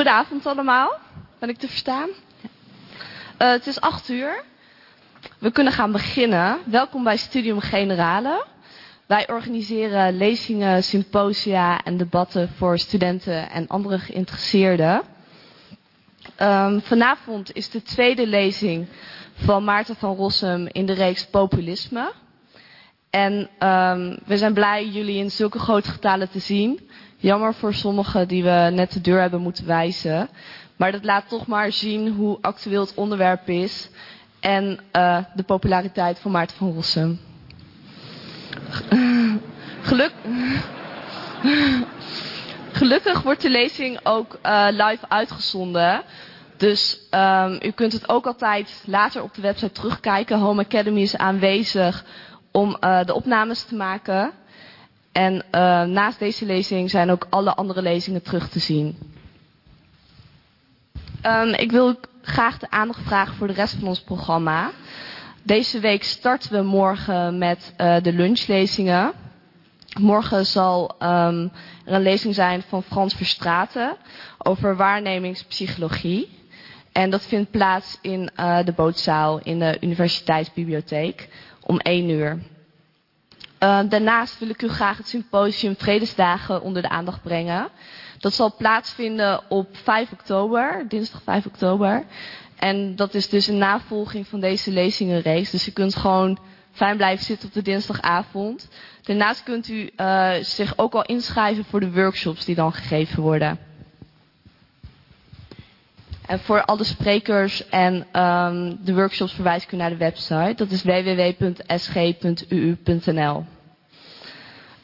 Goedenavond allemaal. Ben ik te verstaan? Uh, het is acht uur. We kunnen gaan beginnen. Welkom bij Studium Generale. Wij organiseren lezingen, symposia en debatten voor studenten en andere geïnteresseerden. Um, vanavond is de tweede lezing van Maarten van Rossum in de reeks Populisme. En um, we zijn blij jullie in zulke grote getalen te zien. Jammer voor sommigen die we net de deur hebben moeten wijzen. Maar dat laat toch maar zien hoe actueel het onderwerp is. En uh, de populariteit van Maarten van Rossum. Geluk... Gelukkig wordt de lezing ook uh, live uitgezonden. Dus um, u kunt het ook altijd later op de website terugkijken. Home Academy is aanwezig om uh, de opnames te maken. En uh, naast deze lezing zijn ook alle andere lezingen terug te zien. Um, ik wil graag de aandacht vragen voor de rest van ons programma. Deze week starten we morgen met uh, de lunchlezingen. Morgen zal um, er een lezing zijn van Frans Verstraten over waarnemingspsychologie. En dat vindt plaats in uh, de bootzaal in de universiteitsbibliotheek om 1 uur. Uh, daarnaast wil ik u graag het symposium Vredesdagen onder de aandacht brengen. Dat zal plaatsvinden op 5 oktober, dinsdag 5 oktober. En dat is dus een navolging van deze lezingenrace. Dus u kunt gewoon fijn blijven zitten op de dinsdagavond. Daarnaast kunt u uh, zich ook al inschrijven voor de workshops die dan gegeven worden. En voor alle sprekers en um, de workshops verwijs ik u naar de website. Dat is www.sg.uu.nl.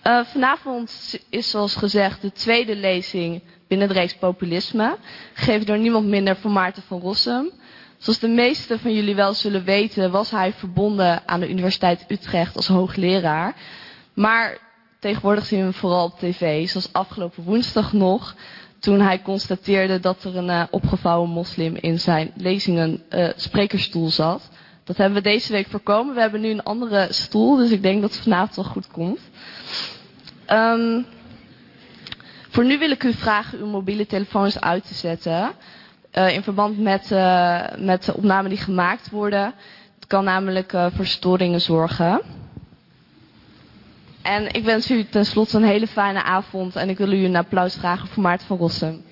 Uh, vanavond is zoals gezegd de tweede lezing binnen de reeks Populisme. Gegeven door niemand minder van Maarten van Rossum. Zoals de meesten van jullie wel zullen weten was hij verbonden aan de Universiteit Utrecht als hoogleraar. Maar tegenwoordig zien we hem vooral op tv. Zoals afgelopen woensdag nog toen hij constateerde dat er een uh, opgevouwen moslim in zijn lezingen uh, sprekerstoel zat. Dat hebben we deze week voorkomen. We hebben nu een andere stoel, dus ik denk dat het vanavond wel goed komt. Um, voor nu wil ik u vragen uw mobiele telefoons uit te zetten. Uh, in verband met, met de opnamen die gemaakt worden. Het kan namelijk voor storingen zorgen. En ik wens u tenslotte een hele fijne avond. En ik wil u een applaus vragen voor Maarten van Rossum.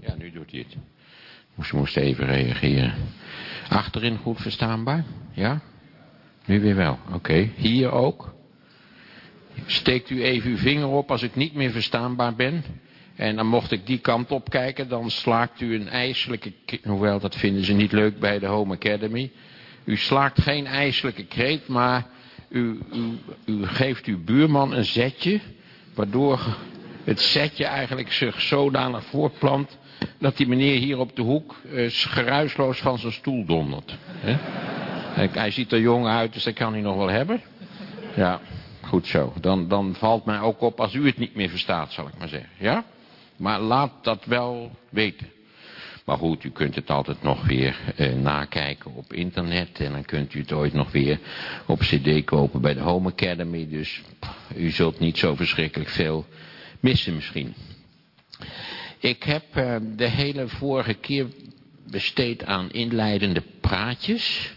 Ja, nu doet hij het. Moest, moest even reageren. Achterin goed verstaanbaar? Ja? Nu weer wel. Oké. Hier ook? Steekt u even uw vinger op als ik niet meer verstaanbaar ben. En dan mocht ik die kant op kijken, dan slaakt u een ijselijke... Hoewel, dat vinden ze niet leuk bij de Home Academy. U slaakt geen ijselijke kreet, maar u, u, u geeft uw buurman een zetje... waardoor het zetje eigenlijk zich zodanig voortplant dat die meneer hier op de hoek uh, geruisloos van zijn stoel dondert. Hij ziet er jong uit, dus dat kan hij nog wel hebben. Ja, goed zo. Dan, dan valt mij ook op als u het niet meer verstaat, zal ik maar zeggen. Ja? Maar laat dat wel weten. Maar goed, u kunt het altijd nog weer uh, nakijken op internet. En dan kunt u het ooit nog weer op cd kopen bij de Home Academy. Dus u zult niet zo verschrikkelijk veel missen misschien. Ik heb uh, de hele vorige keer besteed aan inleidende praatjes.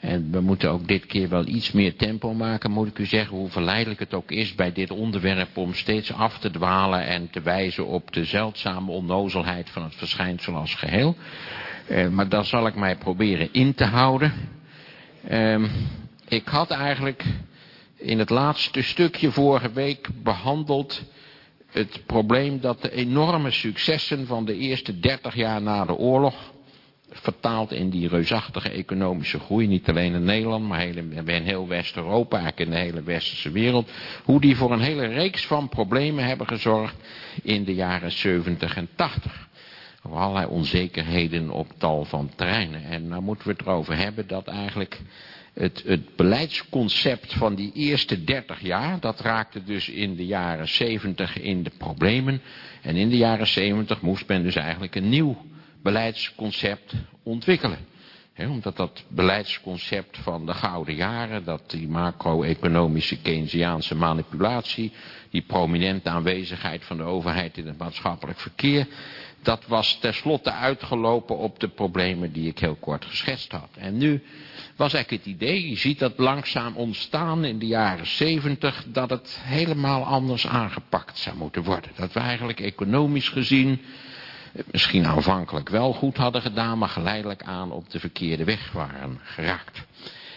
En we moeten ook dit keer wel iets meer tempo maken, moet ik u zeggen, hoe verleidelijk het ook is bij dit onderwerp om steeds af te dwalen en te wijzen op de zeldzame onnozelheid van het verschijnsel als geheel. Uh, maar daar zal ik mij proberen in te houden. Uh, ik had eigenlijk in het laatste stukje vorige week behandeld het probleem dat de enorme successen van de eerste 30 jaar na de oorlog, vertaald in die reusachtige economische groei, niet alleen in Nederland, maar in heel West-Europa, eigenlijk in de hele westerse wereld, hoe die voor een hele reeks van problemen hebben gezorgd in de jaren 70 en 80. Voor allerlei onzekerheden op tal van terreinen. En nou moeten we het erover hebben dat eigenlijk het, het beleidsconcept van die eerste 30 jaar, dat raakte dus in de jaren 70 in de problemen. En in de jaren 70 moest men dus eigenlijk een nieuw beleidsconcept ontwikkelen. omdat dat beleidsconcept van de gouden jaren, dat die macro-economische Keynesiaanse manipulatie, die prominente aanwezigheid van de overheid in het maatschappelijk verkeer, dat was tenslotte uitgelopen op de problemen die ik heel kort geschetst had. En nu was eigenlijk het idee, je ziet dat langzaam ontstaan in de jaren zeventig, dat het helemaal anders aangepakt zou moeten worden. Dat we eigenlijk economisch gezien misschien aanvankelijk wel goed hadden gedaan, maar geleidelijk aan op de verkeerde weg waren geraakt.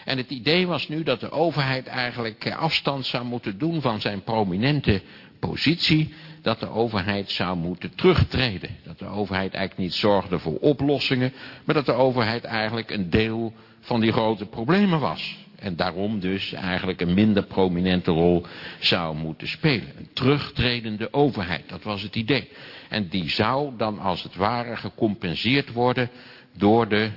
En het idee was nu dat de overheid eigenlijk afstand zou moeten doen van zijn prominente positie, dat de overheid zou moeten terugtreden. Dat de overheid eigenlijk niet zorgde voor oplossingen, maar dat de overheid eigenlijk een deel van die grote problemen was. En daarom dus eigenlijk een minder prominente rol zou moeten spelen. Een terugtredende overheid, dat was het idee. En die zou dan als het ware gecompenseerd worden door de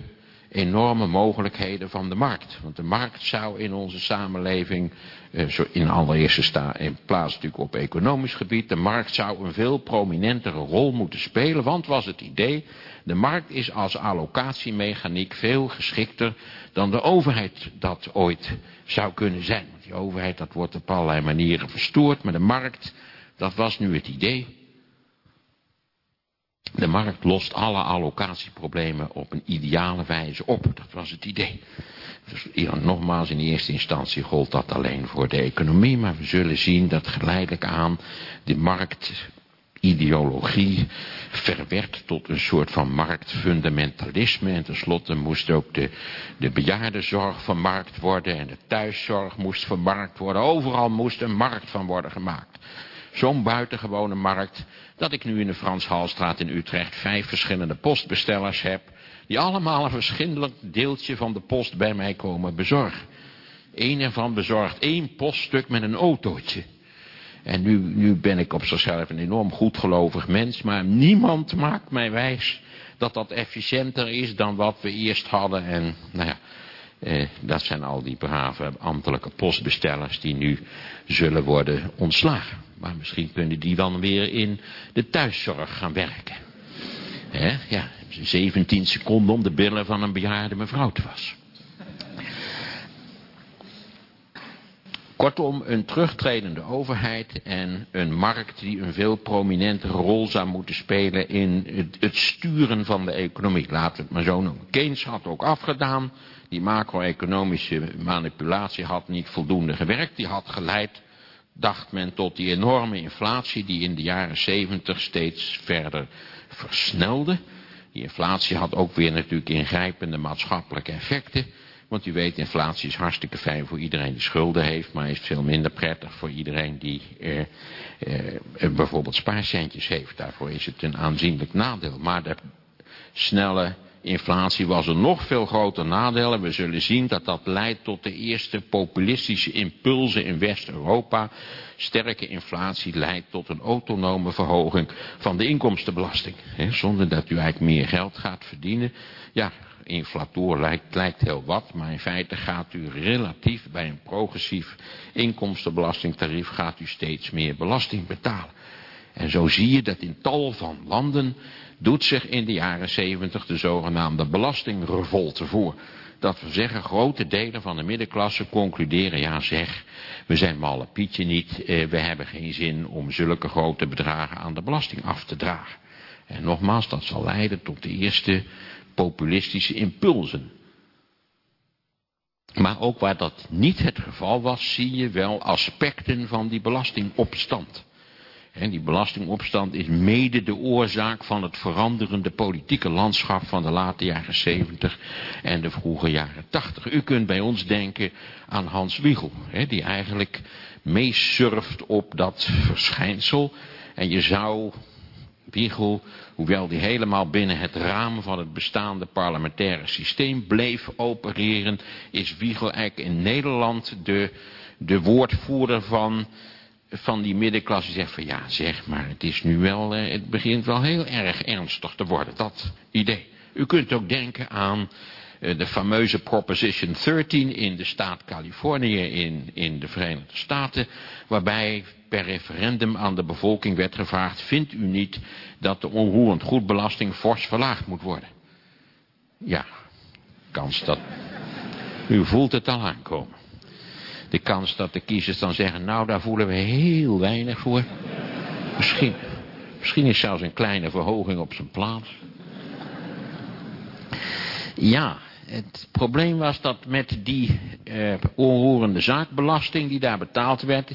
enorme mogelijkheden van de markt. Want de markt zou in onze samenleving, eh, in allereerste sta, in plaats natuurlijk op economisch gebied, de markt zou een veel prominentere rol moeten spelen. Want was het idee, de markt is als allocatiemechaniek veel geschikter dan de overheid dat ooit zou kunnen zijn. Want die overheid dat wordt op allerlei manieren verstoord, maar de markt, dat was nu het idee. De markt lost alle allocatieproblemen op een ideale wijze op. Dat was het idee. Dus nogmaals, in eerste instantie gold dat alleen voor de economie. Maar we zullen zien dat geleidelijk aan de marktideologie verwerkt tot een soort van marktfundamentalisme. En tenslotte moest ook de, de bejaardenzorg vermarkt worden en de thuiszorg moest vermarkt worden. Overal moest een markt van worden gemaakt. Zo'n buitengewone markt dat ik nu in de Frans Halstraat in Utrecht vijf verschillende postbestellers heb, die allemaal een verschillend deeltje van de post bij mij komen bezorgen. Eén ervan bezorgt één poststuk met een autootje. En nu, nu ben ik op zichzelf een enorm goedgelovig mens, maar niemand maakt mij wijs dat dat efficiënter is dan wat we eerst hadden. En nou ja, eh, dat zijn al die brave ambtelijke postbestellers die nu zullen worden ontslagen. Maar misschien kunnen die dan weer in de thuiszorg gaan werken. He, ja, 17 seconden om de billen van een bejaarde mevrouw te wassen. Kortom, een terugtredende overheid en een markt die een veel prominentere rol zou moeten spelen in het, sturen van de economie. Laten we het maar zo noemen. Keynes had ook afgedaan. Die macro-economische manipulatie had niet voldoende gewerkt. Die had geleid dacht men tot die enorme inflatie die in de jaren 70 steeds verder versnelde. Inflatie had ook weer natuurlijk ingrijpende maatschappelijke effecten. Want u weet, inflatie is hartstikke fijn voor iedereen die schulden heeft, maar is veel minder prettig voor iedereen die eh, eh, bijvoorbeeld spaarcentjes heeft. Daarvoor is het een aanzienlijk nadeel. Maar de snelle inflatie was een nog veel groter nadeel. En we zullen zien dat dat leidt tot de eerste populistische impulsen in West-Europa. Sterke inflatie leidt tot een autonome verhoging van de inkomstenbelasting. zonder dat u eigenlijk meer geld gaat verdienen. Ja, inflator lijkt, lijkt heel wat, maar in feite gaat u relatief bij een progressief inkomstenbelastingtarief gaat u steeds meer belasting betalen. En zo zie je dat in tal van landen doet zich in de jaren 70 de zogenaamde belastingrevolte voor. Dat we zeggen, grote delen van de middenklasse concluderen, ja zeg, we zijn malle Pietje niet, eh, we hebben geen zin om zulke grote bedragen aan de belasting af te dragen. En nogmaals, dat zal leiden tot de eerste populistische impulsen. Maar ook waar dat niet het geval was, zie je wel aspecten van die belastingopstand. En die belastingopstand is mede de oorzaak van het veranderende politieke landschap van de late jaren 70 en de vroege jaren 80. U kunt bij ons denken aan Hans Wiegel, hè, die eigenlijk meesurft op dat verschijnsel. En je zou Wiegel, hoewel die helemaal binnen het raam van het bestaande parlementaire systeem bleef opereren, is Wiegel eigenlijk in Nederland de, de woordvoerder van van die middenklasse zegt van ja zeg maar het is nu wel, eh, het begint wel heel erg ernstig te worden, dat idee. U kunt ook denken aan eh, de fameuze Proposition 13 in de staat Californië in, in de Verenigde Staten, waarbij per referendum aan de bevolking werd gevraagd, vindt u niet dat de onroerend goedbelasting fors verlaagd moet worden? Ja, kans dat... U voelt het al aankomen. De kans dat de kiezers dan zeggen, nou daar voelen we heel weinig voor. Misschien, misschien is zelfs een kleine verhoging op zijn plaats. Ja, het probleem was dat met die eh, onroerende zaakbelasting die daar betaald werd...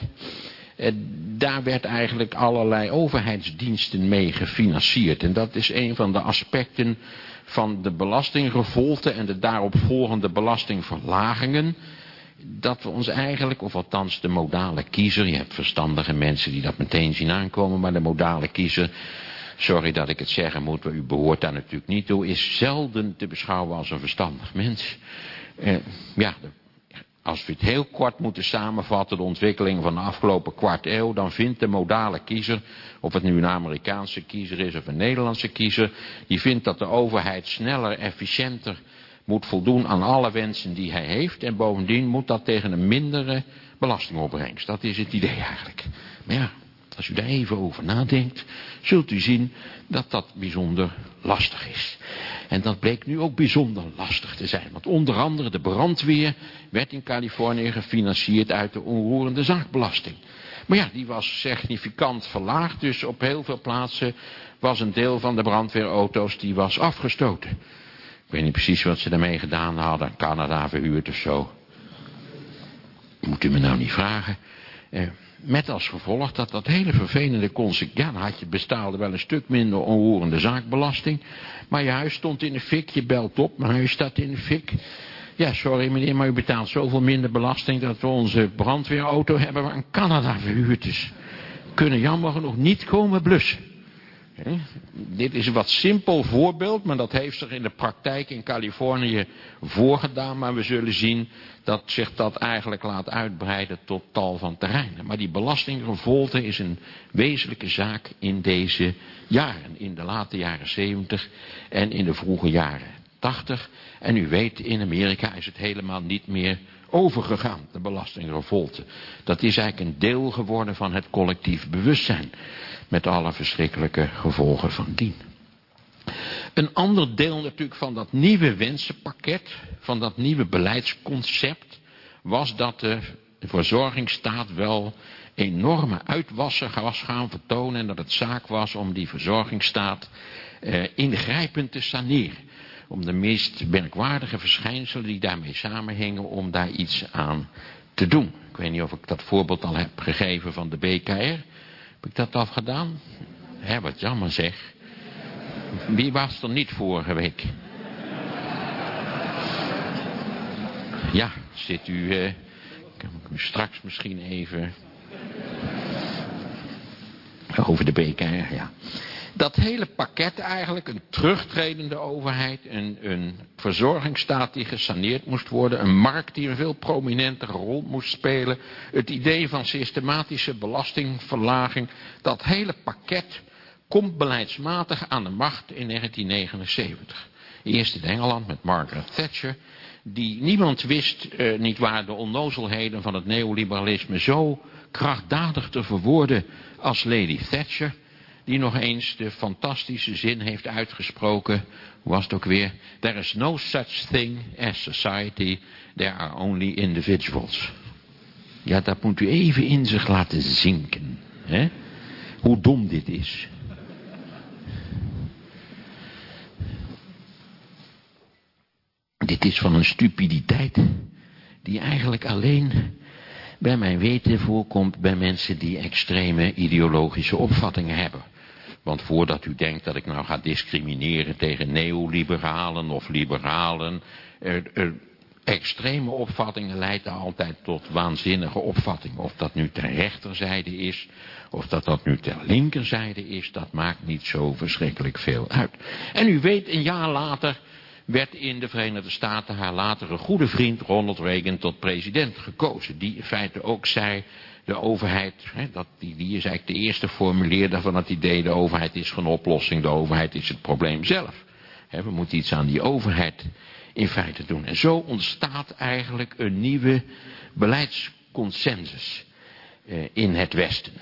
Eh, daar werd eigenlijk allerlei overheidsdiensten mee gefinancierd. En dat is een van de aspecten van de belastingrevolte en de daaropvolgende belastingverlagingen dat we ons eigenlijk, of althans de modale kiezer, je hebt verstandige mensen die dat meteen zien aankomen, maar de modale kiezer, sorry dat ik het zeggen moet, maar u behoort daar natuurlijk niet toe, is zelden te beschouwen als een verstandig mens. Eh, ja, als we het heel kort moeten samenvatten, de ontwikkeling van de afgelopen kwart eeuw, dan vindt de modale kiezer, of het nu een Amerikaanse kiezer is of een Nederlandse kiezer, die vindt dat de overheid sneller, efficiënter moet voldoen aan alle wensen die hij heeft en bovendien moet dat tegen een mindere belastingopbrengst. Dat is het idee eigenlijk. Maar ja, als u daar even over nadenkt, zult u zien dat dat bijzonder lastig is. En dat bleek nu ook bijzonder lastig te zijn. Want onder andere de brandweer werd in Californië gefinancierd uit de onroerende zaakbelasting. Maar ja, die was significant verlaagd. Dus op heel veel plaatsen was een deel van de brandweerauto's die was afgestoten. Weet niet precies wat ze daarmee gedaan hadden. Canada verhuurd of zo. Moet u me nou niet vragen. Eh, met als gevolg dat dat hele vervelende consequentie... Ja, had je bestaalde wel een stuk minder onroerende zaakbelasting. Maar je huis stond in de fik, je belt op, mijn huis staat in de fik. Ja, sorry meneer, maar u betaalt zoveel minder belasting... dat we onze brandweerauto hebben waar in Canada verhuurd is. Kunnen jammer genoeg niet komen blussen. Dit is een wat simpel voorbeeld, maar dat heeft zich in de praktijk in Californië voorgedaan. Maar we zullen zien dat zich dat eigenlijk laat uitbreiden tot tal van terreinen. Maar die belastingrevolte is een wezenlijke zaak in deze jaren. In de late jaren 70 en in de vroege jaren 80. En u weet, in Amerika is het helemaal niet meer overgegaan, de belastingrevolte. Dat is eigenlijk een deel geworden van het collectief bewustzijn met alle verschrikkelijke gevolgen van dien. Een ander deel natuurlijk van dat nieuwe wensenpakket, van dat nieuwe beleidsconcept, was dat de verzorgingsstaat wel enorme uitwassen was gaan vertonen en dat het zaak was om die verzorgingsstaat eh, ingrijpend te saneren. Om de meest merkwaardige verschijnselen die daarmee samenhingen, om daar iets aan te doen. Ik weet niet of ik dat voorbeeld al heb gegeven van de BKR. Heb ik dat al gedaan? Hé, wat jammer zeg. Wie was er niet vorige week? Ja, zit u... Uh, kan ik u straks misschien even... Over de BKR, ja dat hele pakket eigenlijk, een terugtredende overheid, een, een verzorgingsstaat die gesaneerd moest worden, een markt die een veel prominentere rol moest spelen, het idee van systematische belastingverlaging, dat hele pakket komt beleidsmatig aan de macht in 1979. Eerst in Engeland met Margaret Thatcher, die niemand wist, eh, niet waar, de onnozelheden van het neoliberalisme zo krachtdadig te verwoorden als Lady Thatcher die nog eens de fantastische zin heeft uitgesproken. Hoe was het ook weer? There is no such thing as society, there are only individuals. Ja, dat moet u even in zich laten zinken. Hè? Hoe dom dit is. Dit is van een stupiditeit die eigenlijk alleen bij mijn weten voorkomt bij mensen die extreme ideologische opvattingen hebben. Want voordat u denkt dat ik nou ga discrimineren tegen neoliberalen of liberalen, er, er, extreme opvattingen leiden altijd tot waanzinnige opvattingen. Of dat nu ter rechterzijde is, of dat dat nu ter linkerzijde is, dat maakt niet zo verschrikkelijk veel uit. En u weet, een jaar later werd in de Verenigde Staten haar latere goede vriend Ronald Reagan tot president gekozen. Die in feite ook zei, de overheid, hè, dat, die, die is eigenlijk de eerste formuleerder van het idee, de overheid is geen oplossing, de overheid is het probleem zelf. Hè, we moeten iets aan die overheid in feite doen. En zo ontstaat eigenlijk een nieuwe beleidsconsensus eh, in het Westen.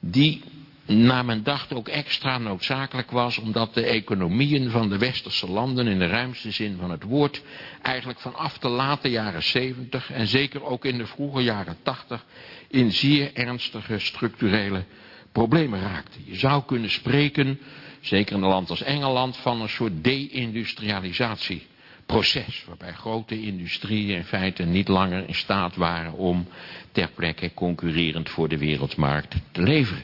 Die naar men dacht ook extra noodzakelijk was, omdat de economieën van de westerse landen in de ruimste zin van het woord eigenlijk vanaf de late jaren 70 en zeker ook in de vroege jaren 80 in zeer ernstige structurele problemen raakten. Je zou kunnen spreken, zeker in een land als Engeland, van een soort deindustrialisatie proces. Waarbij grote industrieën in feite niet langer in staat waren om ter plekke concurrerend voor de wereldmarkt te leveren.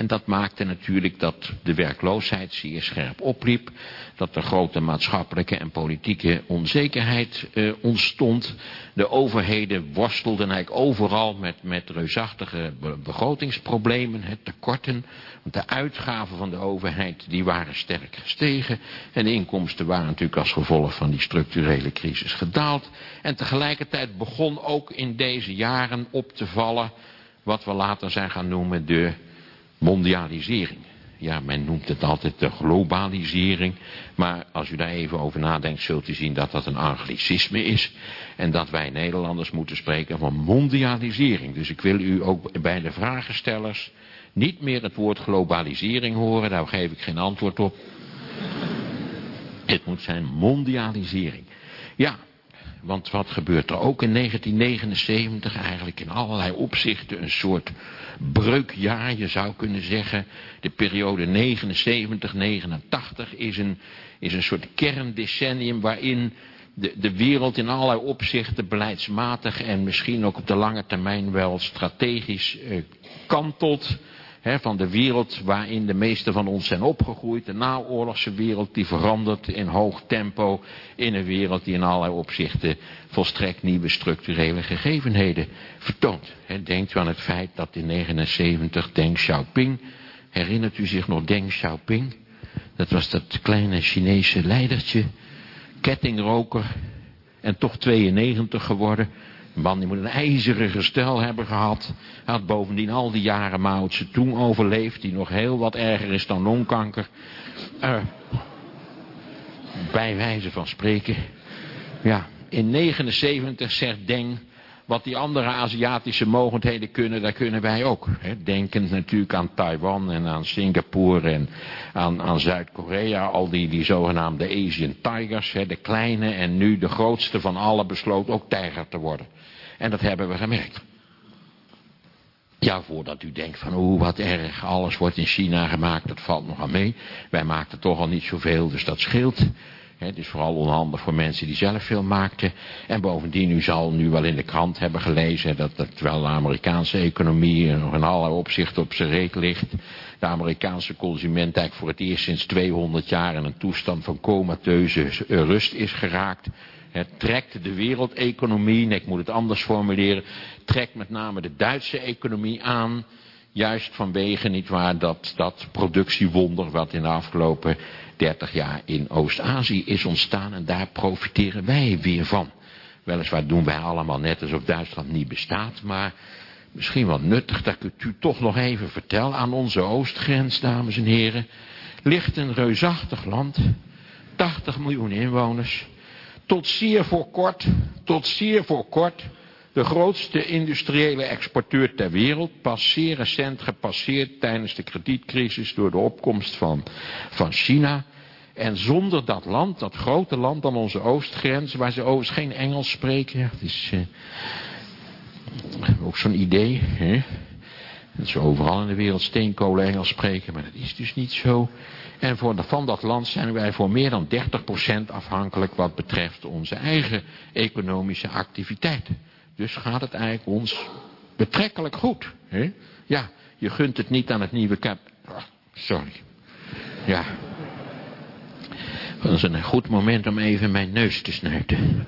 En dat maakte natuurlijk dat de werkloosheid zeer scherp opliep. Dat er grote maatschappelijke en politieke onzekerheid eh, ontstond. De overheden worstelden eigenlijk overal met, met reusachtige begrotingsproblemen, het tekorten. Want de uitgaven van de overheid die waren sterk gestegen. En de inkomsten waren natuurlijk als gevolg van die structurele crisis gedaald. En tegelijkertijd begon ook in deze jaren op te vallen wat we later zijn gaan noemen de mondialisering. Ja, men noemt het altijd de globalisering. Maar als u daar even over nadenkt, zult u zien dat dat een anglicisme is. En dat wij Nederlanders moeten spreken van mondialisering. Dus ik wil u ook bij de vragenstellers niet meer het woord globalisering horen. Daar geef ik geen antwoord op. Het moet zijn mondialisering. Ja, want wat gebeurt er ook in 1979? Eigenlijk in allerlei opzichten een soort breukjaar, je zou kunnen zeggen. De periode 79-89 is een, is een soort kerndecennium waarin de, de wereld in allerlei opzichten beleidsmatig en misschien ook op de lange termijn wel strategisch eh, kantelt van de wereld waarin de meesten van ons zijn opgegroeid. De naoorlogse wereld die verandert in hoog tempo in een wereld die in allerlei opzichten volstrekt nieuwe structurele gegevenheden vertoont. denkt u aan het feit dat in 1979 Deng Xiaoping, herinnert u zich nog Deng Xiaoping? Dat was dat kleine Chinese leidertje, kettingroker en toch 92 geworden man die moet een ijzeren gestel hebben gehad. Had bovendien al die jaren Mao toen overleefd. Die nog heel wat erger is dan longkanker. Uh, bij wijze van spreken. Ja, in 79 zegt Deng. Wat die andere Aziatische mogendheden kunnen, daar kunnen wij ook. Hè. Denkend natuurlijk aan Taiwan en aan Singapore en aan, aan Zuid-Korea. Al die, die zogenaamde Asian Tigers, hè, de kleine en nu de grootste van alle besloot ook tijger te worden. En dat hebben we gemerkt. Ja, voordat u denkt van, oeh, wat erg, alles wordt in China gemaakt, dat valt nog aan mee. Wij maakten toch al niet zoveel, dus dat scheelt. Het is vooral onhandig voor mensen die zelf veel maakten. En bovendien, u zal nu wel in de krant hebben gelezen... dat, terwijl de Amerikaanse economie nog in allerlei opzichten op zijn reet ligt... de Amerikaanse consument eigenlijk voor het eerst sinds 200 jaar... in een toestand van comateuze rust is geraakt... Het trekt de wereldeconomie, nee, ik moet het anders formuleren, trekt met name de Duitse economie aan. Juist vanwege, nietwaar, dat, dat productiewonder wat in de afgelopen 30 jaar in Oost-Azië is ontstaan. En daar profiteren wij weer van. Weliswaar doen wij allemaal net alsof Duitsland niet bestaat, maar misschien wel nuttig dat ik u toch nog even vertel aan onze oostgrens, dames en heren. Ligt een reusachtig land, 80 miljoen inwoners, tot zeer voor kort, tot zeer voor kort, de grootste industriële exporteur ter wereld, pas zeer recent gepasseerd tijdens de kredietcrisis door de opkomst van, van China. En zonder dat land, dat grote land aan onze oostgrens, waar ze overigens geen Engels spreken, dat is uh, ook zo'n idee, hè? dat ze overal in de wereld steenkolen Engels spreken, maar dat is dus niet zo. En voor, van dat land zijn wij voor meer dan 30% afhankelijk wat betreft onze eigen economische activiteiten. Dus gaat het eigenlijk ons betrekkelijk goed. Hè? Ja, je gunt het niet aan het nieuwe kap. Oh, sorry. Ja. Dat is een goed moment om even mijn neus te snuiten.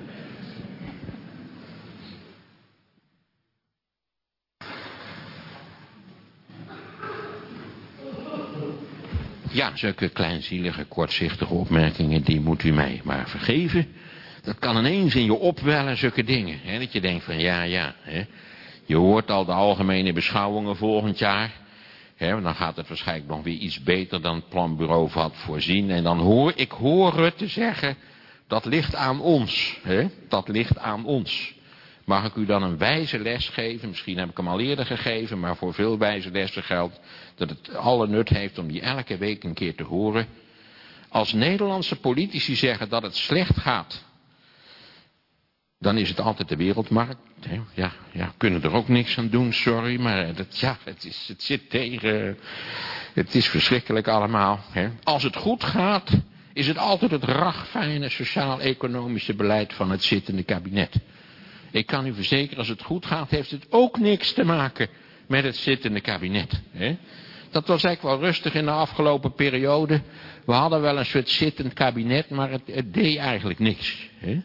Ja, zulke kleinzielige, kortzichtige opmerkingen, die moet u mij maar vergeven. Dat kan ineens in je opwellen, zulke dingen. Hè? Dat je denkt van, ja, ja. Hè? Je hoort al de algemene beschouwingen volgend jaar. Hè? Dan gaat het waarschijnlijk nog weer iets beter dan het planbureau had voorzien. En dan hoor ik hoor Rutte zeggen Dat ligt aan ons. Hè? Dat ligt aan ons. Mag ik u dan een wijze les geven? Misschien heb ik hem al eerder gegeven, maar voor veel wijze lessen geldt dat het alle nut heeft om die elke week een keer te horen. Als Nederlandse politici zeggen dat het slecht gaat, dan is het altijd de wereldmarkt. Ja, ja, kunnen er ook niks aan doen, sorry, maar dat, ja, het, is, het zit tegen. Het is verschrikkelijk allemaal. Hè. Als het goed gaat, is het altijd het ragfijne sociaal-economische beleid van het zittende kabinet. Ik kan u verzekeren, als het goed gaat, heeft het ook niks te maken met het zittende kabinet. Hè? Dat was eigenlijk wel rustig in de afgelopen periode. We hadden wel een soort zittend kabinet, maar het, deed eigenlijk niks. Hè?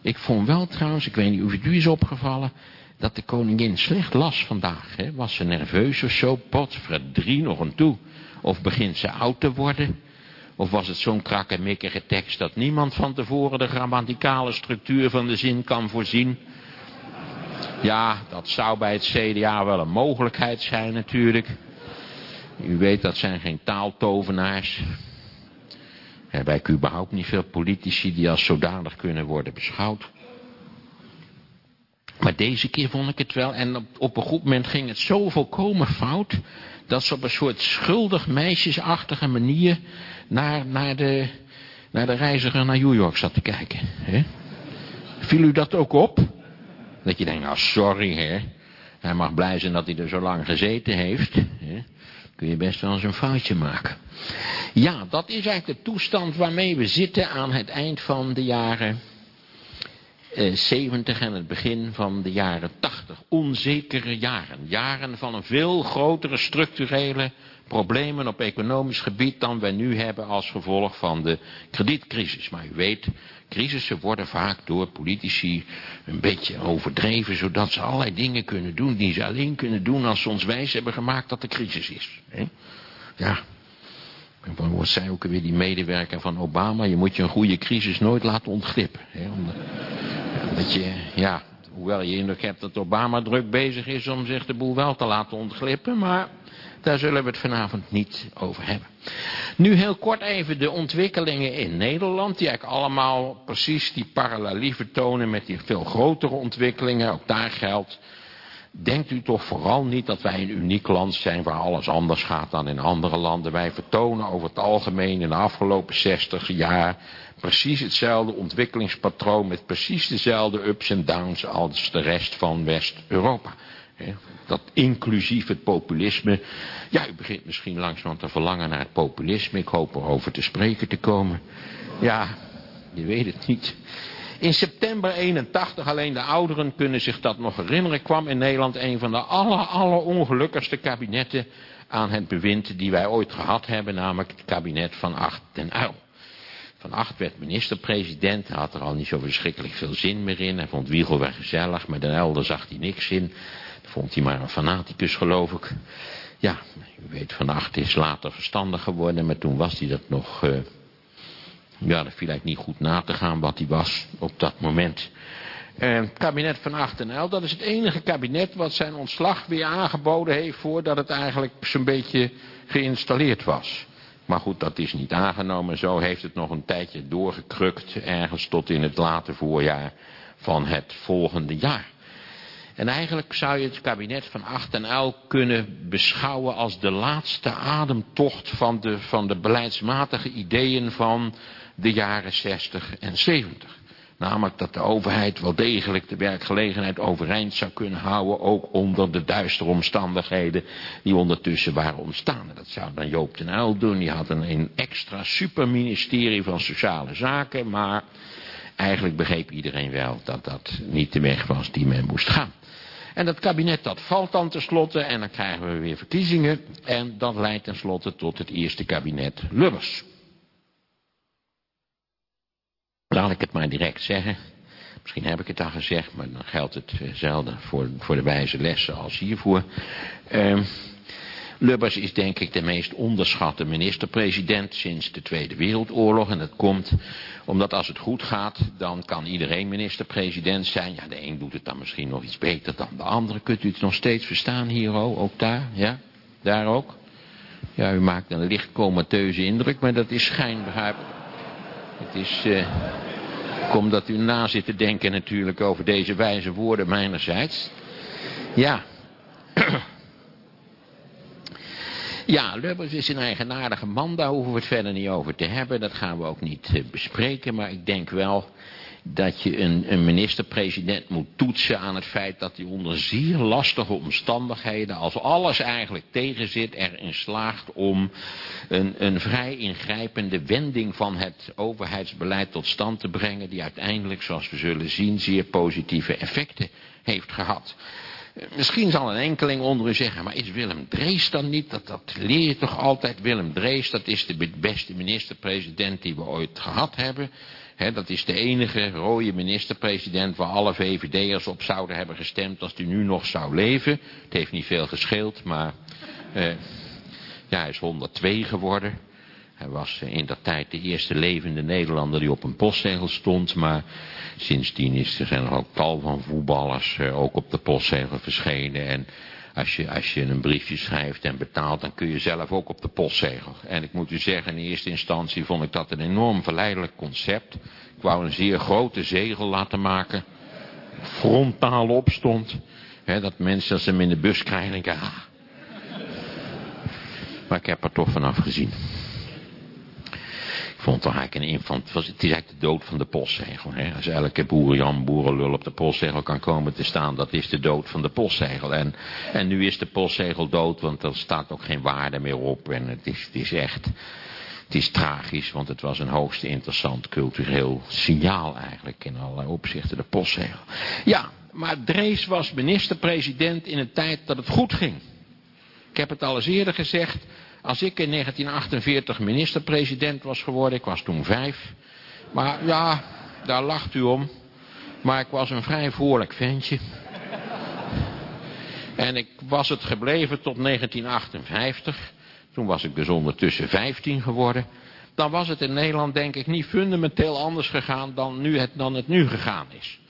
Ik vond wel trouwens, ik weet niet of het u is opgevallen, dat de koningin slecht las vandaag. Hè? Was ze nerveus of zo? Pot, drie nog een toe. Of begint ze oud te worden? Of was het zo'n krakkemikkige tekst dat niemand van tevoren de grammaticale structuur van de zin kan voorzien? Ja, dat zou bij het CDA wel een mogelijkheid zijn natuurlijk. U weet, dat zijn geen taaltovenaars. Er ik überhaupt niet veel politici die als zodanig kunnen worden beschouwd. Maar deze keer vond ik het wel. En op, op een goed moment ging het zo volkomen fout. Dat ze op een soort schuldig meisjesachtige manier naar, naar, de, naar de reiziger naar New York zat te kijken. Hè? Viel u dat ook op? Dat je denkt, nou sorry hè. Hij mag blij zijn dat hij er zo lang gezeten heeft. Hè? Kun je best wel eens een foutje maken. Ja, dat is eigenlijk de toestand waarmee we zitten aan het eind van de jaren eh, 70 en het begin van de jaren 80. Onzekere jaren. Jaren van een veel grotere structurele problemen op economisch gebied dan wij nu hebben als gevolg van de kredietcrisis. Maar u weet, crisissen worden vaak door politici een beetje overdreven, zodat ze allerlei dingen kunnen doen die ze alleen kunnen doen als ze ons wijs hebben gemaakt dat er crisis is. Hè? Ja, wat zei ook weer die medewerker van Obama, je moet je een goede crisis nooit laten ontglippen. Hè? Omdat je, ja, hoewel je indruk hebt dat Obama druk bezig is om zich de boel wel te laten ontglippen, maar daar zullen we het vanavond niet over hebben. Nu heel kort even de ontwikkelingen in Nederland, die eigenlijk allemaal precies die parallelie vertonen met die veel grotere ontwikkelingen. Ook daar geldt, denkt u toch vooral niet dat wij een uniek land zijn waar alles anders gaat dan in andere landen. Wij vertonen over het algemeen in de afgelopen 60 jaar precies hetzelfde ontwikkelingspatroon met precies dezelfde ups en downs als de rest van West-Europa. Dat inclusief het populisme. Ja, u begint misschien langzaam te verlangen naar het populisme. Ik hoop erover te spreken te komen. Ja, je weet het niet. In september 81, alleen de ouderen kunnen zich dat nog herinneren, kwam in Nederland een van de aller, ongelukkigste kabinetten aan het bewind die wij ooit gehad hebben, namelijk het kabinet van Acht den Uyl. Van Acht werd minister-president, had er al niet zo verschrikkelijk veel zin meer in, hij vond Wiegel wel gezellig, maar Den Uyl zag hij niks in. Vond hij maar een fanaticus, geloof ik. Ja, u weet, Van Acht is later verstandig geworden, maar toen was hij dat nog... Uh, ja, dat viel eigenlijk niet goed na te gaan wat hij was op dat moment. Uh, kabinet van Acht en El, dat is het enige kabinet wat zijn ontslag weer aangeboden heeft voordat het eigenlijk zo'n beetje geïnstalleerd was. Maar goed, dat is niet aangenomen. Zo heeft het nog een tijdje doorgekrukt, ergens tot in het late voorjaar van het volgende jaar. En eigenlijk zou je het kabinet van Acht en Uil kunnen beschouwen als de laatste ademtocht van de, van de beleidsmatige ideeën van de jaren 60 en 70. Namelijk dat de overheid wel degelijk de werkgelegenheid overeind zou kunnen houden, ook onder de duistere omstandigheden die ondertussen waren ontstaan. En dat zou dan Joop den Uyl doen, die had een, een extra superministerie van Sociale Zaken, maar eigenlijk begreep iedereen wel dat dat niet de weg was die men moest gaan. En dat kabinet dat valt dan tenslotte en dan krijgen we weer verkiezingen. En dat leidt tenslotte tot het eerste kabinet Lubbers. Laat ik het maar direct zeggen. Misschien heb ik het al gezegd, maar dan geldt het zelden voor, voor de wijze lessen als hiervoor. Uh, Lubbers is denk ik de meest onderschatte minister-president sinds de Tweede Wereldoorlog. En dat komt omdat als het goed gaat, dan kan iedereen minister-president zijn. Ja, de een doet het dan misschien nog iets beter dan de andere. Kunt u het nog steeds verstaan hier ook daar? Ja, daar ook? Ja, u maakt een licht comateuze indruk, maar dat is schijnbaar. Het is... Uh, kom dat u na zit te denken natuurlijk over deze wijze woorden mijnerzijds. Ja. Ja, Lubbers is een eigenaardige man, daar hoeven we het verder niet over te hebben. Dat gaan we ook niet uh, bespreken, maar ik denk wel dat je een, een minister-president moet toetsen aan het feit dat hij onder zeer lastige omstandigheden, als alles eigenlijk tegenzit, erin slaagt om een, een vrij ingrijpende wending van het overheidsbeleid tot stand te brengen, die uiteindelijk, zoals we zullen zien, zeer positieve effecten heeft gehad. Misschien zal een enkeling onder u zeggen, maar is Willem Drees dan niet? Dat, dat leer je toch altijd. Willem Drees, dat is de beste minister-president die we ooit gehad hebben dat is de enige rode minister-president waar alle VVD'ers op zouden hebben gestemd als hij nu nog zou leven. Het heeft niet veel gescheeld, maar eh, ja, hij is 102 geworden. Hij was in dat tijd de eerste levende Nederlander die op een postzegel stond. Maar sindsdien is, er zijn er ook tal van voetballers eh, ook op de postzegel verschenen. En als je, als je een briefje schrijft en betaalt, dan kun je zelf ook op de postzegel. En ik moet u zeggen, in eerste instantie vond ik dat een enorm verleidelijk concept. Ik wou een zeer grote zegel laten maken. Frontaal opstond. Dat mensen als ze hem in de bus krijgen, denken, ah. Maar ik heb er toch vanaf gezien vond toch eigenlijk een infant, het, is eigenlijk de dood van de postzegel. Hè? Als elke boerenjan, boerenlul op de postzegel kan komen te staan, dat is de dood van de postzegel. En, en nu is de postzegel dood, want er staat ook geen waarde meer op. En het is, het is echt, het is tragisch, want het was een hoogst interessant cultureel signaal eigenlijk in allerlei opzichten, de postzegel. Ja, maar Drees was minister-president in een tijd dat het goed ging. Ik heb het al eens eerder gezegd, als ik in 1948 minister-president was geworden, ik was toen vijf. Maar ja, daar lacht u om. Maar ik was een vrij voorlijk ventje. En ik was het gebleven tot 1958. Toen was ik dus ondertussen 15 geworden. Dan was het in Nederland denk ik niet fundamenteel anders gegaan dan, nu het, dan het nu gegaan is.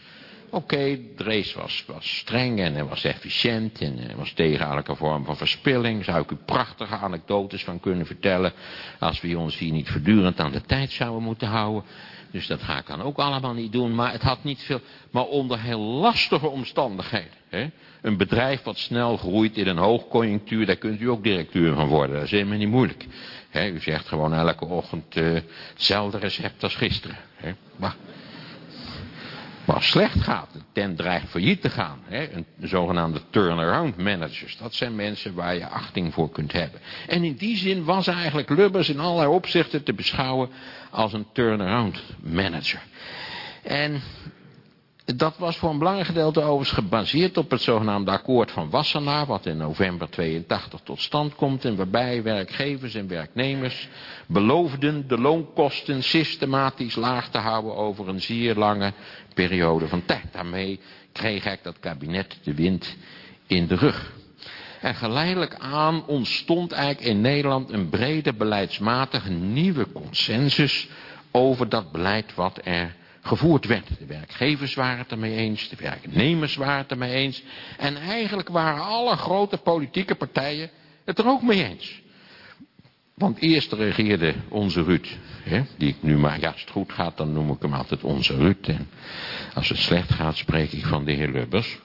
Oké, okay, Drees was, was streng en hij was efficiënt en hij was tegen elke vorm van verspilling. Zou ik u prachtige anekdotes van kunnen vertellen als we ons hier niet voortdurend aan de tijd zouden moeten houden. Dus dat ga ik dan ook allemaal niet doen, maar het had niet veel, maar onder heel lastige omstandigheden. Hè? Een bedrijf wat snel groeit in een hoogconjunctuur, daar kunt u ook directeur van worden, dat is helemaal niet moeilijk. Hè? U zegt gewoon elke ochtend uh, hetzelfde recept als gisteren. Hè? Maar maar slecht gaat, de tent dreigt failliet te gaan. Hè, een, zogenaamde turnaround managers. Dat zijn mensen waar je achting voor kunt hebben. En in die zin was eigenlijk Lubbers in allerlei opzichten te beschouwen als een turnaround manager. En dat was voor een belangrijk gedeelte overigens gebaseerd op het zogenaamde akkoord van Wassenaar, wat in november 82 tot stand komt en waarbij werkgevers en werknemers beloofden de loonkosten systematisch laag te houden over een zeer lange periode van tijd. Daarmee kreeg ik dat kabinet de wind in de rug. En geleidelijk aan ontstond eigenlijk in Nederland een brede beleidsmatige nieuwe consensus over dat beleid wat er gevoerd werd. De werkgevers waren het ermee eens, de werknemers waren het ermee eens. En eigenlijk waren alle grote politieke partijen het er ook mee eens. Want eerst regeerde onze Ruud, hè, die ik nu maar, ja als het goed gaat dan noem ik hem altijd onze Ruud. En als het slecht gaat spreek ik van de heer Lubbers.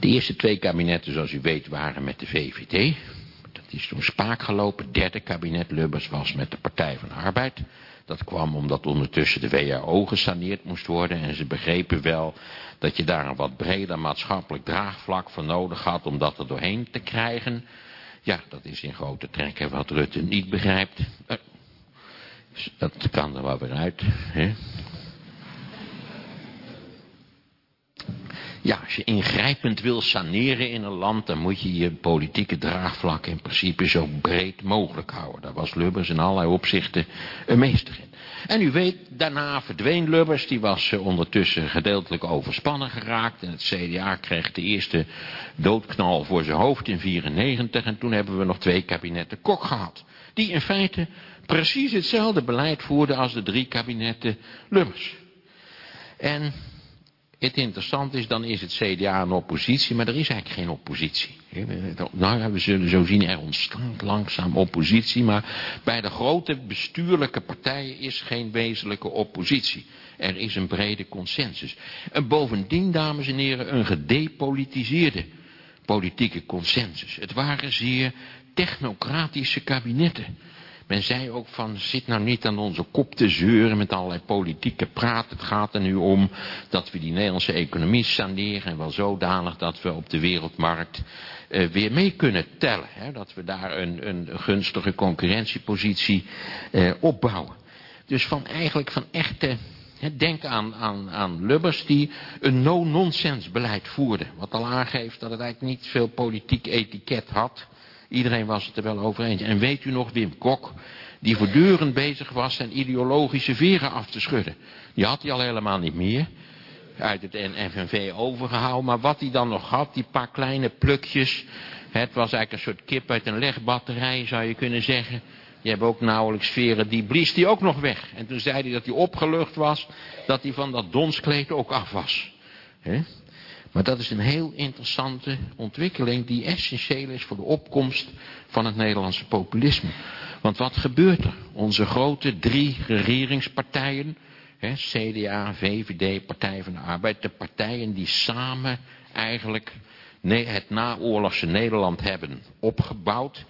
De eerste twee kabinetten zoals u weet waren met de VVD. Dat is toen spaak gelopen. Het derde kabinet Lubbers was met de Partij van de Arbeid. Dat kwam omdat ondertussen de WHO gesaneerd moest worden. En ze begrepen wel dat je daar een wat breder maatschappelijk draagvlak voor nodig had om dat er doorheen te krijgen. Ja, dat is in grote trekken wat Rutte niet begrijpt. Eh, dat kan er wel weer uit. Hè? Ja, als je ingrijpend wil saneren in een land, dan moet je je politieke draagvlak in principe zo breed mogelijk houden. Daar was Lubbers in allerlei opzichten een meester in. En u weet, daarna verdween Lubbers, die was eh, ondertussen gedeeltelijk overspannen geraakt. En het CDA kreeg de eerste doodknal voor zijn hoofd in 94. En toen hebben we nog twee kabinetten Kok gehad. Die in feite precies hetzelfde beleid voerden als de drie kabinetten Lubbers. En het interessant is, dan is het CDA een oppositie, maar er is eigenlijk geen oppositie. Nou we zullen zo zien, er ontstaat langzaam oppositie, maar bij de grote bestuurlijke partijen is geen wezenlijke oppositie. Er is een brede consensus. En bovendien, dames en heren, een gedepolitiseerde politieke consensus. Het waren zeer technocratische kabinetten. Men zei ook van, zit nou niet aan onze kop te zeuren met allerlei politieke praat. Het gaat er nu om dat we die Nederlandse economie saneren. En wel zodanig dat we op de wereldmarkt uh, weer mee kunnen tellen. Hè? Dat we daar een, een gunstige concurrentiepositie uh, opbouwen. Dus van eigenlijk van echte... Denk aan, aan, aan Lubbers die een no-nonsense beleid voerde. Wat al aangeeft dat het eigenlijk niet veel politiek etiket had. Iedereen was het er wel over eens. En weet u nog Wim Kok, die voortdurend bezig was zijn ideologische veren af te schudden. Die had hij al helemaal niet meer. Uit het FNV overgehouden. Maar wat hij dan nog had, die paar kleine plukjes. Het was eigenlijk een soort kip uit een legbatterij, zou je kunnen zeggen. Die hebben ook nauwelijks veren, die blies die ook nog weg. En toen zei hij dat hij opgelucht was, dat hij van dat donskleed ook af was. He? Maar dat is een heel interessante ontwikkeling die essentieel is voor de opkomst van het Nederlandse populisme. Want wat gebeurt er? Onze grote drie regeringspartijen, hè, CDA, VVD, Partij van de Arbeid, de partijen die samen eigenlijk het naoorlogse Nederland hebben opgebouwd.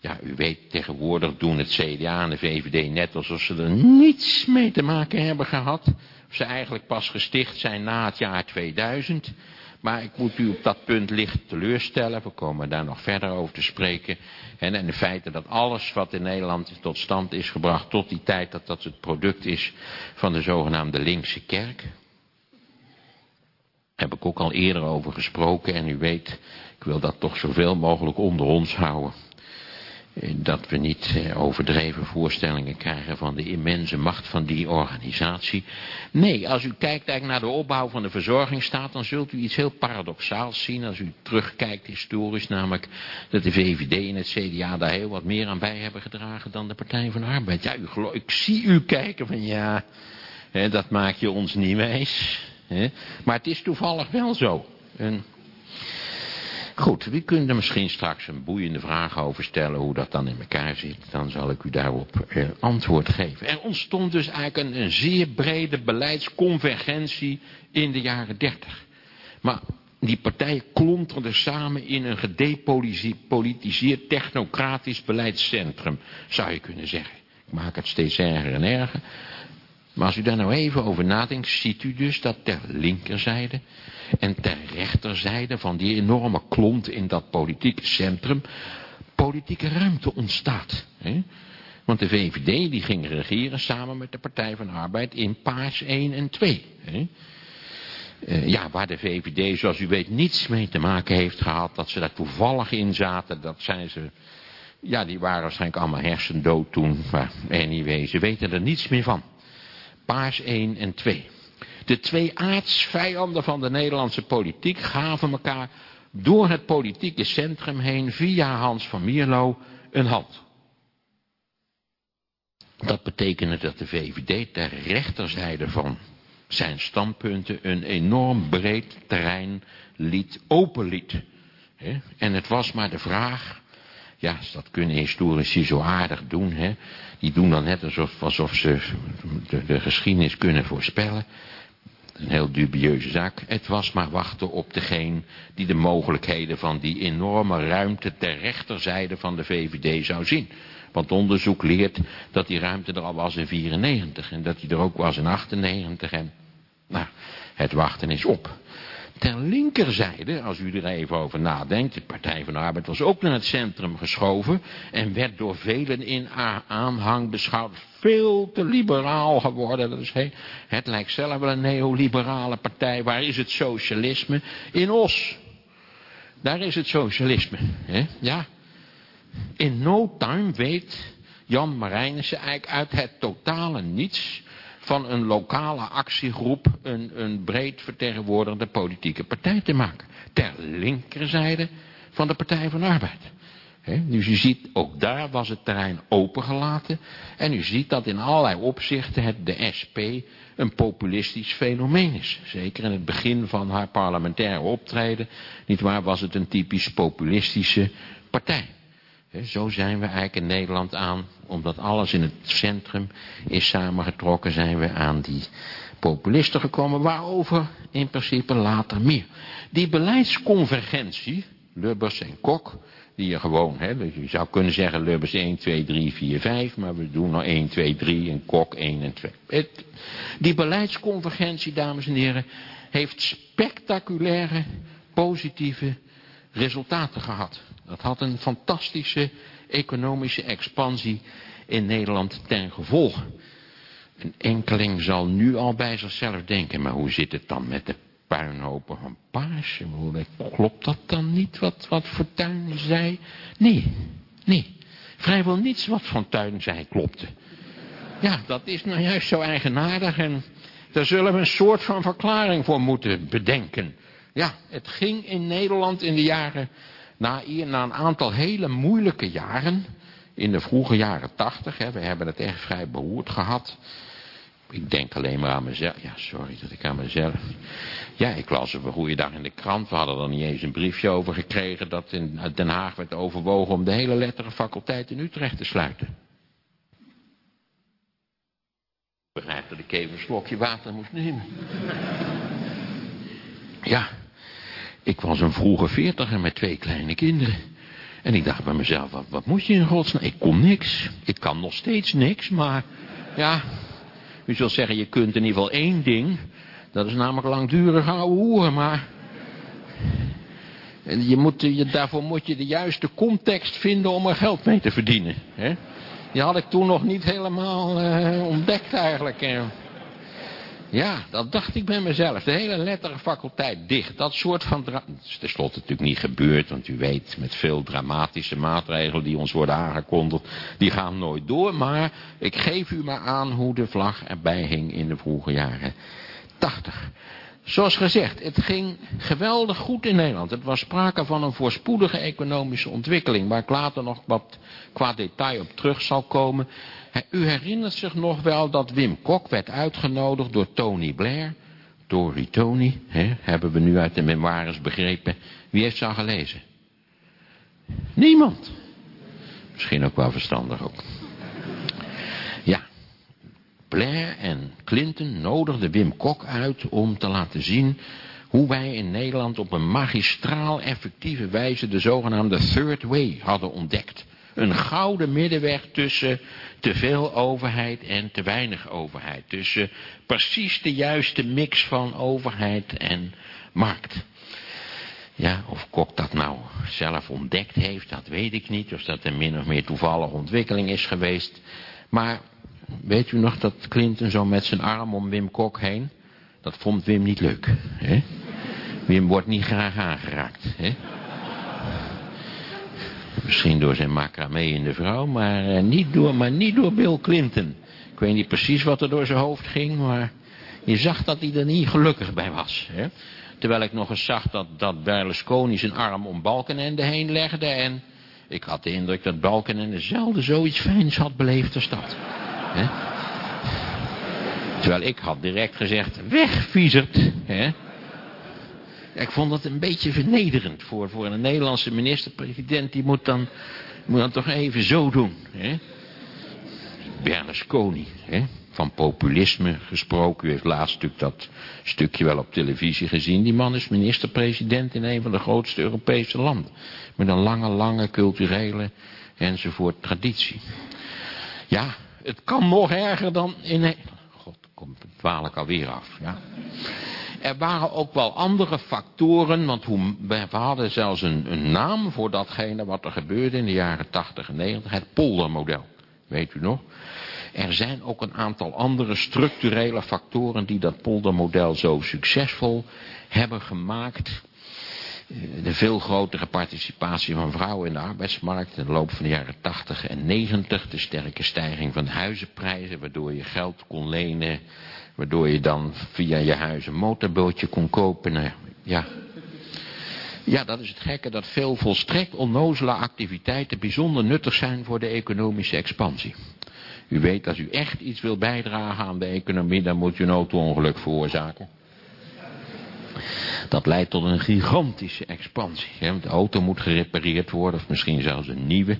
Ja, u weet, tegenwoordig doen het CDA en de VVD net alsof ze er niets mee te maken hebben gehad ze eigenlijk pas gesticht zijn na het jaar 2000. Maar ik moet u op dat punt licht teleurstellen. We komen daar nog verder over te spreken. En, en de feite dat alles wat in Nederland tot stand is gebracht tot die tijd dat dat het product is van de zogenaamde linkse kerk. Heb ik ook al eerder over gesproken en u weet, ik wil dat toch zoveel mogelijk onder ons houden. Eh, dat we niet eh, overdreven voorstellingen krijgen van de immense macht van die organisatie. Nee, als u kijkt eigenlijk naar de opbouw van de verzorgingsstaat, dan zult u iets heel paradoxaals zien als u terugkijkt historisch, namelijk dat de VVD en het CDA daar heel wat meer aan bij hebben gedragen dan de Partij van de Arbeid. Ja, u ik zie u kijken van ja, hè, dat maak je ons niet wijs. Hè. Maar het is toevallig wel zo. En Goed, u kunt er misschien straks een boeiende vraag over stellen hoe dat dan in elkaar zit. Dan zal ik u daarop eh, antwoord geven. Er ontstond dus eigenlijk een, een zeer brede beleidsconvergentie in de jaren dertig. Maar die partijen klonterden samen in een gedepolitiseerd technocratisch beleidscentrum, zou je kunnen zeggen. Ik maak het steeds erger en erger. Maar als u daar nou even over nadenkt, ziet u dus dat ter linkerzijde en ter rechterzijde van die enorme klont in dat politieke centrum politieke ruimte ontstaat. Hè? Want de VVD die ging regeren samen met de Partij van Arbeid in Paars 1 en 2. Hè? Uh, ja, waar de VVD zoals u weet niets mee te maken heeft gehad, dat ze daar toevallig in zaten, dat zijn ze, ja die waren waarschijnlijk allemaal hersendood toen, maar anyway, ze weten er niets meer van. Paars 1 en 2. De twee aardsvijanden van de Nederlandse politiek gaven elkaar door het politieke centrum heen via Hans van Mierlo een hand. Dat betekende dat de VVD ter rechterzijde van zijn standpunten een enorm breed terrein liet, openliet. En het was maar de vraag, ja, dat kunnen historici zo aardig doen, hè. Die doen dan net alsof, alsof ze de, de geschiedenis kunnen voorspellen. Een heel dubieuze zaak. Het was maar wachten op degene die de mogelijkheden van die enorme ruimte ter rechterzijde van de VVD zou zien. Want onderzoek leert dat die ruimte er al was in 94 en dat die er ook was in 98 en nou, het wachten is op. Ter linkerzijde, als u er even over nadenkt, de Partij van de Arbeid was ook naar het centrum geschoven en werd door velen in aanhang beschouwd veel te liberaal geworden. Dat is, het lijkt zelf wel een neoliberale partij. Waar is het socialisme? In Os. Daar is het socialisme. Ja. In no time weet Jan Marijnissen eigenlijk uit het totale niets van een lokale actiegroep een, een breed vertegenwoordigde politieke partij te maken. Ter linkerzijde van de Partij van de Arbeid. Dus u ziet, ook daar was het terrein opengelaten. En u ziet dat in allerlei opzichten het, de SP een populistisch fenomeen is. Zeker in het begin van haar parlementaire optreden, niet waar, was het een typisch populistische partij. Zo zijn we eigenlijk in Nederland aan, omdat alles in het centrum is samengetrokken, zijn we aan die populisten gekomen, waarover in principe later meer. Die beleidsconvergentie, Lubbers en Kok, die je gewoon, hè, dus je zou kunnen zeggen Lubbers 1, 2, 3, 4, 5, maar we doen nog 1, 2, 3 en Kok 1 en 2. Het, die beleidsconvergentie, dames en heren, heeft spectaculaire, positieve resultaten gehad. Dat had een fantastische economische expansie in Nederland ten gevolge. Een enkeling zal nu al bij zichzelf denken, maar hoe zit het dan met de puinhopen van Paars? Klopt dat dan niet wat, wat Fortuyn zei? Nee, nee. Vrijwel niets wat Fortuyn zei klopte. Ja, dat is nou juist zo eigenaardig en daar zullen we een soort van verklaring voor moeten bedenken. Ja, het ging in Nederland in de jaren, na, na een aantal hele moeilijke jaren, in de vroege jaren tachtig, we hebben het echt vrij beroerd gehad. Ik denk alleen maar aan mezelf. Ja, sorry dat ik aan mezelf. Ja, ik las op een goede dag in de krant. We hadden er niet eens een briefje over gekregen dat in Den Haag werd overwogen om de hele lettere faculteit in Utrecht te sluiten. Ik begrijp dat ik even een slokje water moest nemen. Ja, ik was een vroege veertiger met twee kleine kinderen. En ik dacht bij mezelf, wat, wat moet je in godsnaam? Ik kon niks. Ik kan nog steeds niks, maar ja, u zult zeggen, je kunt in ieder geval één ding. Dat is namelijk langdurig ouwe hoeren, maar... Je moet, je, daarvoor moet je de juiste context vinden om er geld mee te verdienen. Hè? Die had ik toen nog niet helemaal uh, ontdekt eigenlijk. Ja, dat dacht ik bij mezelf. De hele letterenfaculteit dicht. Dat soort van... Dat is tenslotte natuurlijk niet gebeurd. Want u weet, met veel dramatische maatregelen die ons worden aangekondigd. Die gaan nooit door. Maar ik geef u maar aan hoe de vlag erbij hing in de vroege jaren 80. Zoals gezegd, het ging geweldig goed in Nederland. Het was sprake van een voorspoedige economische ontwikkeling... waar ik later nog wat qua detail op terug zal komen. U herinnert zich nog wel dat Wim Kok werd uitgenodigd door Tony Blair. Tory Tony, hè, hebben we nu uit de memoires begrepen. Wie heeft ze gelezen? Niemand. Misschien ook wel verstandig ook. Ja, Blair en Clinton nodigden Wim Kok uit om te laten zien hoe wij in Nederland op een magistraal effectieve wijze de zogenaamde third way hadden ontdekt. Een gouden middenweg tussen te veel overheid en te weinig overheid. Tussen precies de juiste mix van overheid en markt. Ja, of Kok dat nou zelf ontdekt heeft, dat weet ik niet. Of dat een min of meer toevallige ontwikkeling is geweest. Maar weet u nog dat Clinton zo met zijn arm om Wim Kok heen? Dat vond Wim niet leuk. Hè? Wim wordt niet graag aangeraakt. Hè? Misschien door zijn macramé in de vrouw, maar, uh, niet door, maar niet door Bill Clinton. Ik weet niet precies wat er door zijn hoofd ging, maar je zag dat hij er niet gelukkig bij was. Hè? Terwijl ik nog eens zag dat, dat Berlusconi zijn arm om Balkenende heen legde en... Ik had de indruk dat Balkenende zelden zoiets fijns had beleefd als dat. Hè? Terwijl ik had direct gezegd, weg viezerd. Ik vond dat een beetje vernederend voor, voor een Nederlandse minister-president. Die moet dan, moet dan toch even zo doen. Hè? Berlusconi, hè? van populisme gesproken. U heeft laatst natuurlijk dat stukje wel op televisie gezien. Die man is minister-president in een van de grootste Europese landen. Met een lange, lange culturele enzovoort traditie. Ja, het kan nog erger dan in... God, komt het dwaal ik alweer af. Ja er waren ook wel andere factoren, want hoe, we hadden zelfs een, een, naam voor datgene wat er gebeurde in de jaren 80 en 90, het poldermodel. Weet u nog? Er zijn ook een aantal andere structurele factoren die dat poldermodel zo succesvol hebben gemaakt. De veel grotere participatie van vrouwen in de arbeidsmarkt in de loop van de jaren 80 en 90. De sterke stijging van huizenprijzen, waardoor je geld kon lenen Waardoor je dan via je huis een motorbootje kon kopen. Nou, ja. Ja, dat is het gekke dat veel volstrekt onnozele activiteiten bijzonder nuttig zijn voor de economische expansie. U weet, als u echt iets wil bijdragen aan de economie, dan moet u een auto-ongeluk veroorzaken. Dat leidt tot een gigantische expansie. De auto moet gerepareerd worden, of misschien zelfs een nieuwe.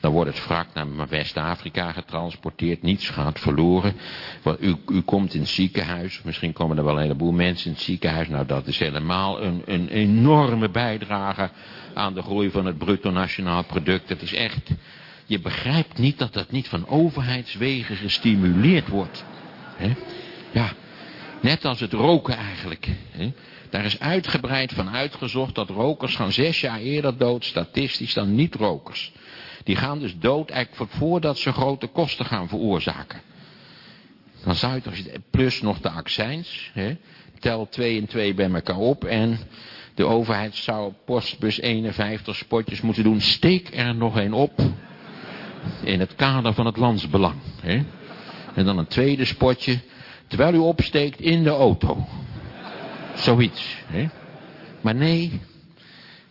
Dan wordt het wrak naar West-Afrika getransporteerd. Niets gaat verloren. U, u komt in het ziekenhuis. Misschien komen er wel een heleboel mensen in het ziekenhuis. Nou, dat is helemaal een, een enorme bijdrage aan de groei van het bruto nationaal product. Het is echt... Je begrijpt niet dat dat niet van overheidswegen gestimuleerd wordt. Ja, net als het roken eigenlijk. Daar is uitgebreid van uitgezocht dat rokers gaan zes jaar eerder dood, statistisch, dan niet-rokers. Die gaan dus dood eigenlijk voordat ze grote kosten gaan veroorzaken. Dan zou je plus nog de accijns, hè, tel 2 en 2 bij elkaar op en de overheid zou postbus 51 spotjes moeten doen. Steek er nog een op in het kader van het landsbelang. Hè. En dan een tweede spotje, terwijl u opsteekt in de auto. Zoiets. Hè? Maar nee,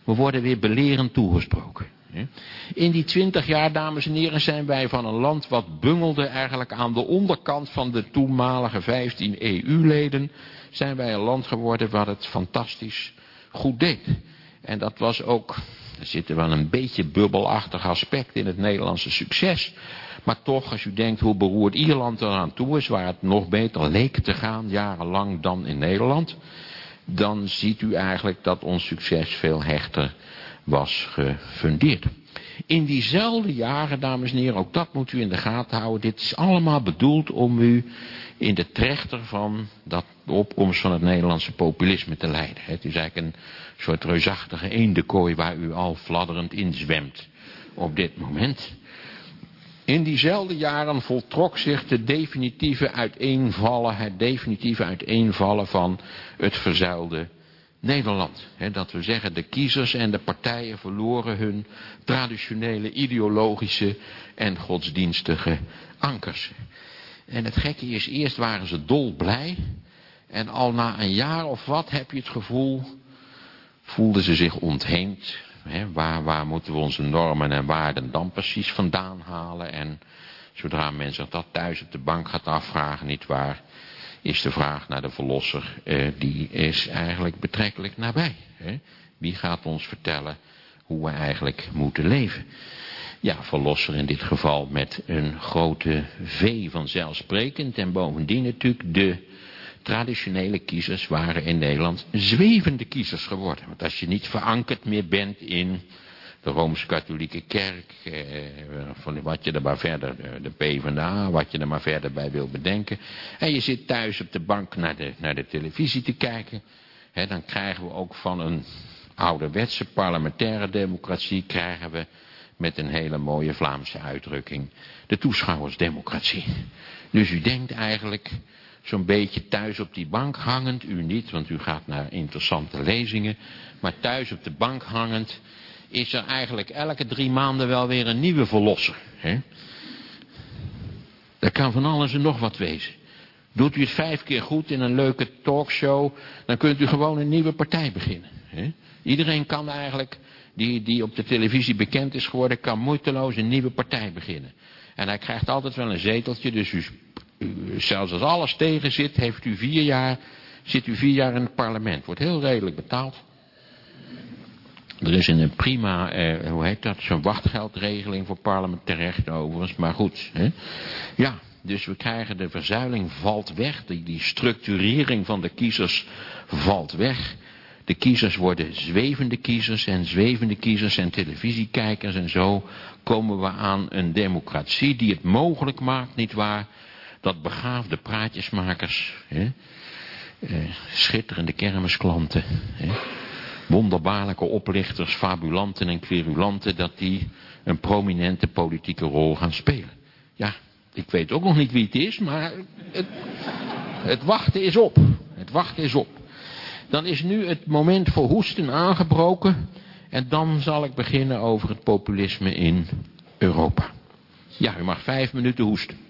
we worden weer belerend toegesproken. Hè? In die twintig jaar, dames en heren, zijn wij van een land wat bungelde eigenlijk aan de onderkant van de toenmalige 15 EU-leden. Zijn wij een land geworden wat het fantastisch goed deed. En dat was ook, er zit wel een beetje bubbelachtig aspect in het Nederlandse succes. Maar toch, als u denkt hoe beroerd Ierland eraan toe is, waar het nog beter leek te gaan jarenlang dan in Nederland dan ziet u eigenlijk dat ons succes veel hechter was gefundeerd. In diezelfde jaren, dames en heren, ook dat moet u in de gaten houden. Dit is allemaal bedoeld om u in de trechter van dat, de opkomst van het Nederlandse populisme te leiden. Het is eigenlijk een soort reusachtige eendenkooi waar u al fladderend in zwemt op dit moment. In diezelfde jaren voltrok zich de definitieve uiteenvallen, het definitieve uiteenvallen van het verzuilde Nederland. dat we zeggen, de kiezers en de partijen verloren hun traditionele ideologische en godsdienstige ankers. En het gekke is, eerst waren ze dolblij. En al na een jaar of wat heb je het gevoel, voelden ze zich ontheemd, waar, moeten we onze normen en waarden dan precies vandaan halen? En zodra men zich dat thuis op de bank gaat afvragen, niet waar, is de vraag naar de verlosser, eh, die is eigenlijk betrekkelijk nabij. Wie gaat ons vertellen hoe we eigenlijk moeten leven? Ja, verlosser in dit geval met een grote V vanzelfsprekend en bovendien natuurlijk de traditionele kiezers waren in Nederland zwevende kiezers geworden. Want als je niet verankerd meer bent in de Rooms-Katholieke Kerk, eh, wat je er maar verder, de PvdA, wat je er maar verder bij wil bedenken. En je zit thuis op de bank naar de, naar de televisie te kijken. Hè, dan krijgen we ook van een ouderwetse parlementaire democratie, krijgen we met een hele mooie Vlaamse uitdrukking, de toeschouwersdemocratie. Dus u denkt eigenlijk, zo'n beetje thuis op die bank hangend, u niet, want u gaat naar interessante lezingen, maar thuis op de bank hangend, is er eigenlijk elke drie maanden wel weer een nieuwe verlosser. Hè? Dat kan van alles en nog wat wezen. Doet u het vijf keer goed in een leuke talkshow, dan kunt u gewoon een nieuwe partij beginnen. Hè? Iedereen kan eigenlijk, die, die op de televisie bekend is geworden, kan moeiteloos een nieuwe partij beginnen. En hij krijgt altijd wel een zeteltje, dus u zelfs als alles tegen zit, heeft u vier jaar, zit u vier jaar in het parlement. Wordt heel redelijk betaald. Er is een prima, eh, hoe heet dat, zo'n wachtgeldregeling voor parlementair overigens, maar goed. Hè? Ja, dus we krijgen de verzuiling valt weg, die, die structurering van de kiezers valt weg. De kiezers worden zwevende kiezers en zwevende kiezers en televisiekijkers en zo komen we aan een democratie die het mogelijk maakt, niet waar, dat begaafde praatjesmakers, hè, eh, schitterende kermisklanten, hè, wonderbaarlijke oplichters, fabulanten en querulanten, dat die een prominente politieke rol gaan spelen. Ja, ik weet ook nog niet wie het is, maar het, het wachten is op. Het wachten is op. Dan is nu het moment voor hoesten aangebroken. En dan zal ik beginnen over het populisme in Europa. Ja, u mag vijf minuten hoesten.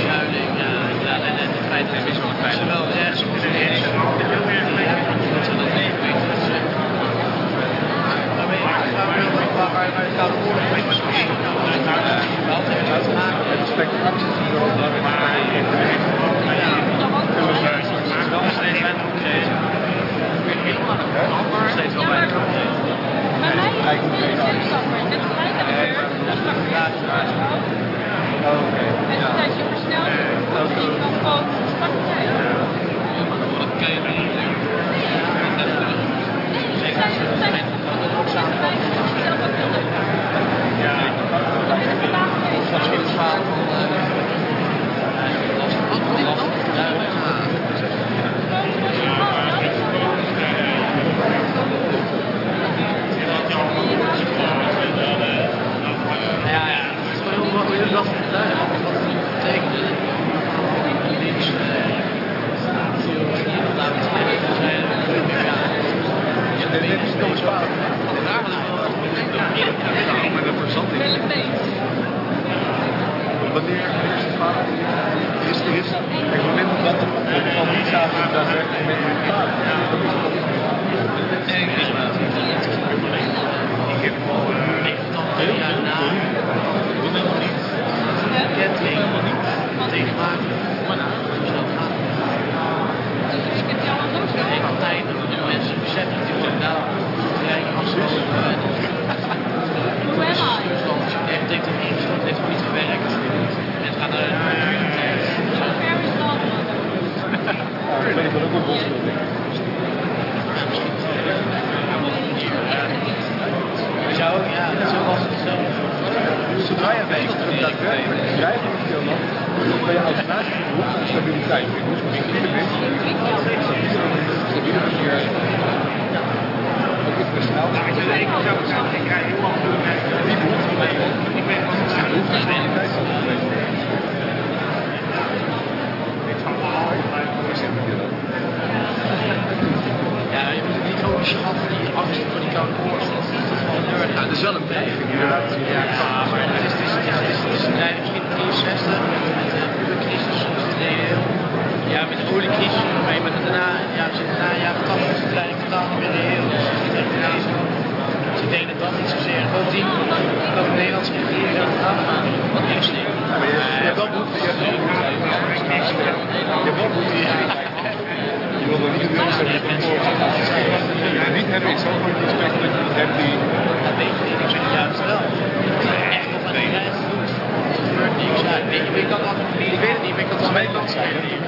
Zuiding, ja, en is wel een pijler wel ergens op maar het voor de mensen in. Dat is het is acties. Maar. Het is wel. Ik ben een. Steeds wel. Bij mij is het niet zo. Dat is. Oké. Zijn snel. Dat is ja, ja. Het is wel heel lastig te duiden. dat niet zozeer. een groot team, dat de Nederlandse regering dat gaat Je Wat het? Je hebt wel behoefte. Je hebt wel behoefte. Je wil er niet de. En niet hebben, ik zou gewoon niet dat je die... Dat weet je niet, ik zeg juist wel. Echt op een reis Niet Ik weet dat Niet Ik weet het niet, ik kan het Niet.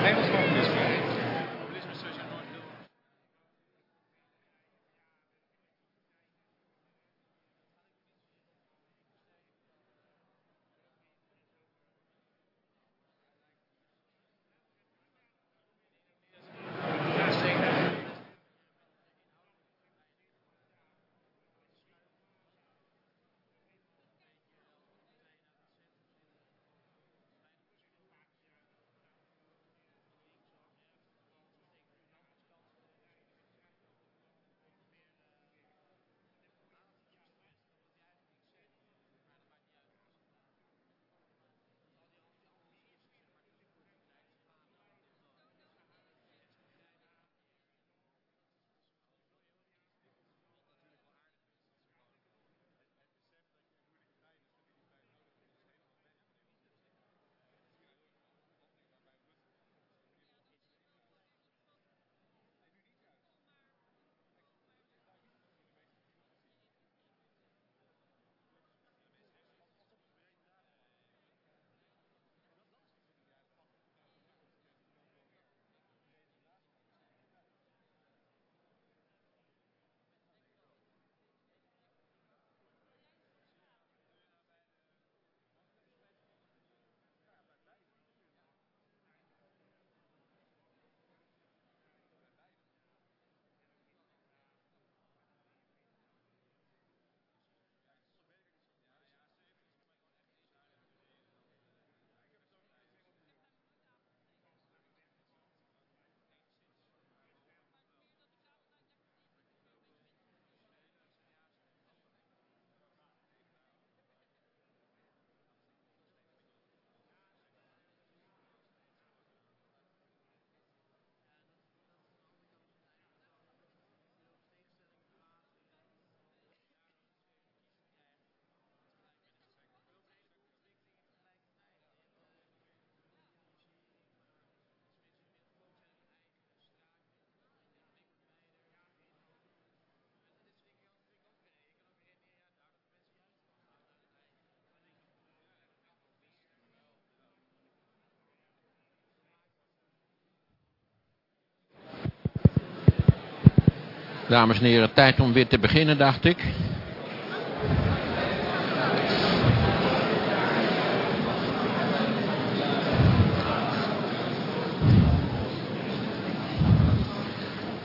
Dames en heren, tijd om weer te beginnen, dacht ik.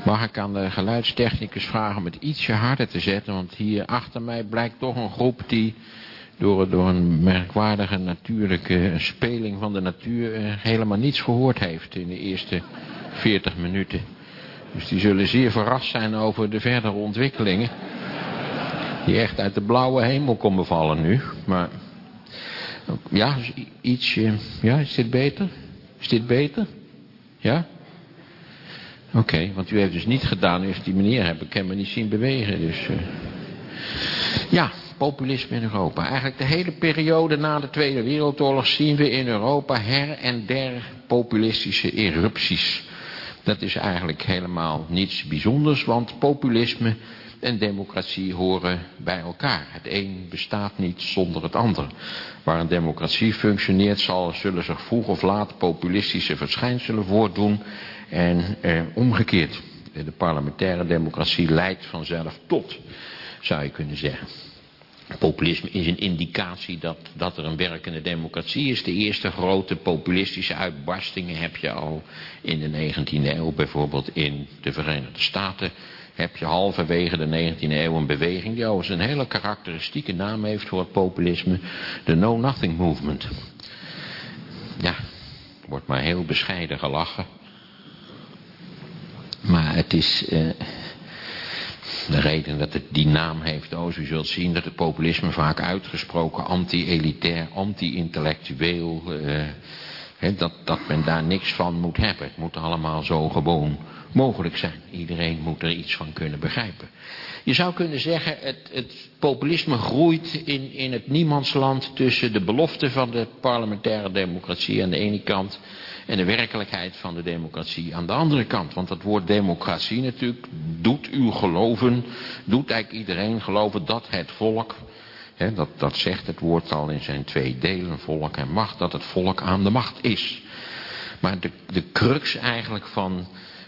Mag ik aan de geluidstechnicus vragen om het ietsje harder te zetten, want hier achter mij blijkt toch een groep die door, door een merkwaardige natuurlijke speling van de natuur eh, helemaal niets gehoord heeft in de eerste 40 minuten. Dus die zullen zeer verrast zijn over de verdere ontwikkelingen. Die echt uit de blauwe hemel komen vallen nu. Maar ja, ietsje, ja, is dit beter? Is dit beter? Ja? Oké, want u heeft dus niet gedaan, u heeft die meneer heb ik hem niet zien bewegen. Dus, uh... Ja, populisme in Europa. Eigenlijk de hele periode na de Tweede Wereldoorlog zien we in Europa her en der populistische erupties. Dat is eigenlijk helemaal niets bijzonders, want populisme en democratie horen bij elkaar. Het een bestaat niet zonder het ander. Waar een democratie functioneert zal, zullen zich vroeg of laat populistische verschijnselen voordoen en eh, omgekeerd. De parlementaire democratie leidt vanzelf tot, zou je kunnen zeggen. Populisme is een indicatie dat, dat er een werkende democratie is. De eerste grote populistische uitbarstingen heb je al in de 19e eeuw, bijvoorbeeld in de Verenigde Staten. Heb je halverwege de 19e eeuw een beweging die overigens een hele karakteristieke naam heeft voor het populisme. De Know Nothing Movement. Ja, wordt maar heel bescheiden gelachen. Maar het is... Uh, de reden dat het die naam heeft, oh, u zult zien dat het populisme vaak uitgesproken anti-elitair, anti-intellectueel, eh, dat, dat men daar niks van moet hebben. Het moet allemaal zo gewoon mogelijk zijn. Iedereen moet er iets van kunnen begrijpen. Je zou kunnen zeggen, het, het populisme groeit in, in het niemandsland tussen de belofte van de parlementaire democratie aan de ene kant en de werkelijkheid van de democratie aan de andere kant. Want dat woord democratie natuurlijk doet u geloven, doet eigenlijk iedereen geloven dat het volk, hè, dat, dat zegt het woord al in zijn twee delen, volk en macht, dat het volk aan de macht is. Maar de, de crux eigenlijk van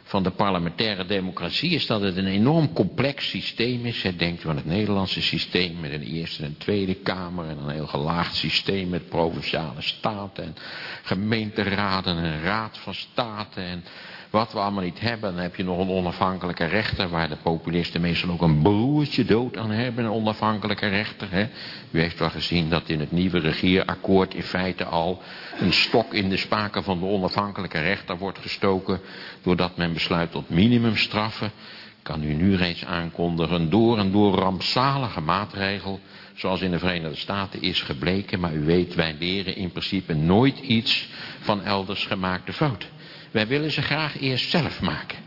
van de parlementaire democratie is dat het een enorm complex systeem is. Denkt u aan het Nederlandse systeem met een Eerste en Tweede Kamer en een heel gelaagd systeem met provinciale staten en gemeenteraden en raad van staten en wat we allemaal niet hebben. Dan heb je nog een onafhankelijke rechter waar de populisten meestal ook een broertje dood aan hebben. Een onafhankelijke rechter. Hè? U heeft wel gezien dat in het nieuwe regeerakkoord in feite al een stok in de spaken van de onafhankelijke rechter wordt gestoken. Doordat men besluit tot minimumstraffen. Kan u nu reeds aankondigen door en door rampzalige maatregel. Zoals in de Verenigde Staten is gebleken. Maar u weet wij leren in principe nooit iets van elders gemaakte fouten. Wij willen ze graag eerst zelf maken.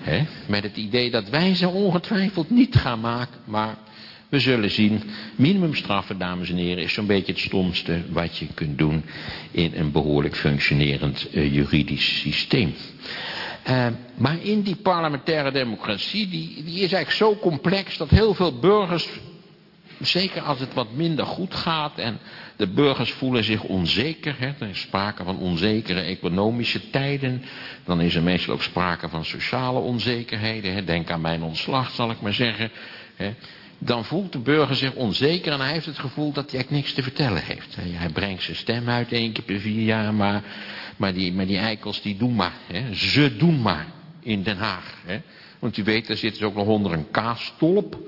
He? Met het idee dat wij ze ongetwijfeld niet gaan maken, maar we zullen zien. Minimumstraffen, dames en heren, is zo'n beetje het stomste wat je kunt doen in een behoorlijk functionerend uh, juridisch systeem. Uh, maar in die parlementaire democratie, die, die is eigenlijk zo complex dat heel veel burgers Zeker als het wat minder goed gaat en de burgers voelen zich onzeker. Hè, er is sprake van onzekere economische tijden. Dan is er meestal ook sprake van sociale onzekerheden. Hè, denk aan mijn ontslag, zal ik maar zeggen. Hè. Dan voelt de burger zich onzeker en hij heeft het gevoel dat hij eigenlijk niks te vertellen heeft. Hij brengt zijn stem uit één keer per vier jaar, maar, maar, die, maar die eikels die doen maar. Hè. Ze doen maar in Den Haag. Hè. Want u weet, daar zitten ze ook nog onder een kaastolp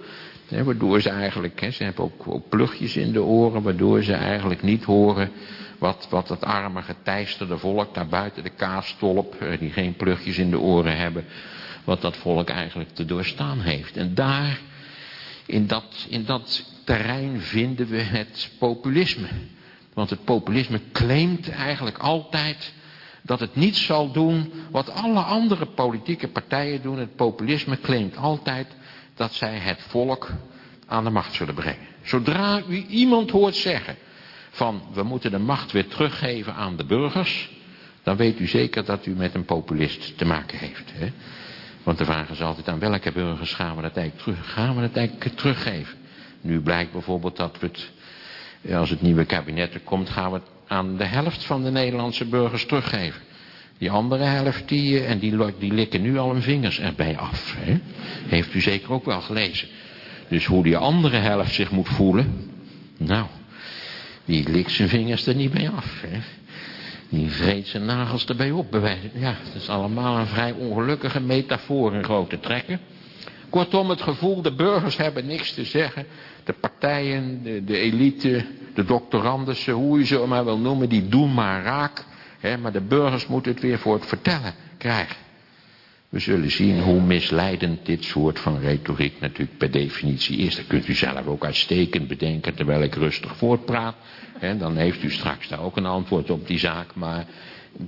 waardoor ze eigenlijk, ze hebben ook, ook plugjes in de oren, waardoor ze eigenlijk niet horen wat, wat het arme geteisterde volk daar buiten de kaastolp, eh, die geen plugjes in de oren hebben, wat dat volk eigenlijk te doorstaan heeft. En daar, in dat, in dat terrein vinden we het populisme. Want het populisme claimt eigenlijk altijd dat het niet zal doen wat alle andere politieke partijen doen. Het populisme claimt altijd dat zij het volk aan de macht zullen brengen. Zodra u iemand hoort zeggen van we moeten de macht weer teruggeven aan de burgers, dan weet u zeker dat u met een populist te maken heeft. Hè? Want de vraag is altijd aan welke burgers gaan we dat eigenlijk, we dat eigenlijk teruggeven. Nu blijkt bijvoorbeeld dat we het, als het nieuwe kabinet er komt, gaan we het aan de helft van de Nederlandse burgers teruggeven. Die andere helft, die, en die, die likken nu al hun vingers erbij af. Hè? Heeft u zeker ook wel gelezen. Dus hoe die andere helft zich moet voelen, nou, die likt zijn vingers er niet mee af. Hè? Die vreet zijn nagels erbij op. Ja, dat is allemaal een vrij ongelukkige metafoor in grote trekken. Kortom, het gevoel, de burgers hebben niks te zeggen. De partijen, de, de elite, de doctorandussen, hoe je ze maar wil noemen, die doen maar raak. Maar de burgers moeten het weer voor het vertellen krijgen. We zullen zien hoe misleidend dit soort van retoriek natuurlijk per definitie is. Dat kunt u zelf ook uitstekend bedenken terwijl ik rustig voortpraat. En dan heeft u straks daar ook een antwoord op die zaak. Maar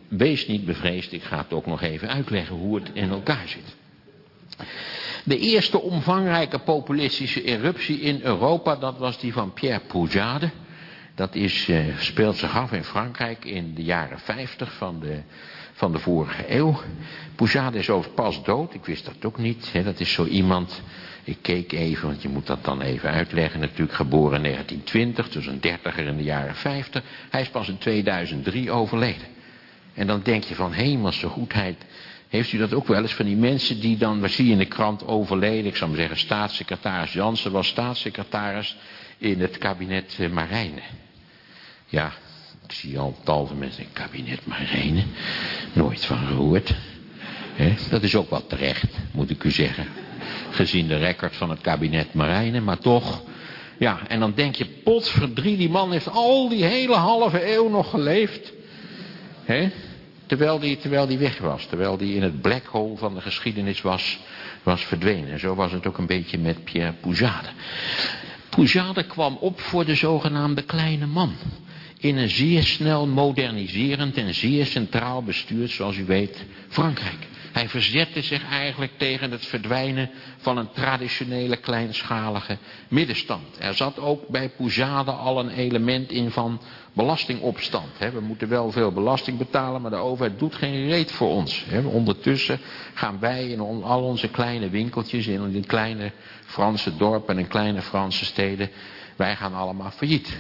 wees niet bevreesd, ik ga het ook nog even uitleggen hoe het in elkaar zit. De eerste omvangrijke populistische eruptie in Europa, dat was die van Pierre Poujade. Dat is, uh, speelt zich af in Frankrijk in de jaren 50 van de van de vorige eeuw. Poujade is over pas dood, ik wist dat ook niet. Hè. Dat is zo iemand, ik keek even, want je moet dat dan even uitleggen. Natuurlijk geboren in 1920, dus een dertiger in de jaren 50. Hij is pas in 2003 overleden. En dan denk je van hemelse goedheid. Heeft u dat ook wel eens van die mensen die dan, wat zie je in de krant, overleden. Ik zou maar zeggen, staatssecretaris Jansen was staatssecretaris in het kabinet eh, Marijnen. Ja, ik zie al tal van mensen in het kabinet Marijnen. Nooit van gehoord. dat is ook wel terecht, moet ik u zeggen. Gezien de record van het kabinet Marijnen, maar toch... Ja, en dan denk je, potverdrie, die man heeft al die hele halve eeuw nog geleefd. Terwijl die, terwijl die weg was, terwijl die in het black hole van de geschiedenis was, was verdwenen. En zo was het ook een beetje met Pierre Poujade. Poujade kwam op voor de zogenaamde kleine man in een zeer snel moderniserend en zeer centraal bestuurd, zoals u weet, Frankrijk. Hij verzette zich eigenlijk tegen het verdwijnen van een traditionele kleinschalige middenstand. Er zat ook bij Poujade al een element in van belastingopstand. We moeten wel veel belasting betalen, maar de overheid doet geen reet voor ons. Ondertussen gaan wij in al onze kleine winkeltjes, in de kleine Franse dorpen en in kleine Franse steden, wij gaan allemaal failliet.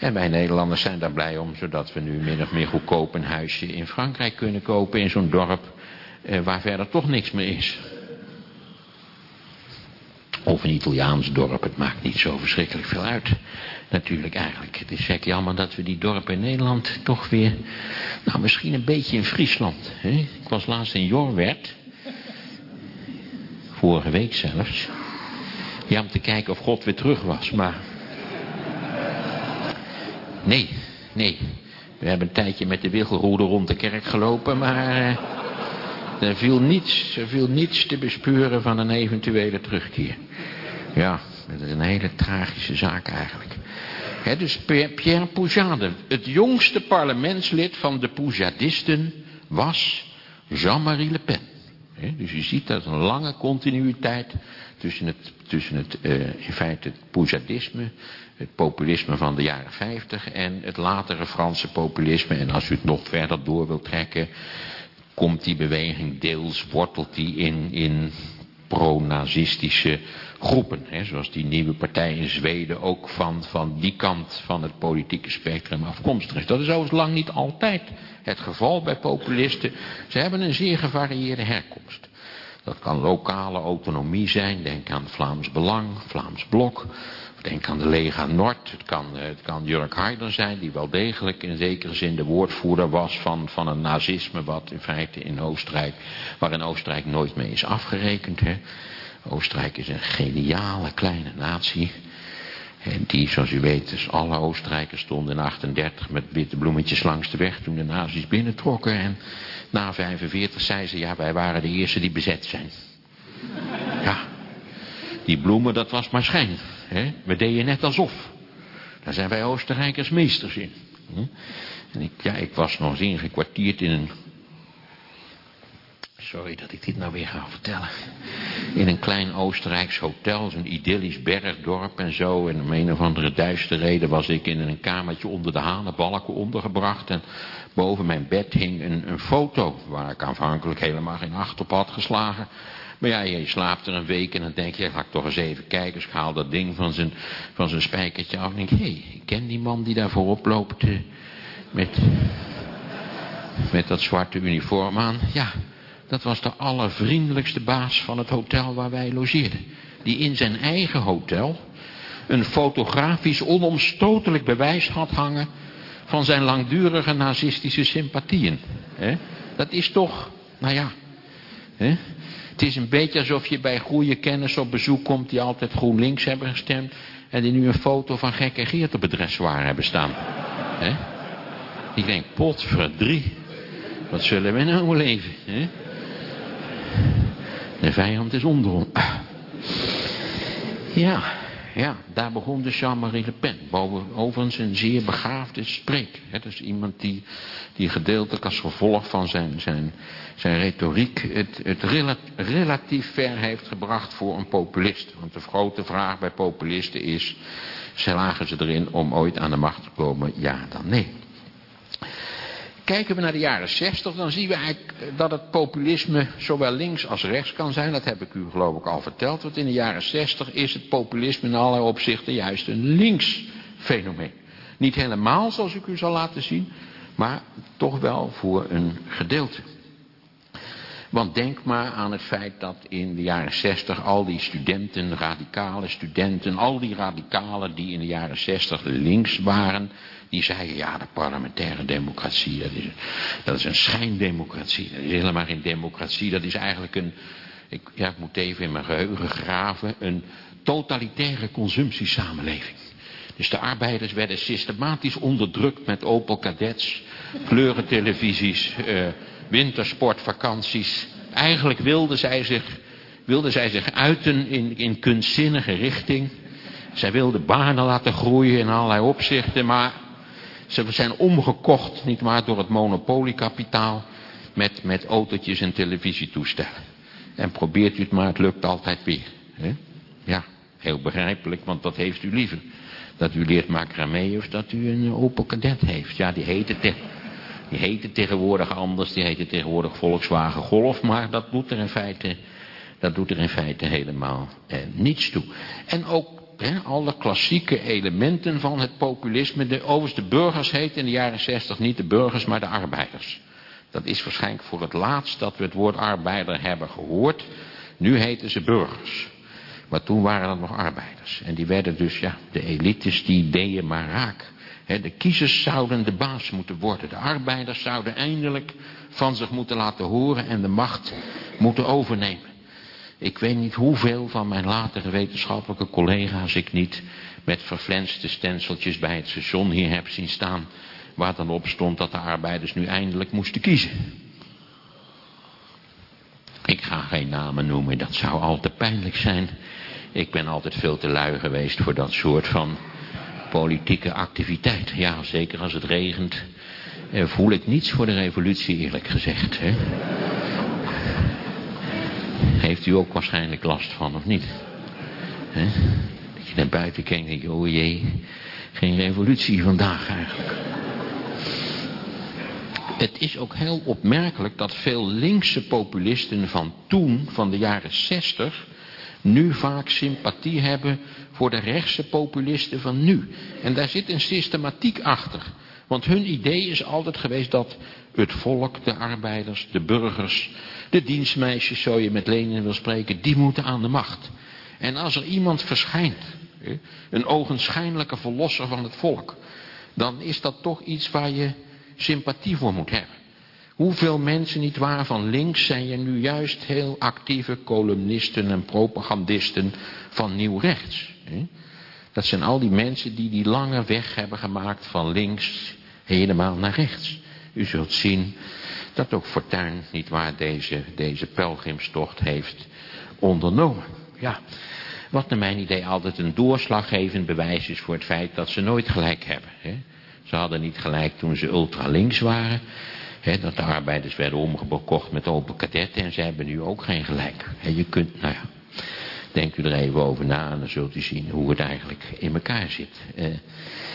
En wij Nederlanders zijn daar blij om, zodat we nu min of meer goedkoop een huisje in Frankrijk kunnen kopen in zo'n dorp eh, waar verder toch niks meer is. Of een Italiaans dorp, het maakt niet zo verschrikkelijk veel uit. Natuurlijk eigenlijk. Het is gek jammer dat we die dorpen in Nederland toch weer... Nou, misschien een beetje in Friesland. Hè? Ik was laatst in Jorwert. Vorige week zelfs. Ja, om te kijken of God weer terug was, maar... Nee, nee. We hebben een tijdje met de wiggelroede rond de kerk gelopen, maar... Uh, er, viel niets, er viel niets te bespeuren van een eventuele terugkeer. Ja, dat is een hele tragische zaak eigenlijk. Dus Pierre Poujade, het jongste parlementslid van de Poujadisten, was Jean-Marie Le Pen. dus je ziet dat een lange continuïteit tussen het, tussen het uh, in feite het Poujadisme het populisme van de jaren 50 en het latere Franse populisme. En als u het nog verder door wilt trekken, komt die beweging deels, wortelt die in, in pro-nazistische groepen. Hè, zoals die nieuwe partij in Zweden ook van, van die kant van het politieke spectrum afkomstig is. Dat is overigens lang niet altijd het geval bij populisten. Ze hebben een zeer gevarieerde herkomst. Dat kan lokale autonomie zijn, denk aan Vlaams Belang, Vlaams Blok. Denk aan de Lega Nord. Het kan, het kan Jurk Haider zijn, die wel degelijk in zekere zin de woordvoerder was van, van een nazisme, wat in feite in Oostenrijk, waar in Oostenrijk nooit mee is afgerekend. Hè. Oostenrijk is een geniale kleine natie. En die, zoals u weet, dus alle Oostenrijkers stonden in 38 met witte bloemetjes langs de weg toen de nazi's binnentrokken. En na 45 zei ze, ja, wij waren de eerste die bezet zijn. Ja, die bloemen, dat was maar schijn. Hè? We deden net alsof. Daar zijn wij Oostenrijkers meesters in. En ik, ja, ik was nog eens ingekwartierd in een... Sorry dat ik dit nou weer ga vertellen. In een klein Oostenrijks hotel, zo'n idyllisch bergdorp en zo. En om een of andere duistere reden was ik in een kamertje onder de hanenbalken ondergebracht. En boven mijn bed hing een, een foto waar ik aanvankelijk helemaal geen acht op had geslagen. Maar ja, je slaapt er een week en dan denk je, ga ik toch eens even kijken. Dus ik haal dat ding van zijn, van zijn spijkertje af en denk, hé, hey, ik ken die man die daar voorop loopt uh, met... met dat zwarte uniform aan. Ja, dat was de allervriendelijkste baas van het hotel waar wij logeerden. Die in zijn eigen hotel een fotografisch onomstotelijk bewijs had hangen van zijn langdurige nazistische sympathieën. Dat is toch, nou ja, het is een beetje alsof je bij goede kennis op bezoek komt die altijd GroenLinks hebben gestemd en die nu een foto van gekke Geert op het dressoir hebben staan. He? Ik denk, potverdrie, wat zullen we nou leven? De vijand is onder. Ja, ja, daar begon de Jean-Marie Le Pen. Overigens een zeer begaafde spreek. Dat is iemand die, die gedeeltelijk als gevolg van zijn, zijn, zijn retoriek het, het relatief ver heeft gebracht voor een populist. Want de grote vraag bij populisten is, slagen ze erin om ooit aan de macht te komen? Ja dan nee. Kijken we naar de jaren 60, dan zien we eigenlijk eh, dat het populisme zowel links als rechts kan zijn. Dat heb ik u geloof ik al verteld. Want in de jaren 60 is het populisme in allerlei opzichten juist een links fenomeen. Niet helemaal zoals ik u zal laten zien, maar toch wel voor een gedeelte. Want denk maar aan het feit dat in de jaren 60 al die studenten, radicale studenten, al die radicalen die in de jaren 60 links waren, die zeiden, ja, de parlementaire democratie, dat is, een schijndemocratie. Dat is helemaal geen democratie, dat is eigenlijk een, ik, ja, ik moet even in mijn geheugen graven, een totalitaire consumptiesamenleving. Dus de arbeiders werden systematisch onderdrukt met Opel Kadets, kleurentelevisies, uh, wintersportvakanties. Eigenlijk wilden zij zich, wilden zij zich uiten in, in kunstzinnige richting. Zij wilden banen laten groeien in allerlei opzichten, maar ze zijn omgekocht, niet maar door het monopoliekapitaal, met, met autootjes en televisietoestellen. En probeert u het maar, het lukt altijd weer. Hè? Ja, heel begrijpelijk, want dat heeft u liever. Dat u leert macramé of dat u een Opel Kadett heeft. Ja, die heette, te, die heette tegenwoordig anders, die heette tegenwoordig Volkswagen Golf, maar dat doet er in feite, dat doet er in feite helemaal eh, niets toe. En ook alle klassieke elementen van het populisme. De, overigens de burgers heet in de jaren 60 niet de burgers, maar de arbeiders. Dat is waarschijnlijk voor het laatst dat we het woord arbeider hebben gehoord. Nu heten ze burgers. Maar toen waren dat nog arbeiders. En die werden dus, ja, de elites die deden maar raak. de kiezers zouden de baas moeten worden. De arbeiders zouden eindelijk van zich moeten laten horen en de macht moeten overnemen. Ik weet niet hoeveel van mijn latere wetenschappelijke collega's ik niet met verflenste stenseltjes bij het station hier heb zien staan. Waar dan op stond dat de arbeiders nu eindelijk moesten kiezen. Ik ga geen namen noemen, dat zou al te pijnlijk zijn. Ik ben altijd veel te lui geweest voor dat soort van politieke activiteit. Ja, zeker als het regent, eh, voel ik niets voor de revolutie eerlijk gezegd. Hè? Heeft u ook waarschijnlijk last van, of niet? Dat je naar buiten kijkt en je, oh jee, geen revolutie vandaag eigenlijk. Het is ook heel opmerkelijk dat veel linkse populisten van toen, van de jaren 60, nu vaak sympathie hebben voor de rechtse populisten van nu. En daar zit een systematiek achter. Want hun idee is altijd geweest dat het volk, de arbeiders, de burgers, de dienstmeisjes, zo je met Lenin wil spreken, die moeten aan de macht. En als er iemand verschijnt, een ogenschijnlijke verlosser van het volk, dan is dat toch iets waar je sympathie voor moet hebben. Hoeveel mensen niet waar van links zijn er nu juist heel actieve columnisten en propagandisten van nieuw rechts. Dat zijn al die mensen die die lange weg hebben gemaakt van links helemaal naar rechts. U zult zien dat ook Fortuin niet waar deze, deze pelgrimstocht heeft ondernomen. Ja, wat naar mijn idee altijd een doorslaggevend bewijs is voor het feit dat ze nooit gelijk hebben. Hè. Ze hadden niet gelijk toen ze ultralinks waren. Hè, dat de arbeiders werden omgekocht met open kadetten en ze hebben nu ook geen gelijk. Hè, je kunt, nou ja, Denkt u er even over na dan zult u zien hoe het eigenlijk in elkaar zit. Uh,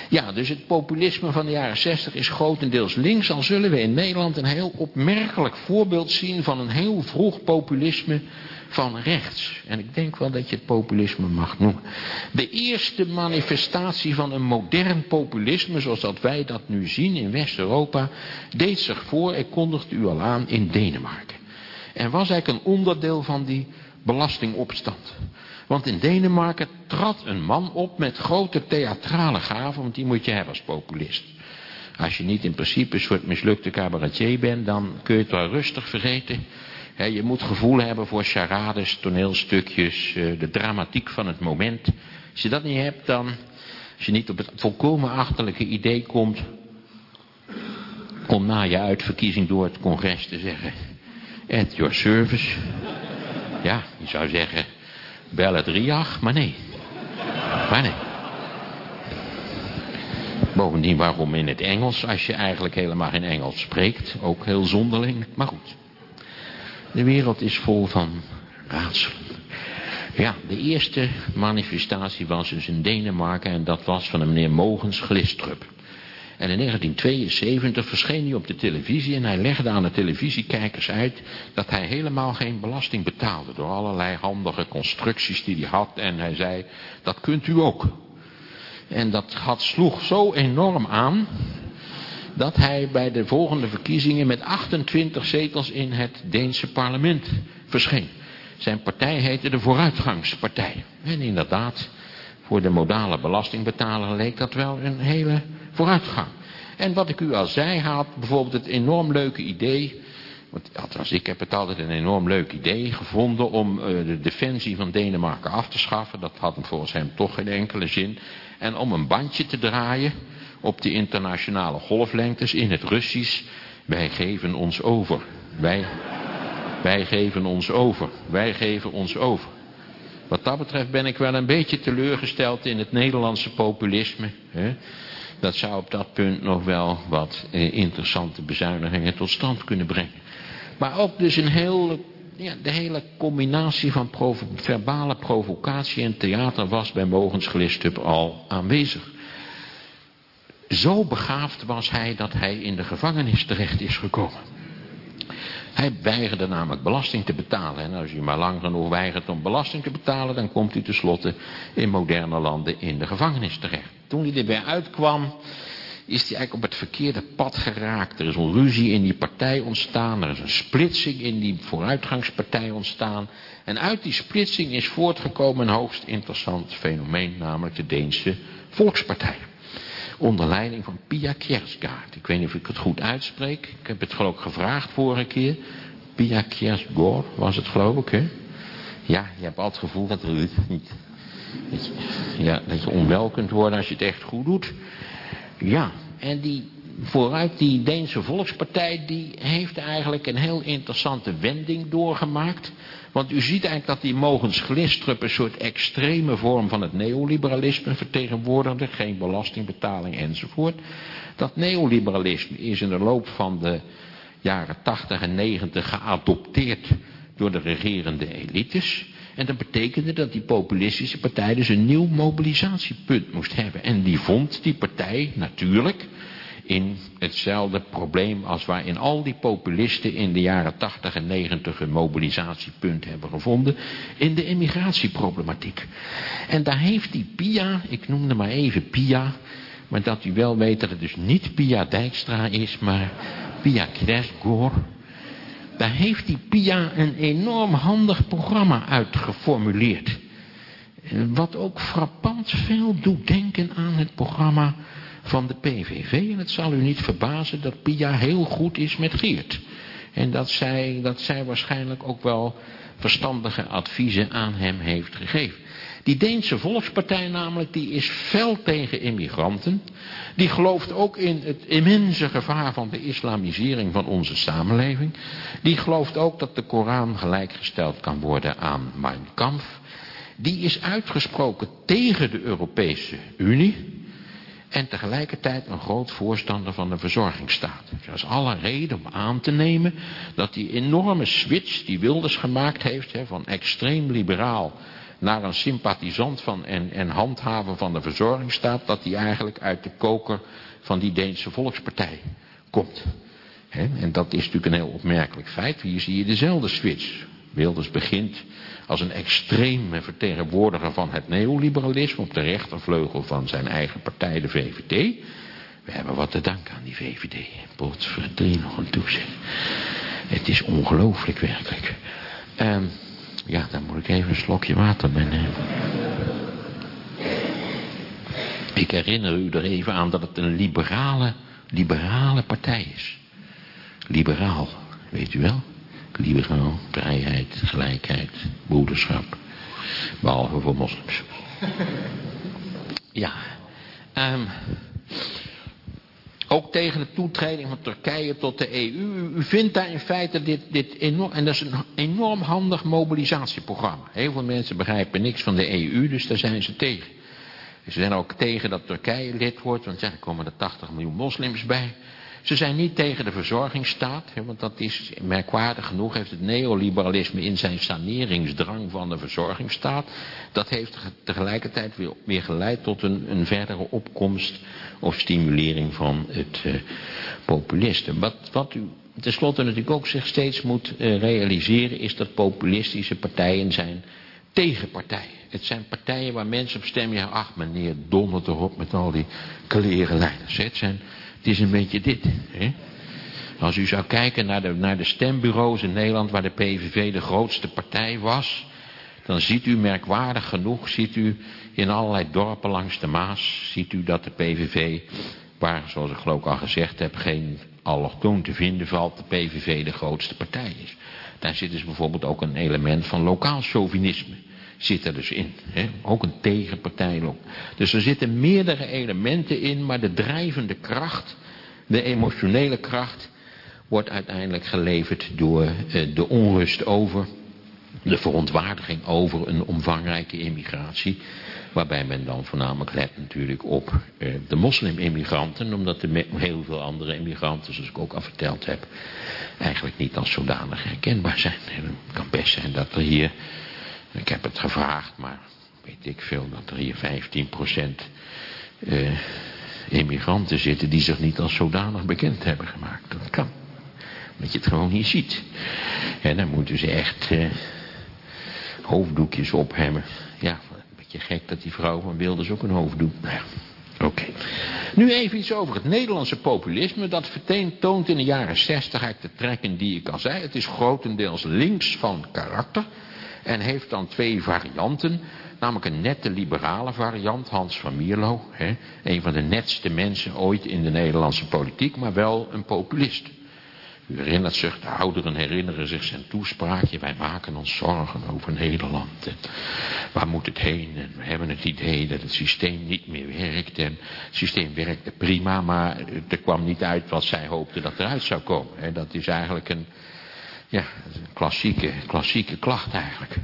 ja, dus het populisme van de jaren 60 is grotendeels links. Al zullen we in Nederland een heel opmerkelijk voorbeeld zien van een heel vroeg populisme van rechts. En ik denk wel dat je het populisme mag noemen. De eerste manifestatie van een modern populisme, zoals dat wij dat nu zien in West-Europa, deed zich voor, ik kondigde u al aan, in Denemarken. En was eigenlijk een onderdeel van die belastingopstand. Want in Denemarken trad een man op met grote theatrale gaven, want die moet je hebben als populist. Als je niet in principe een soort mislukte cabaretier bent, dan kun je het wel rustig vergeten. je moet gevoel hebben voor charades, toneelstukjes, eh, de dramatiek van het moment. Als je dat niet hebt, dan, als je niet op het volkomen achterlijke idee komt, om na je uitverkiezing door het congres te zeggen, at your service. Ja, je zou zeggen, Belledriach, maar nee. Maar nee. Bovendien, waarom in het Engels, als je eigenlijk helemaal geen Engels spreekt? Ook heel zonderling, maar goed. De wereld is vol van raadselen. Ja, de eerste manifestatie was dus in Denemarken en dat was van een meneer Mogens Glistrup. En in 1972 verscheen hij op de televisie en hij legde aan de televisiekijkers uit dat hij helemaal geen belasting betaalde door allerlei handige constructies die hij had. En hij zei, dat kunt u ook. En dat had, sloeg zo enorm aan dat hij bij de volgende verkiezingen met 28 zetels in het Deense parlement verscheen. Zijn partij heette de Vooruitgangspartij. En inderdaad, voor de modale belastingbetaler leek dat wel een hele vooruitgang. En wat ik u al zei, had bijvoorbeeld het enorm leuke idee... Want althans, ik heb het altijd een enorm leuk idee gevonden om uh, de defensie van Denemarken af te schaffen. Dat had volgens hem toch geen enkele zin. En om een bandje te draaien op de internationale golflengtes in het Russisch. Wij geven ons over. Wij, wij geven ons over. Wij geven ons over. Wat dat betreft ben ik wel een beetje teleurgesteld in het Nederlandse populisme. Hè? Dat zou op dat punt nog wel wat eh, interessante bezuinigingen tot stand kunnen brengen. Maar ook dus een heel, ja, de hele combinatie van verbale provocatie en theater was bij Mogens Glistrup al aanwezig. Zo begaafd was hij dat hij in de gevangenis terecht is gekomen. Hij weigerde namelijk belasting te betalen. En als u maar lang genoeg weigert om belasting te betalen, dan komt u tenslotte in moderne landen in de gevangenis terecht. Toen hij er weer uitkwam, is hij eigenlijk op het verkeerde pad geraakt. Er is een ruzie in die partij ontstaan. Er is een splitsing in die vooruitgangspartij ontstaan. En uit die splitsing is voortgekomen een hoogst interessant fenomeen, namelijk de Deense Volkspartij onder leiding van Pia Kjersgaard. Ik weet niet of ik het goed uitspreek. Ik heb het geloof ik gevraagd vorige keer. Pia Kjersgaard was het geloof ik, hè? Ja, je hebt altijd het gevoel dat er niet... Dat je, ja, dat je onwel kunt worden als je het echt goed doet. Ja, en die vooruit die Deense Volkspartij, die heeft eigenlijk een heel interessante wending doorgemaakt. Want u ziet eigenlijk dat die Mogens Glistrup een soort extreme vorm van het neoliberalisme vertegenwoordigde. Geen belastingbetaling enzovoort. Dat neoliberalisme is in de loop van de jaren 80 en 90 geadopteerd door de regerende elites. En dat betekende dat die populistische partij dus een nieuw mobilisatiepunt moest hebben. En die vond die partij natuurlijk in hetzelfde probleem als waarin al die populisten in de jaren 80 en 90 een mobilisatiepunt hebben gevonden, in de immigratieproblematiek. En daar heeft die Pia, ik noemde maar even Pia, maar dat u wel weet dat het dus niet Pia Dijkstra is, maar Pia Kresgor. Daar heeft die Pia een enorm handig programma uitgeformuleerd. Wat ook frappant veel doet denken aan het programma van de PVV. En het zal u niet verbazen dat Pia heel goed is met Geert. En dat zij, dat zij waarschijnlijk ook wel verstandige adviezen aan hem heeft gegeven. Die Deense Volkspartij namelijk, die is fel tegen immigranten. Die gelooft ook in het immense gevaar van de islamisering van onze samenleving. Die gelooft ook dat de Koran gelijkgesteld kan worden aan Mein Kampf. Die is uitgesproken tegen de Europese Unie en tegelijkertijd een groot voorstander van de verzorgingsstaat. Er is alle reden om aan te nemen dat die enorme switch die Wilders gemaakt heeft, hè, van extreem liberaal naar een sympathisant van en, en handhaver van de verzorgingsstaat, dat hij eigenlijk uit de koker van die Deense Volkspartij komt. en dat is natuurlijk een heel opmerkelijk feit. Hier zie je dezelfde switch. Wilders begint als een extreme vertegenwoordiger van het neoliberalisme op de rechtervleugel van zijn eigen partij, de VVD. We hebben wat te danken aan die VVD. Potverdrie nog een toezicht. Het is ongelooflijk werkelijk. Um, ja, dan moet ik even een slokje water nemen. Ik herinner u er even aan dat het een liberale, liberale partij is. Liberaal, weet u wel? Liberaal, vrijheid, gelijkheid, broederschap. Behalve voor moslims. Ja. Um, ook tegen de toetreding van Turkije tot de EU. U, vindt daar in feite dit, dit enorm, en dat is een enorm handig mobilisatieprogramma. Heel veel mensen begrijpen niks van de EU, dus daar zijn ze tegen. Ze zijn ook tegen dat Turkije lid wordt, want ja, er komen er 80 miljoen moslims bij. Ze zijn niet tegen de verzorgingsstaat, want dat is merkwaardig genoeg, heeft het neoliberalisme in zijn saneringsdrang van de verzorgingsstaat, dat heeft tegelijkertijd weer, geleid tot een, een, verdere opkomst of stimulering van het uh, populisten. Wat, wat u tenslotte natuurlijk ook zich steeds moet uh, realiseren, is dat populistische partijen zijn tegenpartijen. Het zijn partijen waar mensen op stemmen, ja, ach meneer, dondert erop met al die klerenlijners. Het zijn het is een beetje dit. Hè? Als u zou kijken naar de, naar de stembureaus in Nederland waar de PVV de grootste partij was. Dan ziet u merkwaardig genoeg, ziet u in allerlei dorpen langs de Maas, ziet u dat de PVV, waar zoals ik geloof al gezegd heb, geen allochtoon te vinden valt, de PVV de grootste partij is. Daar zit dus bijvoorbeeld ook een element van lokaal chauvinisme zit er dus in. Hè? Ook een tegenpartij. Dus er zitten meerdere elementen in, maar de drijvende kracht, de emotionele kracht, wordt uiteindelijk geleverd door eh, de onrust over, de verontwaardiging over een omvangrijke immigratie. Waarbij men dan voornamelijk let natuurlijk op eh, de moslim-immigranten. Omdat er heel veel andere immigranten, zoals ik ook al verteld heb, eigenlijk niet als zodanig herkenbaar zijn. Het kan best zijn dat er hier ik heb het gevraagd, maar weet ik veel dat er hier 15% uh, eh, immigranten zitten die zich niet als zodanig bekend hebben gemaakt. Dat kan. Dat je het gewoon niet ziet. En dan moeten ze echt uh, hoofddoekjes op hebben. Ja, een beetje gek dat die vrouw van Wilders ook een hoofddoek. Nou oké. Nu even iets over het Nederlandse populisme. Dat toont in de jaren 60 eigenlijk de trekken die ik al zei. Het is grotendeels links van karakter. En heeft dan twee varianten. Namelijk een nette liberale variant, Hans van Mierlo. Hè, een van de netste mensen ooit in de Nederlandse politiek, maar wel een populist. U herinnert zich, de ouderen herinneren zich zijn toespraakje. Wij maken ons zorgen over Nederland. Waar moet het heen? En we hebben het idee dat het systeem niet meer werkt. En het systeem werkte prima, maar er kwam niet uit wat zij hoopten dat eruit zou komen. En dat is eigenlijk een, ja, klassieke, klassieke klacht eigenlijk.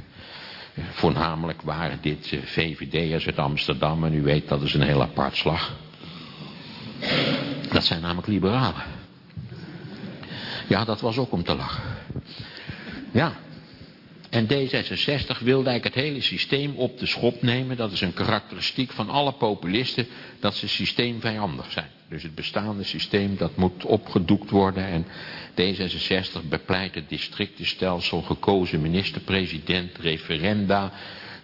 Voornamelijk waren dit eh, VVD'ers uit Amsterdam en u weet dat is een heel apart slag. Dat zijn namelijk liberalen. Ja, dat was ook om te lachen. Ja. En D66 wilde eigenlijk het hele systeem op de schop nemen. Dat is een karakteristiek van alle populisten, dat ze systeemvijandig zijn. Dus het bestaande systeem, dat moet opgedoekt worden. En D66 bepleit het districtenstelsel, gekozen minister-president, referenda.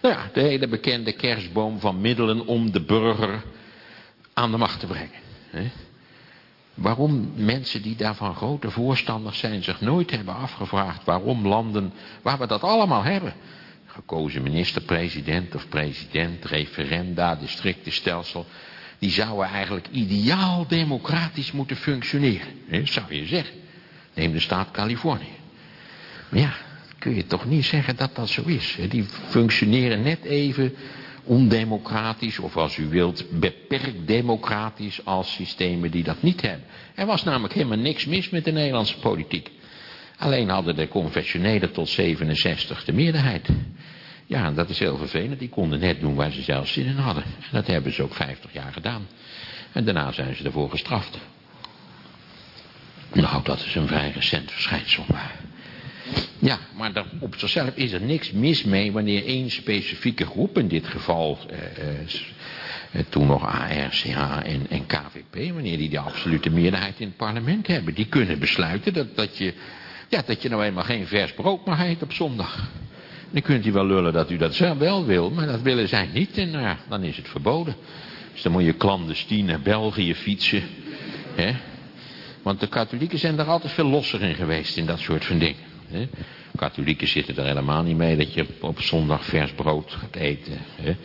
Nou ja, de hele bekende kerstboom van middelen om de burger aan de macht te brengen. Waarom mensen die daarvan grote voorstanders zijn zich nooit hebben afgevraagd waarom landen waar we dat allemaal hebben. Gekozen minister-president of president, referenda, districtenstelsel. Die zouden eigenlijk ideaal democratisch moeten functioneren. Hè, zou je zeggen. Neem de staat Californië. Maar ja, kun je toch niet zeggen dat dat zo is. Die functioneren net even ondemocratisch of als u wilt beperkt democratisch als systemen die dat niet hebben. Er was namelijk helemaal niks mis met de Nederlandse politiek. Alleen hadden de confessionelen tot 67 de meerderheid. Ja, dat is heel vervelend. Die konden net doen waar ze zelf zin in hadden. En dat hebben ze ook 50 jaar gedaan. En daarna zijn ze ervoor gestraft. Nou, dat is een vrij recent verschijnsel. Maar Ja, maar op zichzelf is er niks mis mee wanneer één specifieke groep, in dit geval eh, eh, toen nog ARCH en, en KVP, wanneer die de absolute meerderheid in het parlement hebben. Die kunnen besluiten dat, dat, je, ja, dat je nou eenmaal geen vers brood mag op zondag. Dan kunt u wel lullen dat u dat zelf wel wil, maar dat willen zij niet en nou ja, dan is het verboden. Dus dan moet je clandestien naar België fietsen. Hè? Want de katholieken zijn daar altijd veel losser in geweest in dat soort van dingen. Hè? Katholieken zitten er helemaal niet mee dat je op zondag vers brood gaat eten. Hè?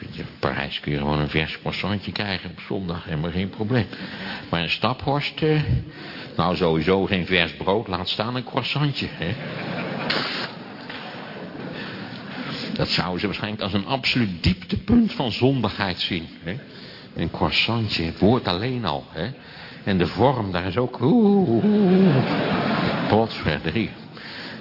In Parijs kun je gewoon een vers croissantje krijgen op zondag, helemaal geen probleem. Maar een staphorst, eh, nou sowieso geen vers brood, laat staan een croissantje. Hè? Dat zouden ze waarschijnlijk als een absoluut dieptepunt van zondigheid zien. Hè? Een croissantje, het woord alleen al. Hè? En de vorm, daar is ook... Oeh, Potverdorie.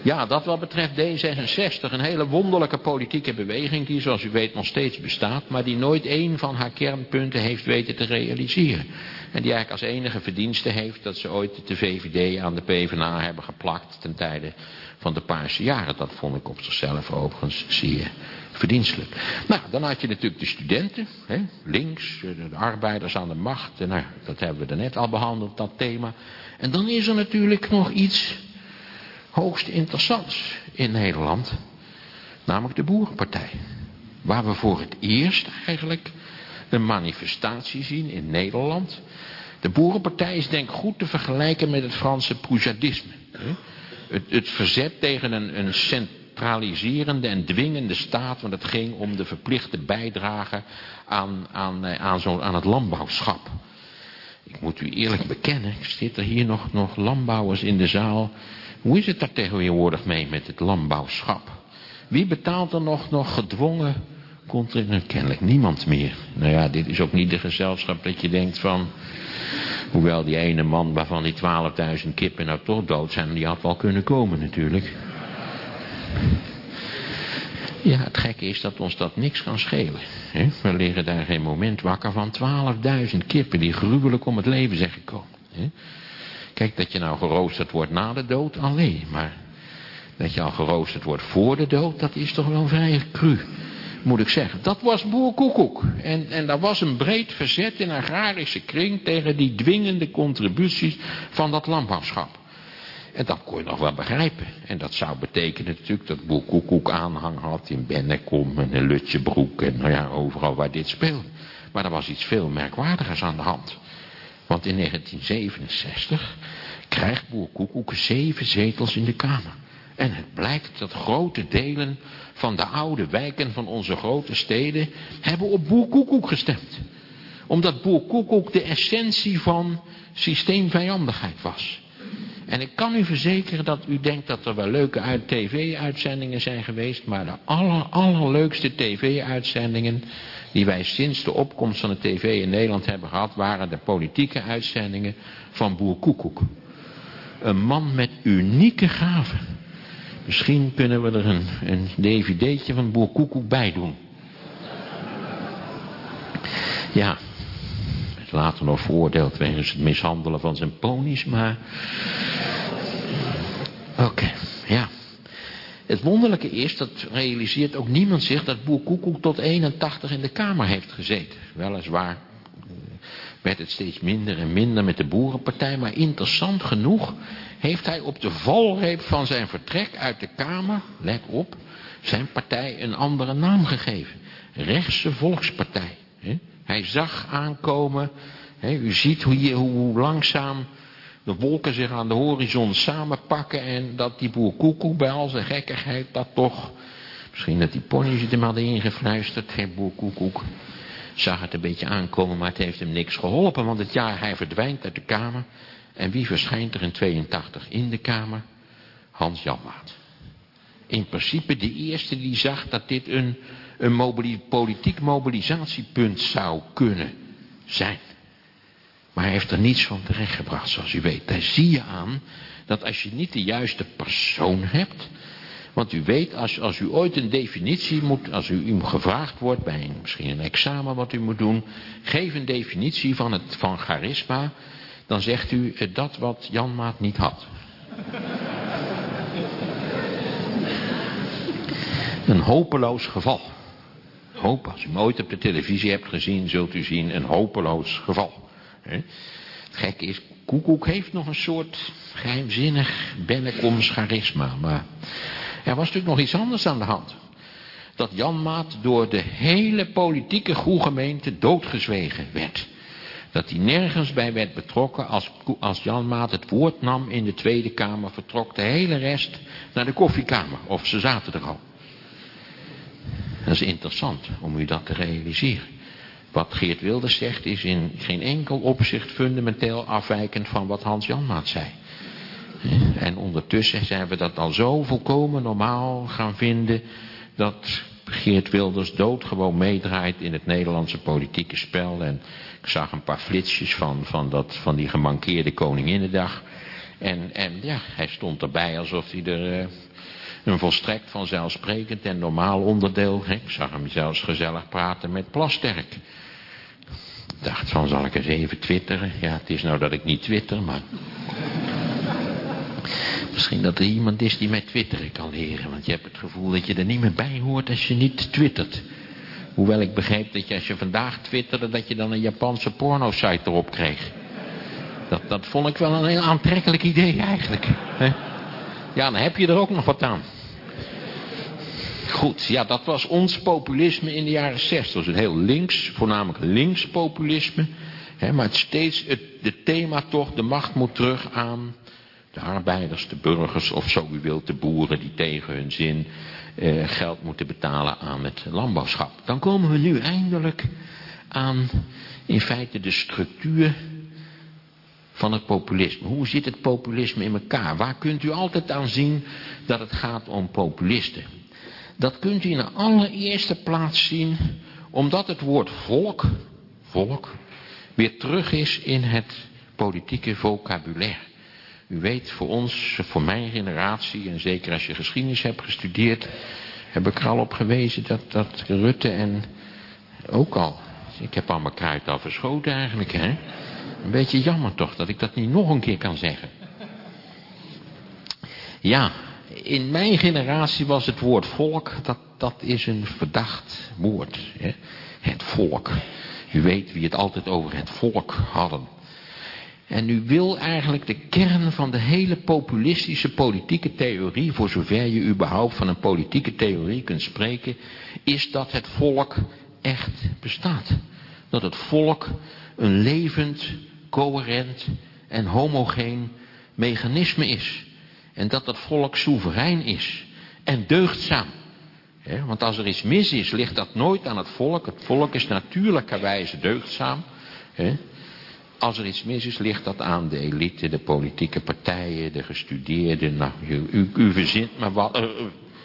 Ja, dat wat betreft D66, een hele wonderlijke politieke beweging die zoals u weet nog steeds bestaat, maar die nooit één van haar kernpunten heeft weten te realiseren. En die eigenlijk als enige verdienste heeft dat ze ooit de VVD aan de PvdA hebben geplakt ten tijde van de Paarse jaren. Dat vond ik op zichzelf overigens zeer verdienstelijk. Nou, dan had je natuurlijk de studenten, hè, links, de arbeiders aan de macht. Nou, dat hebben we net al behandeld, dat thema. En dan is er natuurlijk nog iets hoogst interessants in Nederland. Namelijk de Boerenpartij. Waar we voor het eerst eigenlijk een manifestatie zien in Nederland. De Boerenpartij is denk ik goed te vergelijken met het Franse poujadisme. Het, het verzet tegen een, een centraliserende en dwingende staat. Want het ging om de verplichte bijdrage aan, aan, eh, aan, aan het landbouwschap. Ik moet u eerlijk bekennen, ik zit er hier nog, nog landbouwers in de zaal hoe is het daar tegenwoordig mee met het landbouwschap? Wie betaalt er nog, nog gedwongen contributie? Kennelijk niemand meer. Nou ja, dit is ook niet de gezelschap dat je denkt van... Hoewel die ene man waarvan die 12.000 kippen nou toch dood zijn... die had wel kunnen komen natuurlijk. Ja, het gekke is dat ons dat niks kan schelen. Hè? We liggen daar geen moment wakker van 12.000 kippen... die gruwelijk om het leven zijn gekomen. Hè? Kijk, dat je nou geroosterd wordt na de dood, alleen. Maar dat je al geroosterd wordt voor de dood, dat is toch wel vrij cru. Moet ik zeggen. Dat was boerkoekoek. En, en daar was een breed verzet in agrarische kring tegen die dwingende contributies van dat landbouwschap. En dat kon je nog wel begrijpen. En dat zou betekenen natuurlijk dat boerkoekoek aanhang had in Bennekom en in Lutjebroek en nou ja, overal waar dit speelde. Maar er was iets veel merkwaardigers aan de hand. Want in 1967 krijgt Boer Koekoek zeven zetels in de Kamer. En het blijkt dat grote delen van de oude wijken van onze grote steden hebben op Boer Koekoek gestemd. Omdat Boer Koekoek de essentie van systeemvijandigheid was. En ik kan u verzekeren dat u denkt dat er wel leuke tv-uitzendingen zijn geweest, maar de aller, allerleukste tv-uitzendingen die wij sinds de opkomst van de tv in Nederland hebben gehad, waren de politieke uitzendingen van Boer Koekoek. Een man met unieke gaven. Misschien kunnen we er een, een dvd'tje van Boer Koekoek bij doen. Ja, later nog veroordeeld wegens het mishandelen van zijn ponies, maar... Oké, ja. Het wonderlijke is, dat realiseert ook niemand zich, dat Boer Koekoek tot 81 in de Kamer heeft gezeten. Weliswaar werd het steeds minder en minder met de boerenpartij, maar interessant genoeg heeft hij op de valreep van zijn vertrek uit de Kamer, let op, zijn partij een andere naam gegeven. Rechtse Volkspartij. Hij zag aankomen, u ziet hoe, hoe langzaam de wolken zich aan de horizon samenpakken en dat die boer Koekoek bij al zijn gekkigheid dat toch, misschien dat die pony's het hem hadden ingefluisterd, geen boer Koekoek, zag het een beetje aankomen, maar het heeft hem niks geholpen, want het jaar hij verdwijnt uit de Kamer en wie verschijnt er in 82 in de Kamer? Hans Janmaat. In principe de eerste die zag dat dit een, een politiek mobilisatiepunt zou kunnen zijn. Maar hij heeft er niets van terechtgebracht, zoals u weet. Daar zie je aan dat als je niet de juiste persoon hebt... Want u weet, als, als u ooit een definitie moet, als u, u gevraagd wordt bij een, misschien een examen wat u moet doen, geef een definitie van, het, van charisma, dan zegt u dat wat Jan Maat niet had. Een hopeloos geval. Hoop, als u hem ooit op de televisie hebt gezien, zult u zien een hopeloos geval. Het gekke is, Koekoek heeft nog een soort geheimzinnig Bennekoms charisma. Maar er was natuurlijk nog iets anders aan de hand. Dat Jan Maat door de hele politieke gemeente doodgezwegen werd. Dat hij nergens bij werd betrokken als, als Jan Maat het woord nam in de Tweede Kamer. Vertrok de hele rest naar de koffiekamer. Of ze zaten er al. Dat is interessant om u dat te realiseren. Wat Geert Wilders zegt is in geen enkel opzicht fundamenteel afwijkend van wat Hans Janmaat zei. En ondertussen zijn we dat al zo volkomen normaal gaan vinden dat Geert Wilders doodgewoon meedraait in het Nederlandse politieke spel. En ik zag een paar flitsjes van, van, dat, van die gemankeerde Koninginnedag. En, en ja, hij stond erbij alsof hij er uh, een volstrekt vanzelfsprekend en normaal onderdeel... Ik zag hem zelfs gezellig praten met Plasterk. Ik dacht van, zal ik eens even twitteren? Ja, het is nou dat ik niet twitter, maar... Misschien dat er iemand is die mij twitteren kan leren. Want je hebt het gevoel dat je er niet meer bij hoort als je niet twittert. Hoewel ik begreep dat je als je vandaag twitterde... dat je dan een Japanse porno-site erop kreeg. Dat, dat vond ik wel een heel aantrekkelijk idee eigenlijk. Ja, dan heb je er ook nog wat aan. Goed, ja, dat was ons populisme in de jaren 60. Dat was een heel links, voornamelijk links populisme. Maar het steeds het de thema toch, de macht moet terug aan de arbeiders, de burgers of zo u wilt, de boeren die tegen hun zin eh, geld moeten betalen aan het landbouwschap. Dan komen we nu eindelijk aan in feite de structuur van het populisme. Hoe zit het populisme in elkaar? Waar kunt u altijd aan zien dat het gaat om populisten? Dat kunt u in de allereerste plaats zien omdat het woord volk, volk, weer terug is in het politieke vocabulaire. U weet, voor ons, voor mijn generatie, en zeker als je geschiedenis hebt gestudeerd, heb ik er al op gewezen dat, dat Rutte en ook al, ik heb al mijn kruid al verschoten eigenlijk, hè. Een beetje jammer toch, dat ik dat niet nog een keer kan zeggen. Ja, in mijn generatie was het woord volk, dat, dat is een verdacht woord. Hè? Het volk. U weet wie het altijd over het volk hadden. En u wil eigenlijk de kern van de hele populistische politieke theorie, voor zover je überhaupt van een politieke theorie kunt spreken, is dat het volk echt bestaat. Dat het volk een levend, coherent en homogeen mechanisme is. En dat dat volk soeverein is en deugdzaam. want als er iets mis is, ligt dat nooit aan het volk. Het volk is natuurlijkerwijze deugdzaam. Als er iets mis is, ligt dat aan de elite, de politieke partijen, de gestudeerden. Nou, u, u verzint maar wat. Uh,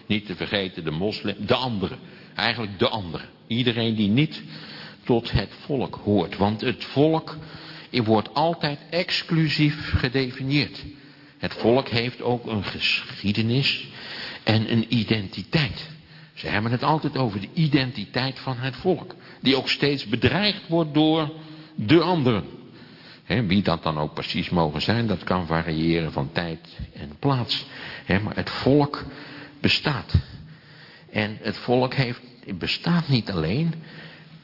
niet te vergeten de moslim, de anderen. Eigenlijk de anderen. Iedereen die niet tot het volk hoort. Want het volk wordt altijd exclusief gedefinieerd. Het volk heeft ook een geschiedenis en een identiteit. Ze hebben het altijd over de identiteit van het volk. Die ook steeds bedreigd wordt door de anderen. Wie dat dan ook precies mogen zijn, dat kan variëren van tijd en plaats. maar het volk bestaat. En het volk heeft, bestaat niet alleen,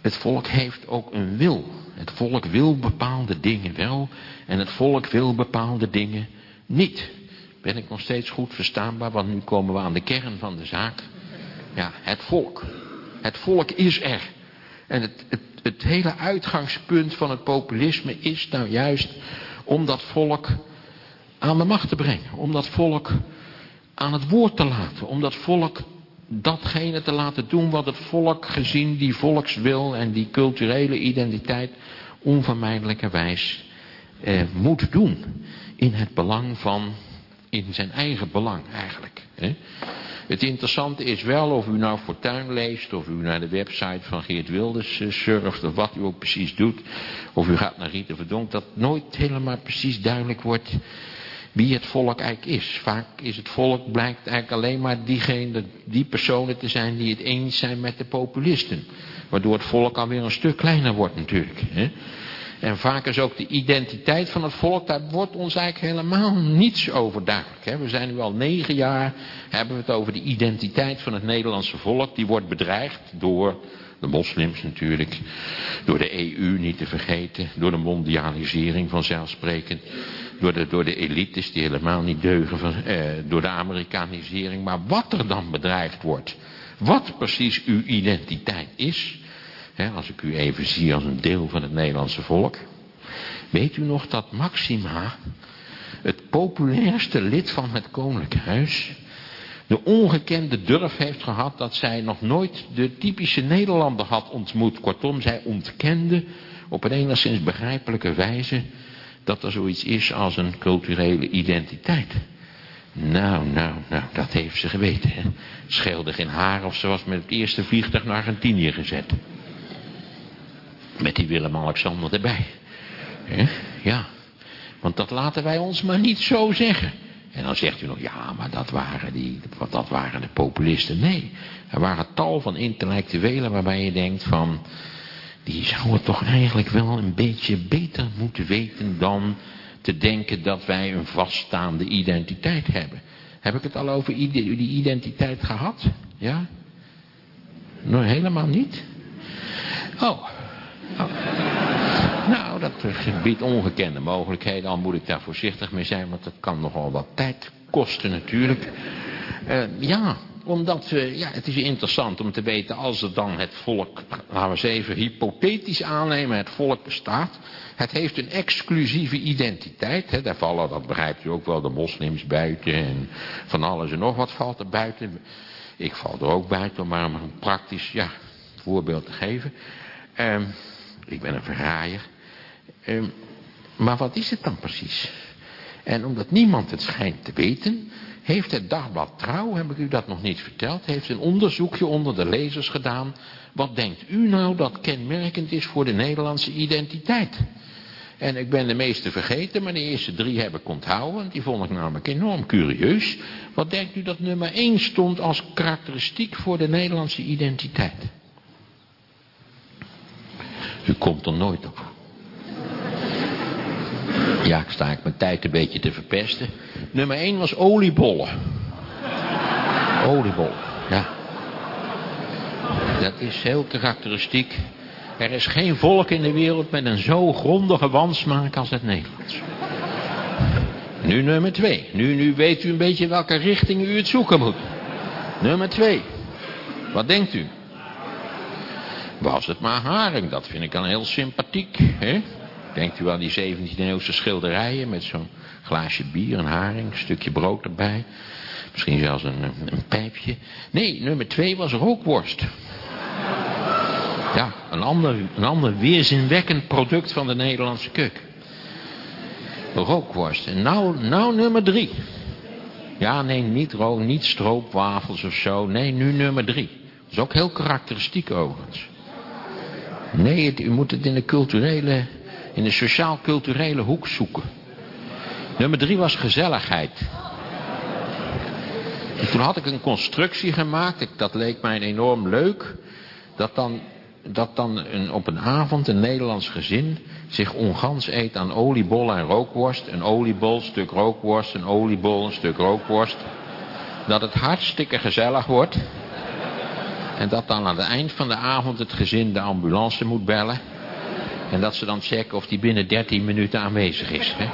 het volk heeft ook een wil. Het volk wil bepaalde dingen wel en het volk wil bepaalde dingen niet. Ben ik nog steeds goed verstaanbaar, want nu komen we aan de kern van de zaak. Ja, het volk. Het volk is er. En het, het, het hele uitgangspunt van het populisme is nou juist om dat volk aan de macht te brengen. Om dat volk aan het woord te laten. Om dat volk datgene te laten doen wat het volk gezien die volkswil en die culturele identiteit onvermijdelijkerwijs eh, moet doen. In het belang van, in zijn eigen belang eigenlijk. Hè. Het interessante is wel of u nou Fortuin leest, of u naar de website van Geert Wilders uh, surft, of wat u ook precies doet. Of u gaat naar Rita Verdonk, dat nooit helemaal precies duidelijk wordt wie het volk eigenlijk is. Vaak is het volk, blijkt eigenlijk alleen maar diegene, die personen te zijn die het eens zijn met de populisten. Waardoor het volk alweer een stuk kleiner wordt natuurlijk. Hè? En vaak is ook de identiteit van het volk, daar wordt ons eigenlijk helemaal niets over duidelijk. Hè. We zijn nu al negen jaar, hebben we het over de identiteit van het Nederlandse volk. Die wordt bedreigd door de moslims natuurlijk, door de EU niet te vergeten, door de mondialisering vanzelfsprekend, door de, door de elites die helemaal niet deugen, van, eh, door de Amerikanisering. Maar wat er dan bedreigd wordt, wat precies uw identiteit is, als ik u even zie als een deel van het Nederlandse volk. Weet u nog dat Maxima, het populairste lid van het Koninklijk Huis, de ongekende durf heeft gehad dat zij nog nooit de typische Nederlander had ontmoet. Kortom, zij ontkende op een enigszins begrijpelijke wijze dat er zoiets is als een culturele identiteit. Nou, nou, nou, dat heeft ze geweten. Hè? Scheelde geen haar of ze was met het eerste vliegtuig naar Argentinië gezet. Met die Willem-Alexander erbij. Ja, want dat laten wij ons maar niet zo zeggen. En dan zegt u nog, ja, maar dat waren, die, dat waren de populisten. Nee, er waren tal van intellectuelen waarbij je denkt van... die zouden toch eigenlijk wel een beetje beter moeten weten dan te denken dat wij een vaststaande identiteit hebben. Heb ik het al over die identiteit gehad? Ja? Nou, helemaal niet? Oh. Oh. Nou, dat biedt ongekende mogelijkheden. Al moet ik daar voorzichtig mee zijn, want dat kan nogal wat tijd kosten natuurlijk. Uh, ja, omdat, uh, ja, het is interessant om te weten als er dan het volk, laten we eens even hypothetisch aannemen, het volk bestaat. Het heeft een exclusieve identiteit. Hè, daar vallen, dat begrijpt u ook wel, de moslims buiten en van alles en nog wat valt er buiten. Ik val er ook buiten, om maar een praktisch ja, voorbeeld te geven. Uh, ik ben een verraaier. Uh, maar wat is het dan precies? En omdat niemand het schijnt te weten, heeft het dagblad Trouw, heb ik u dat nog niet verteld, heeft een onderzoekje onder de lezers gedaan. Wat denkt u nou dat kenmerkend is voor de Nederlandse identiteit? En ik ben de meeste vergeten, maar de eerste drie heb ik onthouden, die vond ik namelijk enorm curieus. Wat denkt u dat nummer één stond als karakteristiek voor de Nederlandse identiteit? U komt er nooit op. Ja, ik sta ik mijn tijd een beetje te verpesten. Nummer 1 was oliebollen. Oliebollen, ja. Dat is heel karakteristiek. Er is geen volk in de wereld met een zo grondige wansmaak als het Nederlands. Nu nummer 2. Nu, nu weet u een beetje welke richting u het zoeken moet. Nummer 2. Wat denkt u? Was het maar haring, dat vind ik dan heel sympathiek. Hè? Denkt u aan die 17e eeuwse schilderijen met zo'n glaasje bier, een haring, een stukje brood erbij. Misschien zelfs een, een pijpje. Nee, nummer twee was rookworst. Ja, een ander, een ander weerzinwekkend product van de Nederlandse keuken. Rookworst. En nou, nou nummer drie. Ja, nee, niet rook, niet stroopwafels of zo. Nee, nu nummer drie. Dat is ook heel karakteristiek overigens. Nee, het, u moet het in de culturele, in de sociaal-culturele hoek zoeken. Nummer drie was gezelligheid. En toen had ik een constructie gemaakt, dat leek mij enorm leuk, dat dan, dat dan een, op een avond een Nederlands gezin zich ongans eet aan oliebol en rookworst. Een oliebol, een stuk rookworst, een oliebol, een stuk rookworst. Dat het hartstikke gezellig wordt. En dat dan aan het eind van de avond het gezin de ambulance moet bellen. En dat ze dan checken of die binnen 13 minuten aanwezig is. Hè?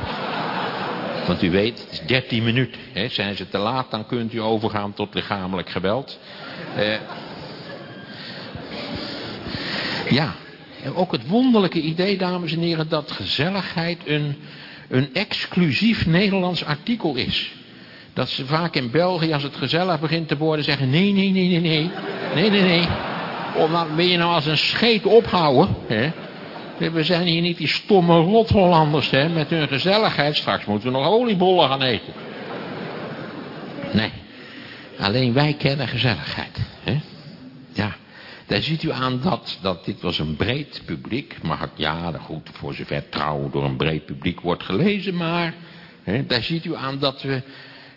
Want u weet, het is 13 minuten. Hè? Zijn ze te laat, dan kunt u overgaan tot lichamelijk geweld. Eh, ja, en ook het wonderlijke idee, dames en heren, dat gezelligheid een, een exclusief Nederlands artikel is. Dat ze vaak in België, als het gezellig begint te worden, zeggen... Nee, nee, nee, nee, nee. Nee, nee, nee. Of dan wil je nou als een scheet ophouden. Hè? We zijn hier niet die stomme rot-Hollanders hè, met hun gezelligheid. Straks moeten we nog oliebollen gaan eten. Nee. Alleen wij kennen gezelligheid. Hè? Ja. Daar ziet u aan dat, dat dit was een breed publiek. Maar ja, goed, voor zover trouw door een breed publiek wordt gelezen. Maar hè, daar ziet u aan dat we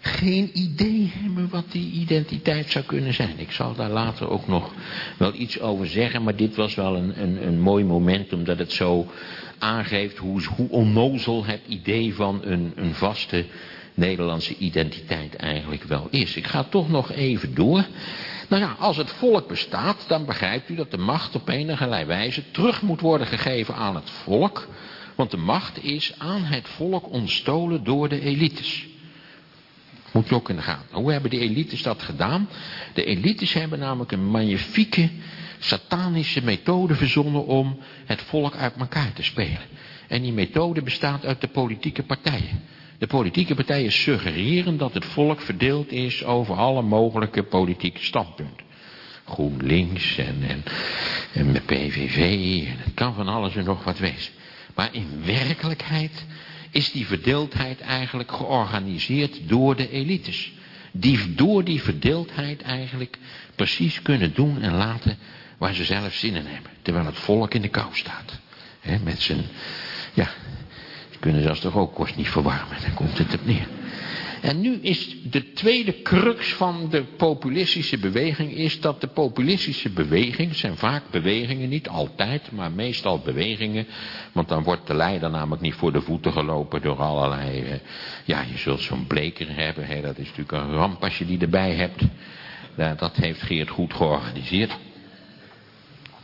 geen idee hebben wat die identiteit zou kunnen zijn. Ik zal daar later ook nog wel iets over zeggen, maar dit was wel een, een, een mooi moment omdat het zo aangeeft hoe, hoe onnozel het idee van een, een vaste Nederlandse identiteit eigenlijk wel is. Ik ga toch nog even door. Nou ja, als het volk bestaat, dan begrijpt u dat de macht op enige wijze terug moet worden gegeven aan het volk. Want de macht is aan het volk ontstolen door de elites. Moet je ook in de. Hoe hebben de elites dat gedaan? De elites hebben namelijk een magnifieke satanische methode verzonnen om het volk uit elkaar te spelen. En die methode bestaat uit de politieke partijen. De politieke partijen suggereren dat het volk verdeeld is over alle mogelijke politieke standpunten. GroenLinks en, en, en de PVV, en het kan van alles en nog wat wezen. Maar in werkelijkheid is die verdeeldheid eigenlijk georganiseerd door de elites. Die door die verdeeldheid eigenlijk precies kunnen doen en laten waar ze zelf zin in hebben. Terwijl het volk in de kou staat. He, met zijn, ja, ze kunnen zelfs toch ook niet verwarmen. Dan komt het op neer. En nu is de tweede crux van de populistische beweging is dat de populistische beweging, zijn vaak bewegingen, niet altijd, maar meestal bewegingen, want dan wordt de leider namelijk niet voor de voeten gelopen door allerlei, eh, ja je zult zo'n bleker hebben, hè, dat is natuurlijk een ramp als je die erbij hebt. dat heeft Geert goed georganiseerd.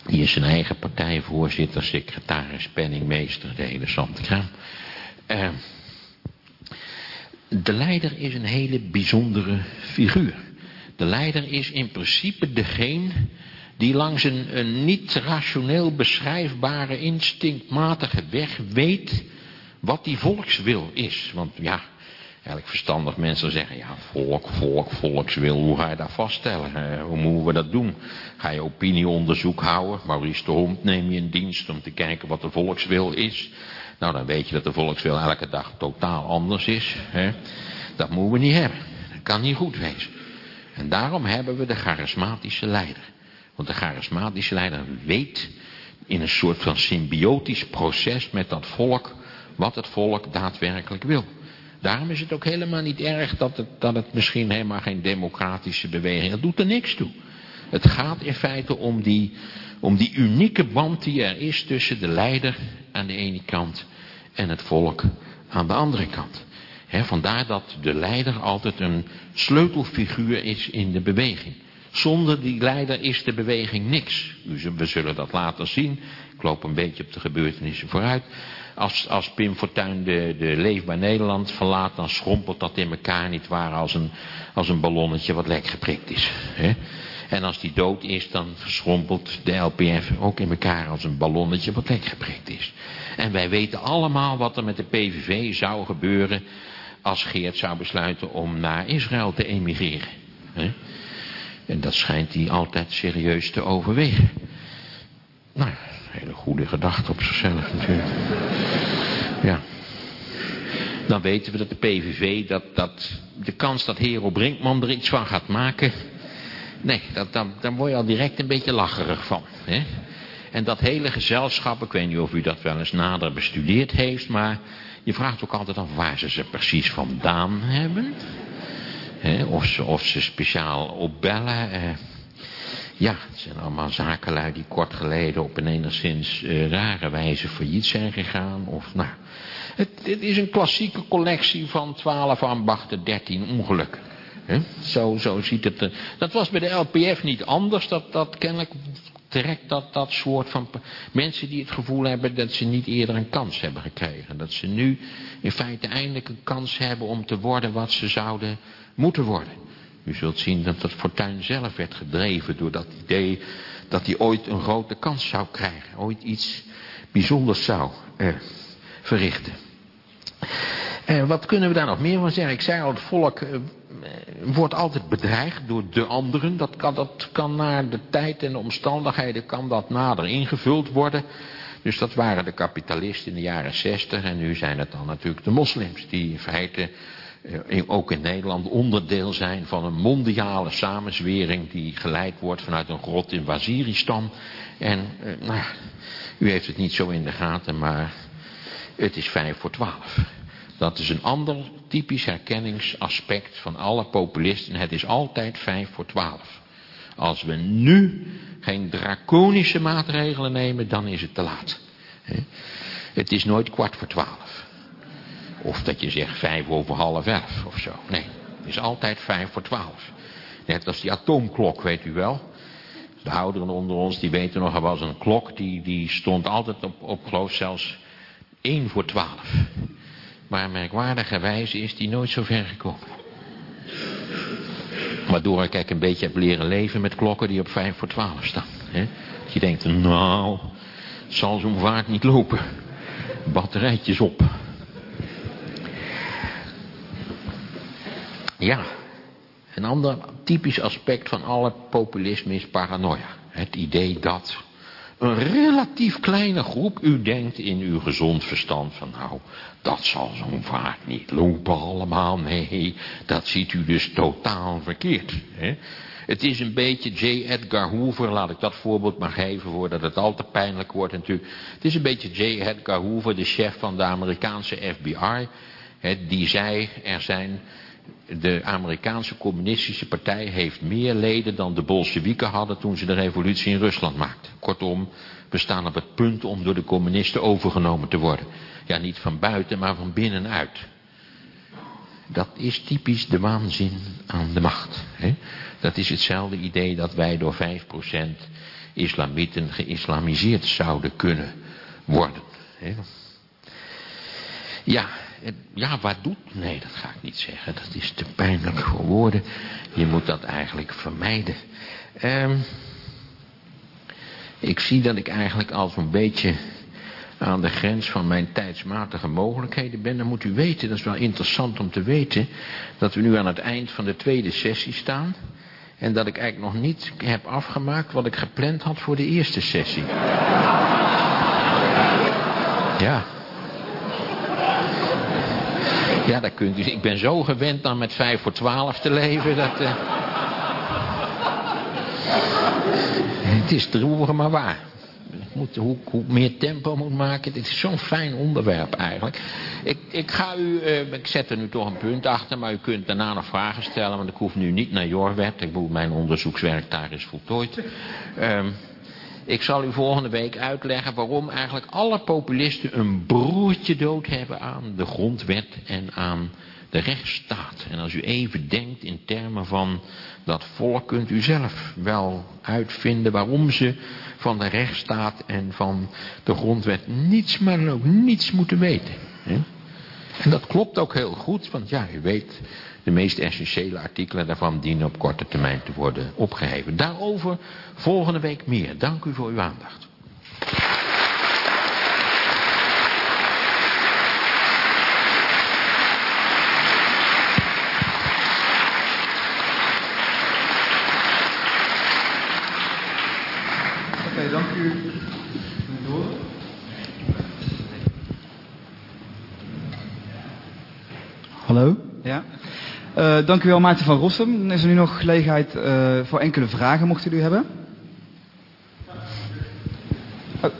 Die is zijn eigen partijvoorzitter, secretaris, penningmeester, de hele zandkraam. Uh, de leider is een hele bijzondere figuur. De leider is in principe degene die langs een, niet rationeel beschrijfbare instinctmatige weg weet wat die volkswil is. Want ja, eigenlijk verstandig mensen zeggen, ja, volk, volk, volkswil, hoe ga je dat vaststellen? hoe moeten we dat doen? Ga je opinieonderzoek houden? Maurice de Hond neem je in dienst om te kijken wat de volkswil is. Nou, dan weet je dat de volkswil elke dag totaal anders is. Hè? Dat moeten we niet hebben. Dat kan niet goed wezen. En daarom hebben we de charismatische leider. Want de charismatische leider weet in een soort van symbiotisch proces met dat volk wat het volk daadwerkelijk wil. Daarom is het ook helemaal niet erg dat het, dat het misschien helemaal geen democratische beweging. Dat doet er niks toe. Het gaat in feite om die, om die unieke band die er is tussen de leider aan de ene kant en het volk aan de andere kant. vandaar dat de leider altijd een sleutelfiguur is in de beweging. Zonder die leider is de beweging niks. We zullen dat later zien. Ik loop een beetje op de gebeurtenissen vooruit. Als, als Pim Fortuyn de, de Leefbaar Nederland verlaat, dan schrompelt dat in elkaar niet waar als een, als een ballonnetje wat lek geprikt is. En als die dood is, dan verschrompelt de LPF ook in elkaar als een ballonnetje wat lek geprikt is. En wij weten allemaal wat er met de PVV zou gebeuren als Geert zou besluiten om naar Israël te emigreren. En dat schijnt hij altijd serieus te overwegen. Nou, hele goede gedachte op zichzelf natuurlijk. Ja. Dan weten we dat de PVV, dat, dat de kans dat Hero Brinkman er iets van gaat maken... Nee, dat, dan, dan word je al direct een beetje lacherig van. Hè? En dat hele gezelschap, ik weet niet of u dat wel eens nader bestudeerd heeft... maar je vraagt ook altijd af waar ze ze precies vandaan hebben. of, ze, of ze speciaal opbellen. Eh, ja, het zijn allemaal zakenlui die kort geleden op een enigszins uh, rare wijze failliet zijn gegaan. Of, nou, het, het is een klassieke collectie van 12 ambachten, 13 ongelukken. Zo, ziet het er. Dat was bij de LPF niet anders. Dat, dat kennelijk trekt dat, dat soort van mensen die het gevoel hebben dat ze niet eerder een kans hebben gekregen. Dat ze nu in feite eindelijk een kans hebben om te worden wat ze zouden moeten worden. U zult zien dat dat fortuin zelf werd gedreven door dat idee dat hij ooit een grote kans zou krijgen. Ooit iets bijzonders zou eh, verrichten. En eh, wat kunnen we daar nog meer van zeggen? Ik zei al, het volk eh, wordt altijd bedreigd door de anderen. Dat kan, dat kan naar de tijd en de omstandigheden kan dat nader ingevuld worden. Dus dat waren de kapitalisten in de jaren zestig. En nu zijn het dan natuurlijk de moslims. Die in feite eh, ook in Nederland onderdeel zijn van een mondiale samenzwering. Die geleid wordt vanuit een grot in Waziristan. En nou, u heeft het niet zo in de gaten, maar het is vijf voor twaalf. Dat is een ander typisch herkenningsaspect van alle populisten. Het is altijd vijf voor twaalf. Als we nu geen draconische maatregelen nemen, dan is het te laat. Het is nooit kwart voor twaalf. Of dat je zegt vijf over half elf of zo. Nee, het is altijd vijf voor twaalf. Net als die atoomklok, weet u wel. De ouderen onder ons, die weten nog, er was een klok, die, die stond altijd op, op geloof zelfs één voor twaalf. Maar merkwaardigerwijze is die nooit zo ver gekomen. Waardoor ik eigenlijk een beetje heb leren leven met klokken die op vijf voor twaalf staan. Hè? Je denkt, nou, zal zo'n vaart niet lopen. Batterijtjes op. Ja, een ander typisch aspect van alle populisme is paranoia. Het idee dat een relatief kleine groep u denkt in uw gezond verstand van nou, dat zal zo'n vaart niet lopen allemaal. Nee, dat ziet u dus totaal verkeerd. Hè? Het is een beetje J. Edgar Hoover, laat ik dat voorbeeld maar geven voordat het al te pijnlijk wordt natuurlijk. Het is een beetje J. Edgar Hoover, de chef van de Amerikaanse FBI. Hè, die zei, er zijn de Amerikaanse communistische partij heeft meer leden dan de Bolsjewieken hadden toen ze de revolutie in Rusland maakten. Kortom, we staan op het punt om door de communisten overgenomen te worden. Ja, niet van buiten, maar van binnenuit. Dat is typisch de waanzin aan de macht. Hè? Dat is hetzelfde idee dat wij door 5% islamieten geïslamiseerd zouden kunnen worden. Hè? Ja, ja, wat doet? Nee, dat ga ik niet zeggen. Dat is te pijnlijk voor woorden. Je moet dat eigenlijk vermijden. Um, ik zie dat ik eigenlijk al zo'n beetje aan de grens van mijn tijdsmatige mogelijkheden ben. Dan moet u weten, dat is wel interessant om te weten... dat we nu aan het eind van de tweede sessie staan... en dat ik eigenlijk nog niet heb afgemaakt wat ik gepland had voor de eerste sessie. Ja... Ja, dat kunt u. Ik ben zo gewend dan met vijf voor twaalf te leven. Dat, uh... Het is droevig, maar waar. Moet, hoe, hoe meer tempo moet maken. Dit is zo'n fijn onderwerp eigenlijk. Ik, ik ga u, uh, ik zet er nu toch een punt achter, maar u kunt daarna nog vragen stellen, want ik hoef nu niet naar Jorwet. Ik bedoel, mijn onderzoekswerk daar is voltooid. Um, ik zal u volgende week uitleggen waarom eigenlijk alle populisten een broertje dood hebben aan de grondwet en aan de rechtsstaat. En als u even denkt in termen van dat volk kunt u zelf wel uitvinden waarom ze van de rechtsstaat en van de grondwet niets, maar ook niets moeten weten. En dat klopt ook heel goed, want ja, u weet, de meest essentiële artikelen daarvan dienen op korte termijn te worden opgeheven. Daarover volgende week meer. Dank u voor uw aandacht. Oké, dank u. Hallo? Uh, dank u wel Maarten van Rossum. Dan is er nu nog gelegenheid uh, voor enkele vragen, mochten u hebben. Oh.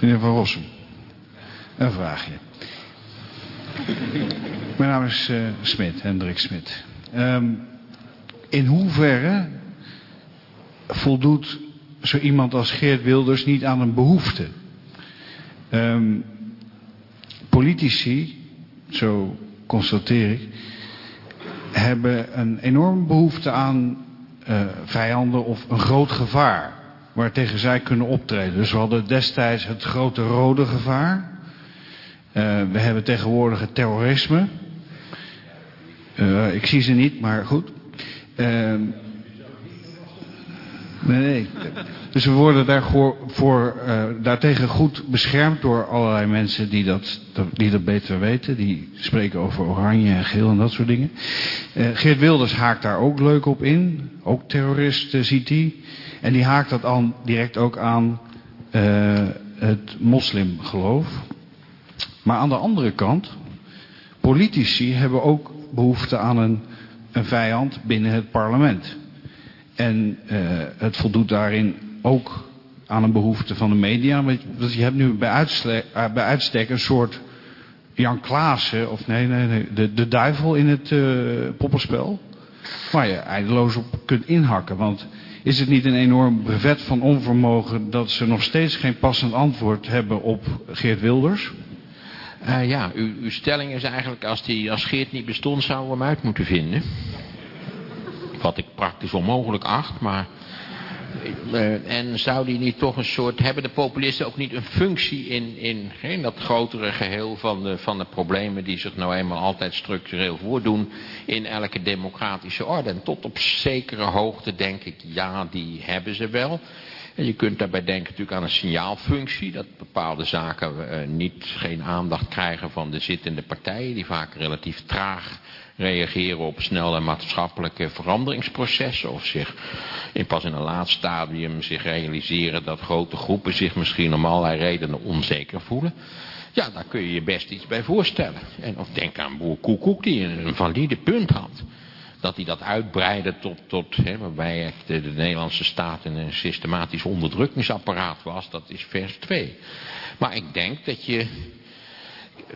Meneer van Rossum, een vraagje. Mijn naam is uh, Smit, Hendrik Smit. Um, in hoeverre voldoet zo iemand als Geert Wilders niet aan een behoefte? Um, politici, zo constateer ik, hebben een enorme behoefte aan uh, vijanden of een groot gevaar waartegen zij kunnen optreden. Dus we hadden destijds het grote rode gevaar. Uh, we hebben tegenwoordig het terrorisme. Uh, ik zie ze niet, maar goed. Nee. Dus we worden daarvoor, voor, uh, daartegen goed beschermd door allerlei mensen die dat, die beter weten. Die spreken over oranje en geel en dat soort dingen. Uh, Geert Wilders haakt daar ook leuk op in. Ook terroristen ziet hij. En die haakt dat aan, direct ook aan het moslimgeloof. Maar aan de andere kant, politici hebben ook behoefte aan een, een vijand binnen het parlement. En uh, het voldoet daarin ook aan een behoefte van de media. Want je hebt nu bij uitstek, uh, bij uitstek een soort Jan Klaassen, of nee, nee, nee, de, de duivel in het uh, poppenspel. Waar je eindeloos op kunt inhakken. Want is het niet een enorm brevet van onvermogen dat ze nog steeds geen passend antwoord hebben op Geert Wilders? Ja, uw, uw, stelling is eigenlijk als, die, als Geert niet bestond zouden we hem uit moeten vinden. Wat ik praktisch onmogelijk acht, maar... Uh, en zou die niet toch een soort... Hebben de populisten ook niet een functie in, in, in dat grotere geheel van de, van de problemen... die zich nou eenmaal altijd structureel voordoen in elke democratische orde? En tot op zekere hoogte denk ik, ja, die hebben ze wel... En je kunt daarbij denken natuurlijk aan een signaalfunctie. Dat bepaalde zaken uh, niet, geen aandacht krijgen van de zittende partijen. Die vaak relatief traag reageren op snelle maatschappelijke veranderingsprocessen. Of zich in, pas in een laat stadium zich realiseren dat grote groepen zich misschien om allerlei redenen onzeker voelen. Ja, daar kun je je best iets bij voorstellen. En of denk aan boer Koekoek die een valide punt had dat hij dat uitbreidde tot, tot hè, waarbij de, de Nederlandse staat een systematisch onderdrukkingsapparaat was, dat is vers 2. Maar ik denk dat je,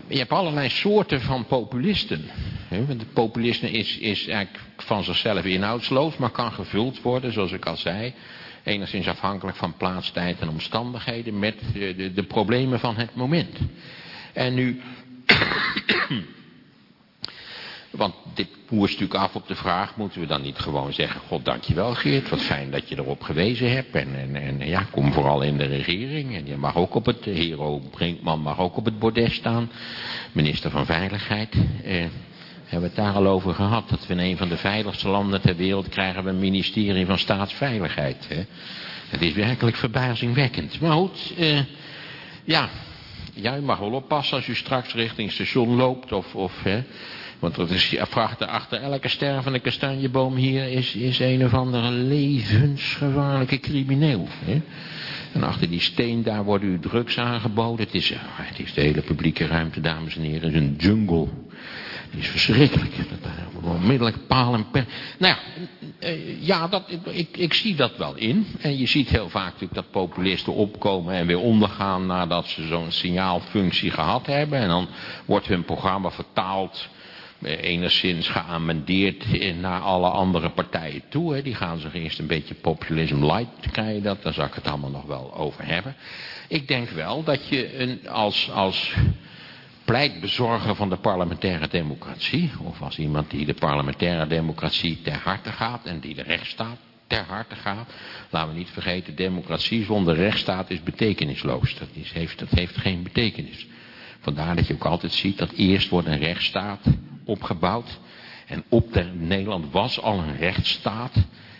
je hebt allerlei soorten van populisten. Want de populisten is, is eigenlijk van zichzelf inhoudsloos, maar kan gevuld worden, zoals ik al zei, enigszins afhankelijk van plaats, tijd en omstandigheden, met de, de problemen van het moment. En nu want dit moest natuurlijk af op de vraag, moeten we dan niet gewoon zeggen, god dankjewel Geert, wat fijn dat je erop gewezen hebt. En, en, en ja, kom vooral in de regering. En je mag ook op het, Hero Brinkman mag ook op het bordes staan. Minister van Veiligheid. Eh, hebben we het daar al over gehad. Dat we in een van de veiligste landen ter wereld krijgen we een ministerie van staatsveiligheid. Hè. Het is werkelijk verbazingwekkend. Maar goed, eh, ja, jij mag wel oppassen als u straks richting station loopt of... of hè, want dat is, achter, achter elke stervende kastanjeboom hier is, is een of andere levensgevaarlijke crimineel. Hè? En achter die steen daar worden u drugs aangeboden. Het is, het is de hele publieke ruimte, dames en heren. Het is een jungle. Het is verschrikkelijk. Onmiddellijk paal en pen. Nou ja, eh, ja dat, ik, ik zie dat wel in. En je ziet heel vaak natuurlijk dat populisten opkomen en weer ondergaan nadat ze zo'n signaalfunctie gehad hebben. En dan wordt hun programma vertaald eh, enigszins geamendeerd naar alle andere partijen toe. Hè. Die gaan zich eerst een beetje populism light krijgen dat. Daar zal ik het allemaal nog wel over hebben. Ik denk wel dat je een, als, als pleitbezorger van de parlementaire democratie... of als iemand die de parlementaire democratie ter harte gaat... en die de rechtsstaat ter harte gaat... laten we niet vergeten, democratie zonder rechtsstaat is betekenisloos. Heeft, dat heeft geen betekenis. Vandaar dat je ook altijd ziet dat eerst wordt een rechtsstaat opgebouwd. En op de, Nederland was al een rechtsstaat.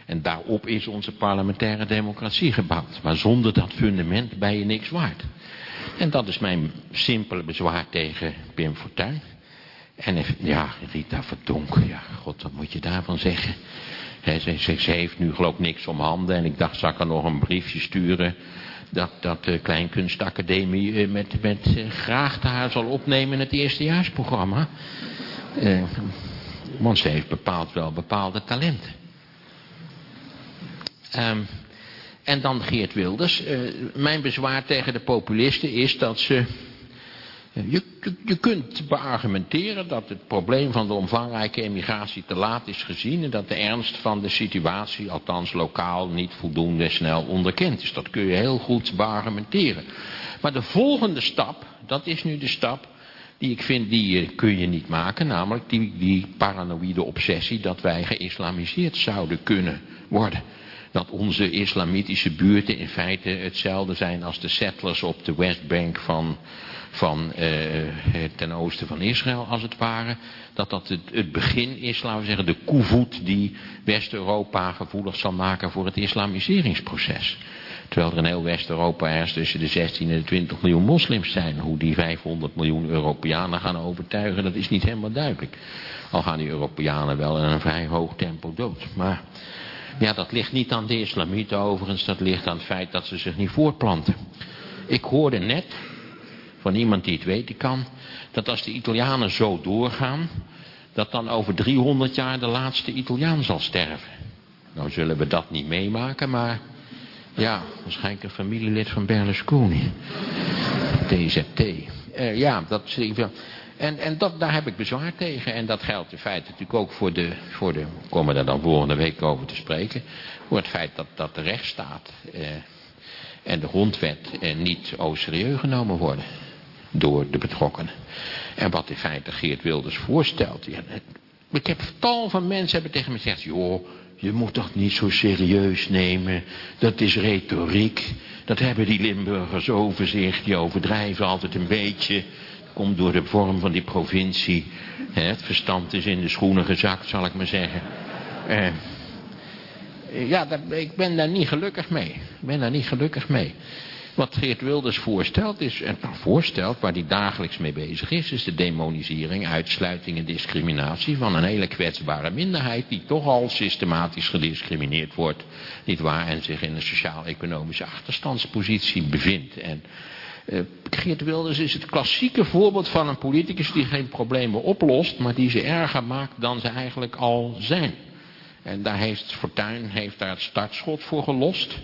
En daarop is onze parlementaire democratie gebouwd. Maar zonder dat fundament ben je niks waard. En dat is mijn simpele bezwaar tegen Pim Fortuyn. En ja, Rita Verdonk, ja, god, wat moet je daarvan zeggen? ze, heeft nu geloof ik niks om handen. En ik dacht, zal ik nog een briefje sturen dat, dat de Kleinkunstacademie eh, met, met uh, graag haar zal opnemen in het eerstejaarsprogramma. Want ze heeft bepaald wel bepaalde talenten. Um, en dan Geert Wilders. Uh, mijn bezwaar tegen de populisten is dat ze je, je, kunt beargumenteren dat het probleem van de omvangrijke emigratie te laat is gezien en dat de ernst van de situatie, althans lokaal, niet voldoende snel onderkend is. Dat kun je heel goed beargumenteren. Maar de volgende stap, dat is nu de stap ik vind, die kun je niet maken, namelijk die, die paranoïde obsessie dat wij geïslamiseerd zouden kunnen worden dat onze islamitische buurten in feite hetzelfde zijn als de settlers op de Westbank van, van uh, ten oosten van Israël als het ware. Dat dat het, het begin is, laten we zeggen, de koevoet die West-Europa gevoelig zal maken voor het islamiseringsproces. Terwijl er in heel West-Europa ergens tussen de 16 en de 20 miljoen moslims zijn. Hoe die 500 miljoen Europeanen gaan overtuigen, dat is niet helemaal duidelijk. Al gaan die Europeanen wel in een vrij hoog tempo dood. Maar ja, dat ligt niet aan de islamieten overigens, dat ligt aan het feit dat ze zich niet voortplanten. Ik hoorde net van iemand die het weten kan, dat als de Italianen zo doorgaan, dat dan over 300 jaar de laatste Italiaan zal sterven. Nou zullen we dat niet meemaken, maar Ja, waarschijnlijk een familielid van Berlusconi. TZT. Uh, ja, dat wel. En, en dat, daar heb ik bezwaar tegen. En dat geldt in feite natuurlijk ook voor de, voor de we komen daar dan volgende week over te spreken, voor het feit dat, dat de rechtsstaat eh, en de grondwet eh, niet serieus genomen worden door de betrokkenen. En wat in feite Geert Wilders voorstelt. Ik heb tal van mensen hebben tegen me gezegd, joh, je moet dat niet zo serieus nemen. Dat is retoriek. Dat hebben die Limburgers over zich. Die overdrijven altijd een beetje. Komt door de vorm van die provincie. Het verstand is in de schoenen gezakt, zal ik maar zeggen. Eh, ja, ik ben daar niet gelukkig mee. Ik ben daar niet gelukkig mee. Wat Geert Wilders voorstelt, is, en voorstelt, waar hij dagelijks mee bezig is, is de demonisering, uitsluiting en discriminatie van een hele kwetsbare minderheid die toch al systematisch gediscrimineerd wordt, niet waar, en zich in een sociaal-economische achterstandspositie bevindt. En uh, Geert Wilders is het klassieke voorbeeld van een politicus die geen problemen oplost, maar die ze erger maakt dan ze eigenlijk al zijn. En daar heeft Fortuyn heeft daar het startschot voor gelost.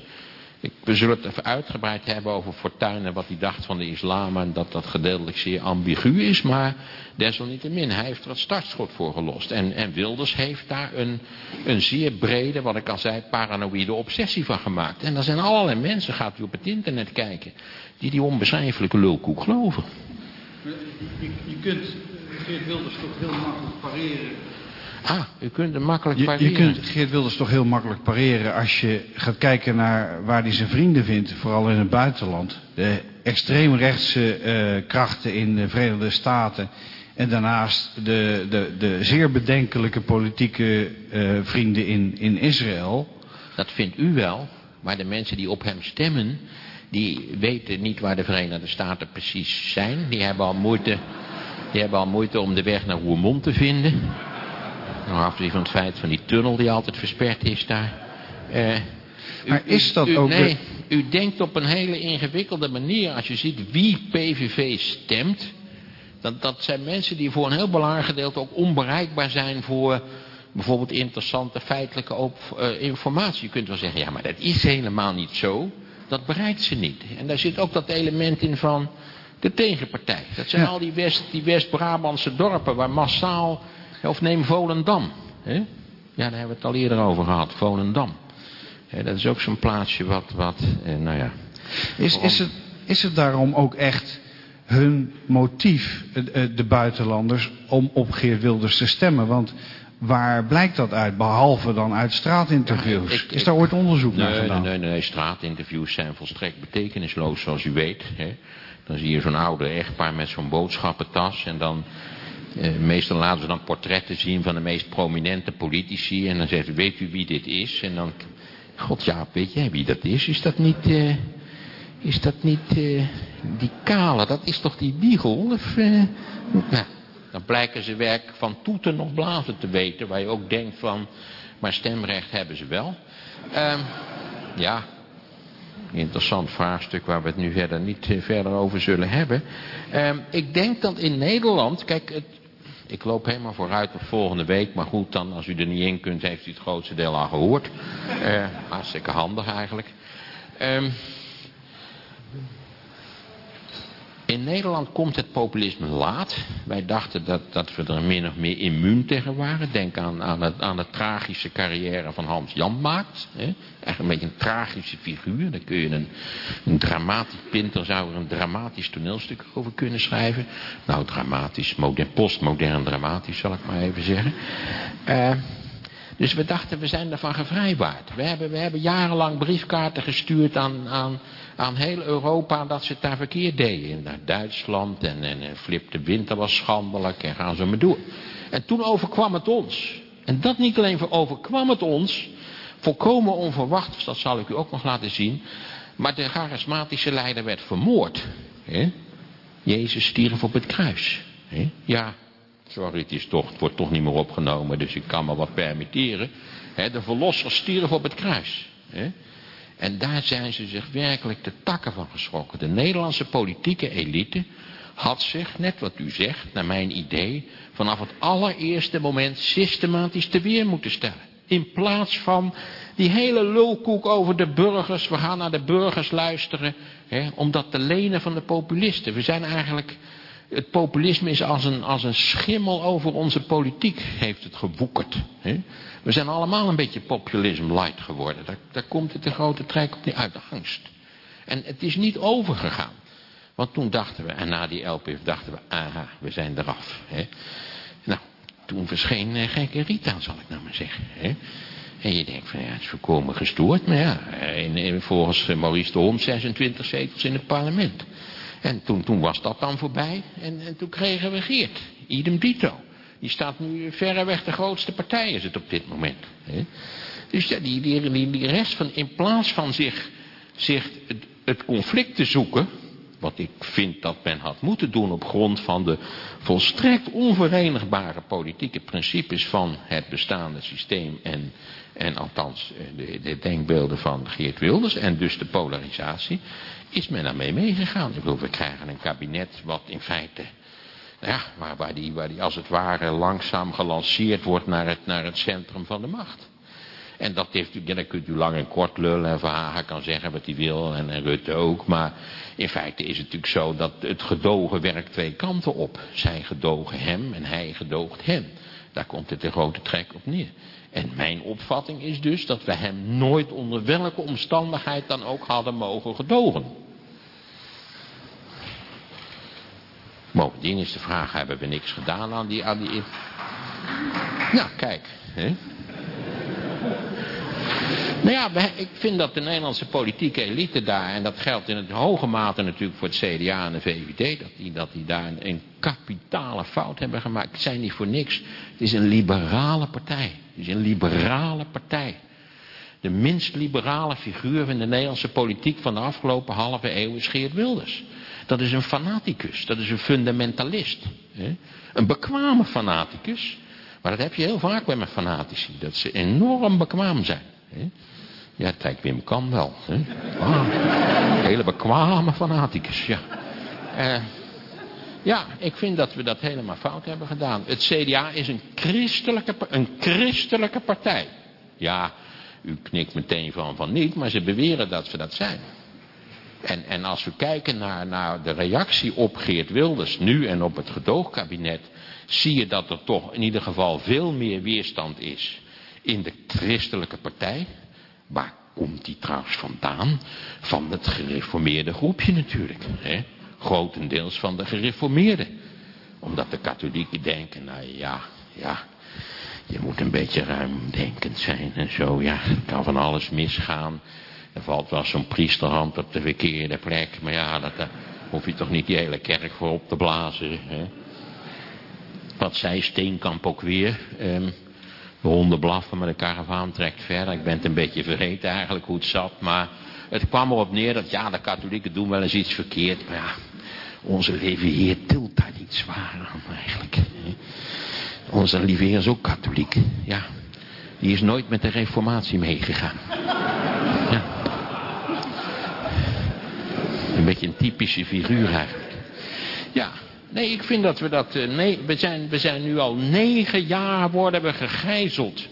Ik, we zullen het even uitgebreid hebben over Fortuyn en wat hij dacht van de islam. En dat dat gedeeltelijk zeer ambigu is. Maar desalniettemin, hij heeft er het startschot voor gelost. En, en Wilders heeft daar een, een zeer brede, wat ik al zei, paranoïde obsessie van gemaakt. En er zijn allerlei mensen, gaat u op het internet kijken, die die onbeschrijfelijke lulkoek geloven. Je, je kunt Geert Wilders toch heel makkelijk pareren Ah, u kunt hem makkelijk pareren. Je, kunt Geert Wilders toch heel makkelijk pareren als je gaat kijken naar waar hij zijn vrienden vindt, vooral in het buitenland. De extreemrechtse uh, krachten in de Verenigde Staten en daarnaast de, de, de zeer bedenkelijke politieke uh, vrienden in, in Israël. Dat vindt u wel, maar de mensen die op hem stemmen, die weten niet waar de Verenigde Staten precies zijn. Die hebben al moeite, die hebben al moeite om de weg naar Roermond te vinden. Nou, afgezien van het feit van die tunnel die altijd versperd is daar. Uh, maar is dat u, ook... Nee, u denkt op een hele ingewikkelde manier. Als je ziet wie PVV stemt. Dat, dat zijn mensen die voor een heel belangrijk gedeelte ook onbereikbaar zijn voor bijvoorbeeld interessante feitelijke op, uh, informatie. Je kunt wel zeggen, ja maar dat is helemaal niet zo. Dat bereikt ze niet. En daar zit ook dat element in van de tegenpartij. Dat zijn ja. al die West, die West-Brabantse dorpen waar massaal of neem Volendam. Hè? Ja, daar hebben we het al eerder over gehad. Volendam. dat is ook zo'n plaatsje wat, wat eh, nou ja. Is, is, het, is het daarom ook echt hun motief, eh, de buitenlanders, om op Geert Wilders te stemmen? Want waar blijkt dat uit, behalve dan uit straatinterviews? Ja, ik, ik, is daar ooit onderzoek nee, naar gedaan? Nee, nee, nee, straatinterviews zijn volstrekt betekenisloos, zoals u weet. Hè? Dan zie je zo'n oude echtpaar met zo'n boodschappentas en dan meestal laten ze dan portretten zien van de meest prominente politici. En dan zegt u, weet u wie dit is? En dan, god ja, weet jij wie dat is? Is dat niet, uh, is dat niet uh, die kale? Dat is toch die Biegel? Of, nou, dan blijken ze werk van toeten of blazen te weten. Waar je ook denkt van, maar stemrecht hebben ze wel. Ehm, ja, interessant vraagstuk waar we het nu verder niet verder over zullen hebben. Um, ik denk dat in Nederland, kijk, het, ik loop helemaal vooruit op volgende week. Maar goed, dan als u er niet in kunt, heeft u het grootste deel al gehoord. Uh, hartstikke handig eigenlijk. Um, in Nederland komt het populisme laat. Wij dachten dat, dat we er min of meer immuun tegen waren. Denk aan, aan, het, aan de tragische carrière van Hans Janmaat. Echt een beetje een tragische figuur. Daar kun je een, een dramatisch pinter zou er een dramatisch toneelstuk over kunnen schrijven. Nou, dramatisch, modern, postmodern dramatisch zal ik maar even zeggen. Uh, dus we dachten, we zijn ervan gevrijwaard. We hebben, we hebben jarenlang briefkaarten gestuurd aan, aan, aan heel Europa dat ze het daar verkeerd deden. Naar Duitsland en, en, en Flip de Winter was schandelijk en gaan ze maar door. En toen overkwam het ons. En dat niet alleen overkwam het ons, volkomen onverwacht, dat zal ik u ook nog laten zien. Maar de charismatische leider werd vermoord. Jezus stierf op het kruis. Ja, sorry, het, is toch, wordt toch niet meer opgenomen, dus ik kan me wat permitteren. De verlosser stierf op het kruis. En daar zijn ze zich werkelijk de takken van geschrokken. De Nederlandse politieke elite had zich, net wat u zegt, naar mijn idee, vanaf het allereerste moment systematisch te weer moeten stellen. In plaats van die hele lulkoek over de burgers. We gaan naar de burgers luisteren. Hè, om dat te lenen van de populisten. We zijn eigenlijk... Het populisme is als een, als een schimmel over onze politiek heeft het gewoekerd. Hè. We zijn allemaal een beetje populism light geworden. Daar, daar komt het de grote trek op niet uit de angst. En het is niet overgegaan. Want toen dachten we, en na die LPF dachten we, aha, we zijn eraf. Hè. Nou, toen verscheen uh, gekke Rita, zal ik nou maar zeggen. Hè. En je denkt van ja, het is voorkomen gestoord. Maar ja, volgens Maurice de Hond 26 zetels in het parlement. En toen, toen was dat dan voorbij. En, en toen kregen we Geert. Idem dito. Die staat nu verreweg de grootste partij is het op dit moment. Hè? Dus ja, die, die, rest van, in plaats van zich, zich het, het conflict te zoeken, wat ik vind dat men had moeten doen op grond van de volstrekt onverenigbare politieke principes van het bestaande systeem en, en althans eh, de, de denkbeelden van Geert Wilders en dus de polarisatie, is men daarmee meegegaan. Ik bedoel, we krijgen een kabinet wat in feite ja, waar, waar, die, waar die als het ware langzaam gelanceerd wordt naar het, naar het centrum van de macht. En dat heeft ja, dan kunt u lang en kort lullen en Verhagen kan zeggen wat hij wil en, en Rutte ook. Maar in feite is het natuurlijk zo dat het gedogen werkt twee kanten op. Zij gedogen hem en hij gedoogt hen. Daar komt het de grote trek op neer. En mijn opvatting is dus dat we hem nooit onder welke omstandigheid dan ook hadden mogen gedogen. Bovendien is de vraag, hebben we niks gedaan aan die... Aan. Nou, kijk. Hè? Nou ja, ik vind dat de Nederlandse politieke elite daar... en dat geldt in het hoge mate natuurlijk voor het CDA en de VVD... dat die, dat die daar een, een kapitale fout hebben gemaakt. Het zijn niet voor niks. Het is een liberale partij. Het is een liberale partij. De minst liberale figuur in de Nederlandse politiek van de afgelopen halve eeuw is Geert Wilders. Dat is een fanaticus, dat is een fundamentalist. Hè? Een bekwame fanaticus. Maar dat heb je heel vaak bij mijn fanatici, dat ze enorm bekwaam zijn. Hè? Ja, kijk, Wim kan wel. Hè? Ah, hele bekwame fanaticus, ja. Uh, ja, ik vind dat we dat helemaal fout hebben gedaan. Het CDA is een christelijke, een christelijke partij. Ja, u knikt meteen van, van niet, maar ze beweren dat ze dat zijn. En, en als we kijken naar, naar de reactie op Geert Wilders nu en op het gedoogkabinet, zie je dat er toch in ieder geval veel meer weerstand is in de christelijke partij. Waar komt die trouwens vandaan? Van het gereformeerde groepje natuurlijk. Hè? Grotendeels van de gereformeerden. Omdat de katholieken denken, nou ja, ja, je moet een beetje ruimdenkend zijn en zo. Ja, kan van alles misgaan. Er valt wel zo'n priesterhand op de verkeerde plek. Maar ja, dat, daar hoef je toch niet die hele kerk voor op te blazen. Hè? Wat zei Steenkamp ook weer. Um, de honden blaffen, maar de karavaan trekt verder. Ik ben een beetje vergeten eigenlijk hoe het zat. Maar het kwam erop neer dat ja, de katholieken doen wel eens iets verkeerd. Maar ja, onze lieve heer tilt daar niet zwaar aan eigenlijk. Onze lieve heer is ook katholiek. Ja, die is nooit met de reformatie meegegaan. Ja. Een beetje een typische figuur eigenlijk. Ja, nee, ik vind dat we dat... Uh, nee, we zijn, we zijn nu al negen jaar worden we gegijzeld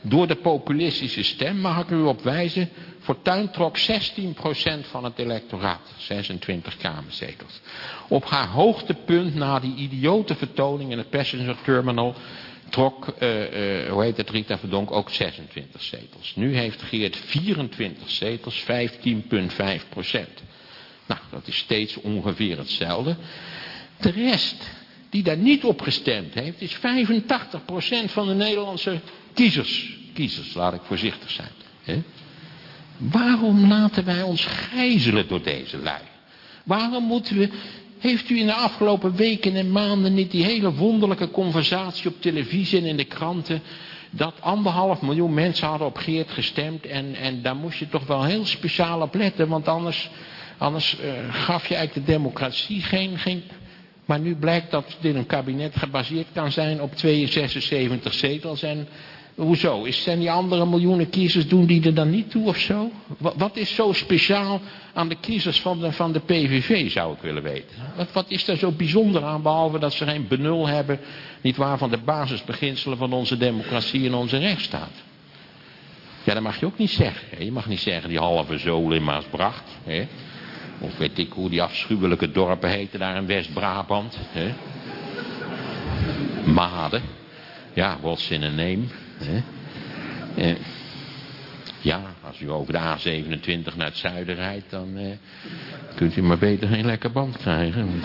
door de populistische stem, mag ik u op wijzen. Fortuyn trok 16% van het electoraat, 26 kamerzetels. Op haar hoogtepunt na die idiote vertoning in het Passenger Terminal trok, uh, uh, hoe heet het, Rita Verdonk ook 26 zetels. Nu heeft Geert 24 zetels, 15,5 procent. Nou, dat is steeds ongeveer hetzelfde. De rest die daar niet op gestemd heeft, is 85% van de Nederlandse kiezers. Kiezers, laat ik voorzichtig zijn. Waarom laten wij ons gijzelen door deze lui? Waarom moeten we... Heeft u in de afgelopen weken en maanden niet die hele wonderlijke conversatie op televisie en in de kranten... dat anderhalf miljoen mensen hadden op Geert gestemd... en, en daar moest je toch wel heel speciaal op letten... want anders Anders uh, gaf je eigenlijk de democratie geen, geen... Maar nu blijkt dat dit een kabinet gebaseerd kan zijn op 76 zetels. En hoezo? Is, zijn die andere miljoenen kiezers, doen die er dan niet toe of zo? Wat, is zo speciaal aan de kiezers van de, van de PVV, zou ik willen weten? Wat, wat is daar zo bijzonder aan, behalve dat ze geen benul hebben... niet waar van de basisbeginselen van onze democratie en onze rechtsstaat? Ja, dat mag je ook niet zeggen. Je mag niet zeggen die halve zolen in Maasbracht. Hè? Of weet ik hoe die afschuwelijke dorpen heten daar in West-Brabant. Maden. Ja, what's in a name. Hè? Eh, ja, als u over de A27 naar het zuiden rijdt, dan eh, kunt u maar beter geen lekker band krijgen.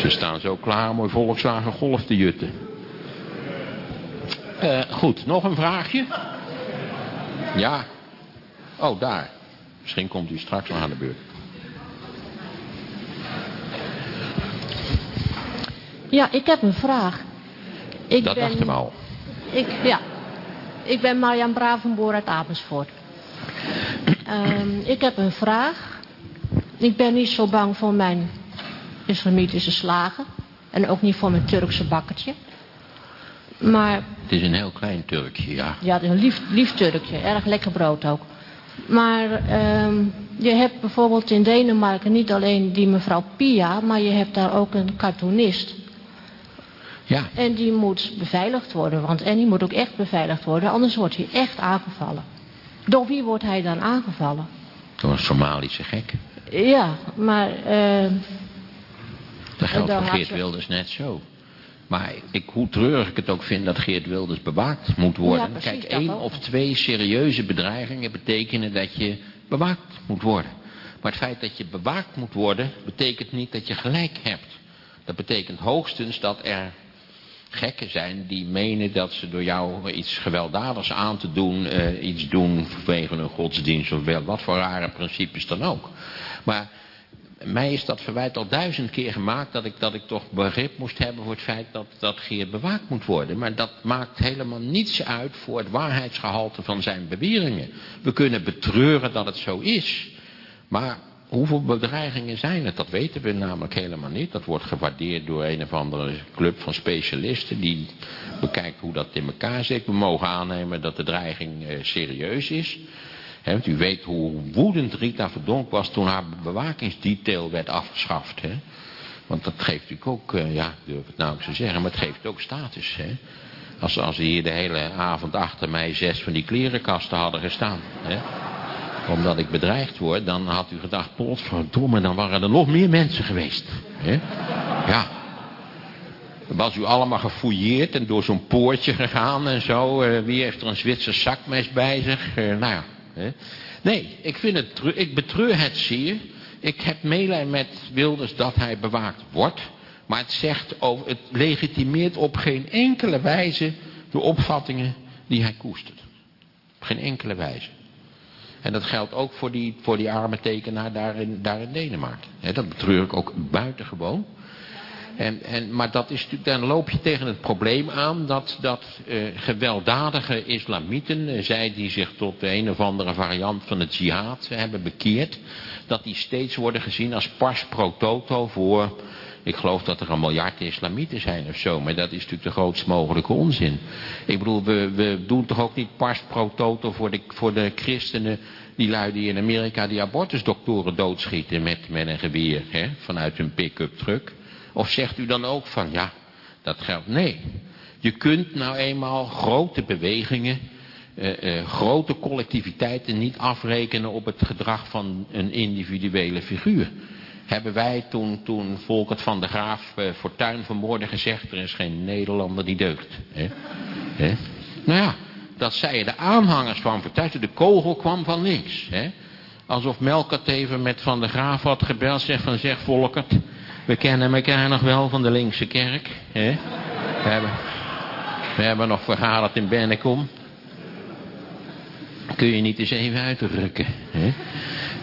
Ze staan zo klaar om een Volkswagen Golf te jutten. Eh, goed, nog een vraagje? Ja. Oh, daar. Misschien komt u straks nog aan de beurt. Ja, ik heb een vraag. Ik Dat ben, dachten we al. Ik, ja, ik ben Marjan Bravenboer uit Amersfoort. Ehm, ik heb een vraag. Ik ben niet zo bang voor mijn islamitische slagen. En ook niet voor mijn Turkse bakkertje. Maar Het is een heel klein Turkje, ja. ja, een lief, lief Turkje. Erg lekker brood ook. Maar ehm, je hebt bijvoorbeeld in Denemarken niet alleen die mevrouw Pia, maar je hebt daar ook een cartoonist. Ja, En die moet beveiligd worden, want en die moet ook echt beveiligd worden, anders wordt hij echt aangevallen. Door wie wordt hij dan aangevallen? door een Somalische gek. Ja, maar eh, Dat geldt voor Geert Wilders net zo. Maar ik, hoe treurig ik het ook vind dat Geert Wilders bewaakt moet worden. Ja, precies, Kijk, één of twee serieuze bedreigingen betekenen dat je bewaakt moet worden. Maar het feit dat je bewaakt moet worden, betekent niet dat je gelijk hebt. Dat betekent hoogstens dat er gekken zijn die menen dat ze door jou iets gewelddadigs aan te doen, eh, iets doen vanwege hun godsdienst of wel, wat voor rare principes dan ook. Maar mij is dat verwijt al duizend keer gemaakt dat ik, dat ik toch begrip moest hebben voor het feit dat, dat Geert bewaakt moet worden. Maar dat maakt helemaal niets uit voor het waarheidsgehalte van zijn beweringen. We kunnen betreuren dat het zo is. Maar hoeveel bedreigingen zijn het? Dat weten we namelijk helemaal niet. Dat wordt gewaardeerd door een of andere club van specialisten die bekijkt hoe dat in elkaar zit. We mogen aannemen dat de dreiging eh, serieus is. U weet hoe woedend Rita Verdonk was toen haar bewakingsdetail werd afgeschaft. Want dat geeft natuurlijk ook, eh, ja, ik durf het ook zo zeggen, maar het geeft ook status. Hè? Als, ze hier de hele avond achter mij zes van die klerenkasten hadden gestaan. Omdat ik bedreigd word, dan had u gedacht, potverdomme, dan waren er nog meer mensen geweest. Hè? Ja. Was u allemaal gefouilleerd en door zo'n poortje gegaan en zo. eh, wie heeft er een Zwitser zakmes bij zich? Eh, nou ja. Nee, ik, vind het, ik betreur het zeer. Ik heb meelij met Wilders dat hij bewaakt wordt. Maar het, zegt over, het legitimeert op geen enkele wijze de opvattingen die hij koestert. Op geen enkele wijze. En dat geldt ook voor die, voor die arme tekenaar daar in, daar in Denemarken. Dat betreur ik ook buitengewoon. En, en, maar dat is dan loop je tegen het probleem aan dat, dat eh, gewelddadige islamieten, eh, zij die zich tot de een of andere variant van het jihad hebben bekeerd, dat die steeds worden gezien als pars pro toto voor, ik geloof dat er een miljard islamieten zijn of zo, maar dat is natuurlijk de grootst mogelijke onzin. Ik bedoel, we, we doen toch ook niet pars pro toto voor de, voor de christenen, die lui die in Amerika die abortusdoktoren doodschieten met, met een geweer, hè, vanuit hun pick-up truck. Of zegt u dan ook van, ja, dat geldt? Nee. Je kunt nou eenmaal grote bewegingen, eh, eh, grote collectiviteiten niet afrekenen op het gedrag van een individuele figuur. Hebben wij toen, toen Volkert van der Graaf eh, Fortuyn vanmorgen gezegd, er is geen Nederlander die deugt. Hè? Hè? Nou ja, dat zeiden de aanhangers van Fortuyn, de kogel kwam van links. Hè? Alsof Melkert even met Van der Graaf had gebeld, zegt van zeg Volkert, we kennen elkaar nog wel van de linkse kerk. Hè? We, hebben, we hebben nog vergaderd in Bennekom. Kun je niet eens even uitrukken? Hè?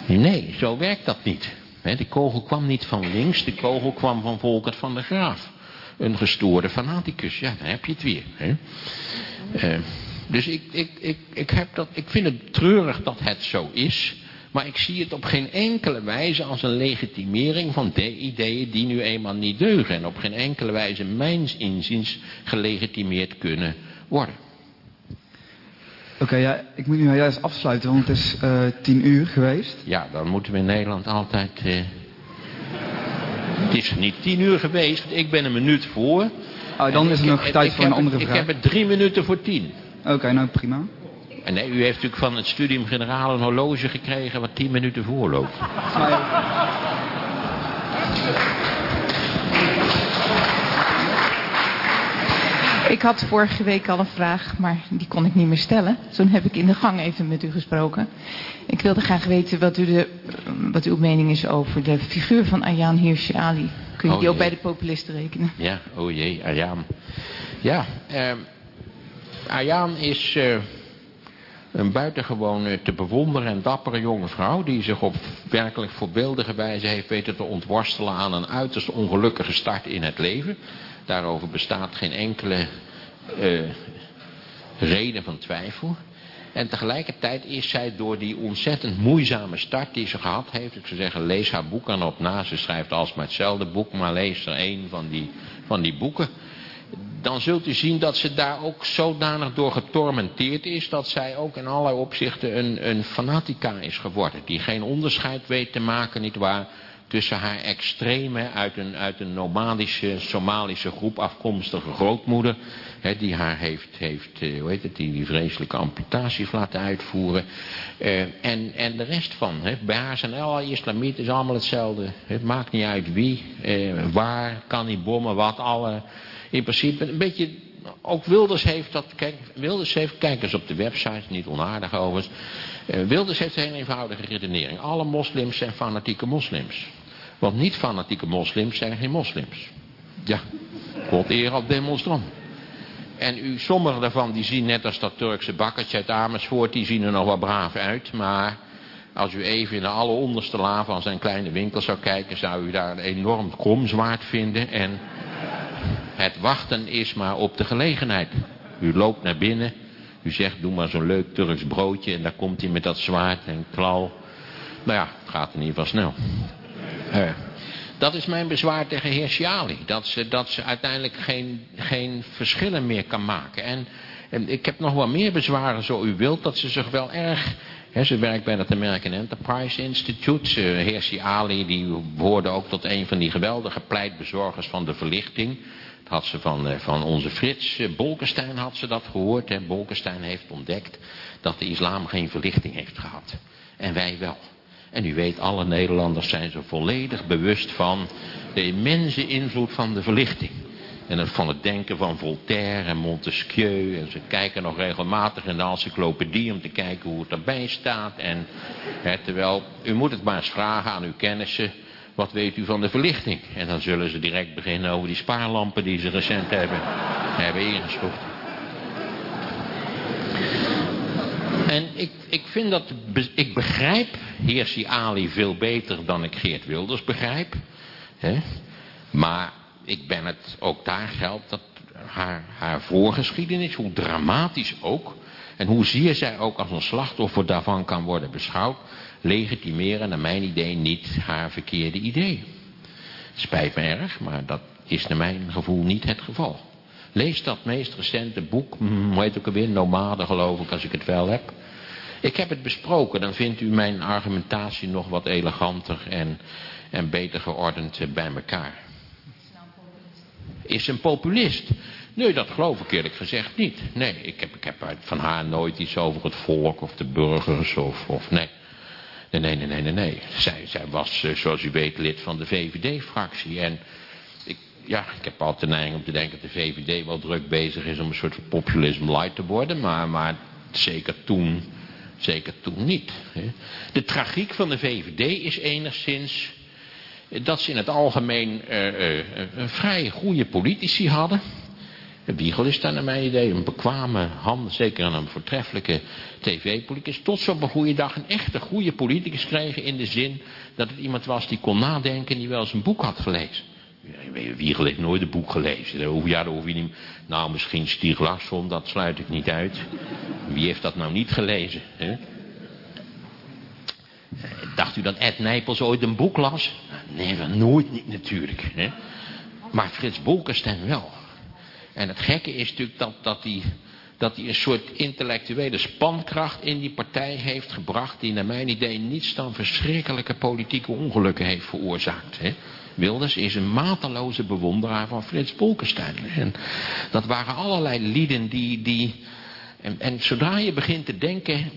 Nee, zo werkt dat niet. De kogel kwam niet van links, de kogel kwam van Volkert van der Graaf. Een gestoorde fanaticus, ja, dan heb je het weer. Hè? Eh, dus ik, ik, ik, ik, heb dat, ik vind het treurig dat het zo is. Maar ik zie het op geen enkele wijze als een legitimering van de ideeën die nu eenmaal niet deugen. En op geen enkele wijze mijns inziens gelegitimeerd kunnen worden. Oké, ja, ik moet nu maar juist afsluiten, want het is eh, tien uur geweest. Ja, dan moeten we in Nederland altijd... eh, Het is niet tien uur geweest, ik ben een minuut voor. Oh, dan is er nog tijd voor een andere vraag. Ik heb het drie minuten voor tien. Oké, nou prima. En nee, u heeft natuurlijk van het studium generaal een horloge gekregen wat tien minuten voorloopt. Ik had vorige week al een vraag, maar die kon ik niet meer stellen. Toen heb ik in de gang even met u gesproken. Ik wilde graag weten wat, u de, wat uw mening is over de figuur van Ayaan Hirsi Ali. Kun je Oh, die ook bij de populisten rekenen? Ja, oh jee, Ayaan. Ja, eh, Ayaan is eh, een buitengewoon eh, te bewonderen en dappere jonge vrouw... die zich op werkelijk voorbeeldige wijze heeft weten te ontworstelen... aan een uiterst ongelukkige start in het leven. Daarover bestaat geen enkele eh, reden van twijfel. En tegelijkertijd is zij door die ontzettend moeizame start die ze gehad heeft... ik zou zeggen, lees haar boek aan op na. Ze schrijft alsmaar hetzelfde boek, maar lees er één van die, van die boeken dan zult u zien dat ze daar ook zodanig door getormenteerd is... dat zij ook in allerlei opzichten een, een fanatica is geworden. Die geen onderscheid weet te maken, nietwaar... tussen haar extreme, uit een, uit een nomadische Somalische groep afkomstige grootmoeder... Die haar heeft, heeft eh, hoe heet het, die, die vreselijke amputaties laten uitvoeren... Eh, en, en de rest van. Hè. Bij haar zijn alle islamieten is allemaal hetzelfde. Het maakt niet uit wie, eh, waar, kan niet bommen, wat, alle in principe een beetje, ook Wilders heeft dat, kijk, Wilders heeft, kijk eens op de website, niet onaardig overigens. Eh, Wilders heeft een eenvoudige redenering. Alle moslims zijn fanatieke moslims. Want niet fanatieke moslims zijn geen moslims. Ja, God eer op demonstrant. En u, sommigen daarvan die zien net als dat Turkse bakkertje uit Amersfoort, die zien er nog wel braaf uit. Maar als u even in de alleronderste la van zijn kleine winkel zou kijken, zou u daar een enorm kromzwaard vinden. En het wachten is maar op de gelegenheid. U loopt naar binnen. U zegt, doe maar zo'n leuk Turks broodje. En daar komt hij met dat zwaard en klal. Nou ja, het gaat in ieder geval snel. Eh, dat is mijn bezwaar tegen Hirsi Ali. Dat ze, dat ze uiteindelijk geen, geen verschillen meer kan maken. En, ik heb nog wel meer bezwaren, zo u wilt. Dat ze zich wel erg... Hè, ze werkt bij het American Enterprise Institute. Ze, Hirsi Ali die behoorde ook tot een van die geweldige pleitbezorgers van de verlichting. Had ze van, eh, van onze Frits eh, Bolkestein had ze dat gehoord. Hè. Bolkestein heeft ontdekt dat de islam geen verlichting heeft gehad. En wij wel. En u weet, alle Nederlanders zijn zo volledig bewust van de immense invloed van de verlichting. En van het denken van Voltaire en Montesquieu. En ze kijken nog regelmatig in de encyclopedie om te kijken hoe het erbij staat. En, hè, terwijl, u moet het maar eens vragen aan uw kennissen. Wat weet u van de verlichting? En dan zullen ze direct beginnen over die spaarlampen die ze recent hebben, hebben ingestopt. En ik, ik vind dat, ik begrijp Heersi Ali veel beter dan ik Geert Wilders begrijp. Hè? Maar ik ben het, ook daar geldt dat haar, haar voorgeschiedenis, hoe dramatisch ook, en hoezeer zij ook als een slachtoffer daarvan kan worden beschouwd, legitimeren naar mijn idee niet haar verkeerde idee. Spijt me erg, maar dat is naar mijn gevoel niet het geval. Lees dat meest recente boek, hmm, hoe heet ook alweer, Nomade geloof ik, als ik het wel heb. Ik heb het besproken, dan vindt u mijn argumentatie nog wat eleganter en, en beter geordend bij elkaar. Is een populist? Nee, dat geloof ik eerlijk gezegd niet. Nee, ik heb, ik heb van haar nooit iets over het volk of de burgers of, of nee. Nee, nee, nee, nee. Zij, zij was, eh, zoals u weet, lid van de VVD-fractie. En ik, ja, ik heb altijd de neiging om te denken dat de VVD wel druk bezig is om een soort populism light te worden. Maar, maar zeker toen, zeker toen niet. De tragiek van de VVD is enigszins dat ze in het algemeen een vrij goede politici hadden. Wiegel is daar naar mijn idee een bekwame hand, zeker een voortreffelijke tv-politicus. Tot ze een goede dag een echte goede politicus kregen in de zin dat het iemand was die kon nadenken en die wel eens een boek had gelezen. Wiegel heeft nooit een boek gelezen. Ja, daar hoef je niet... Nou, misschien Stieg Larsson, dat sluit ik niet uit. Wie heeft dat nou niet gelezen? Hè? Dacht u dat Ed Nijpels ooit een boek las? Nee, wel nooit niet natuurlijk. Hè? Maar Frits Bolkestein wel. En het gekke is natuurlijk dat, dat, die, dat hij een soort intellectuele spankracht in die partij heeft gebracht... die naar mijn idee niets dan verschrikkelijke politieke ongelukken heeft veroorzaakt. Hè? Wilders is een mateloze bewonderaar van Frits Bolkestein. En dat waren allerlei lieden die... die en, zodra je begint te denken,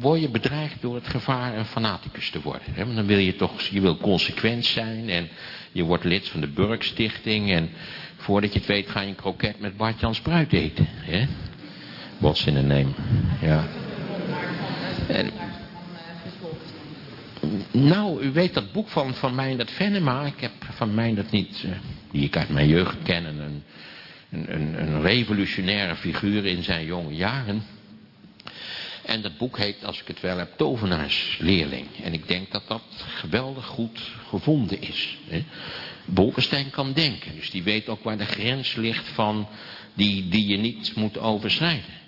word je bedreigd door het gevaar een fanaticus te worden. Hè? Want dan wil je toch, je wil consequent zijn en je wordt lid van de Burgstichting en voordat je het weet ga je een kroket met Bart-Jan Spruit eten. Hè? What's in a name? Ja. En, nou, u weet dat boek van, van mij dat Venema. Ik heb van mij dat niet, uh, die ik uit mijn jeugd ken. Een, een, een revolutionaire figuur in zijn jonge jaren. En dat boek heet, als ik het wel heb, Tovenaarsleerling. En ik denk dat dat geweldig goed gevonden is. Bolkestein kan denken. Dus die weet ook waar de grens ligt van die, die je niet moet overschrijden.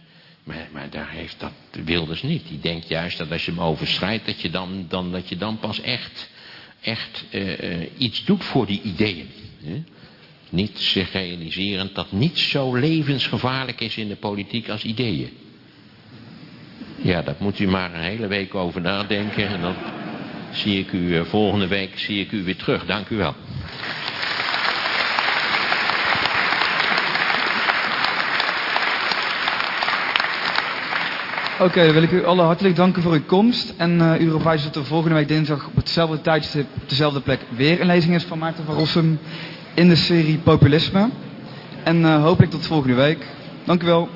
Maar, maar daar heeft dat Wilders niet. Die denkt juist dat als je hem overschrijdt, dat je dan, dan, dat je dan pas echt, echt uh, uh, iets doet voor die ideeën. Hè? Niet zich realiserend dat niets zo levensgevaarlijk is in de politiek als ideeën. Ja, dat moet u maar een hele week over nadenken. En dan zie ik u uh, volgende week zie ik u weer terug. Dank u wel. Oké, okay, wil ik u alle hartelijk danken voor uw komst. En uh, u verwijst dat er volgende week dinsdag op hetzelfde tijdstip, op dezelfde plek, weer een lezing is van Maarten van Rossum in de serie Populisme. En uh, hopelijk tot volgende week. Dank u wel.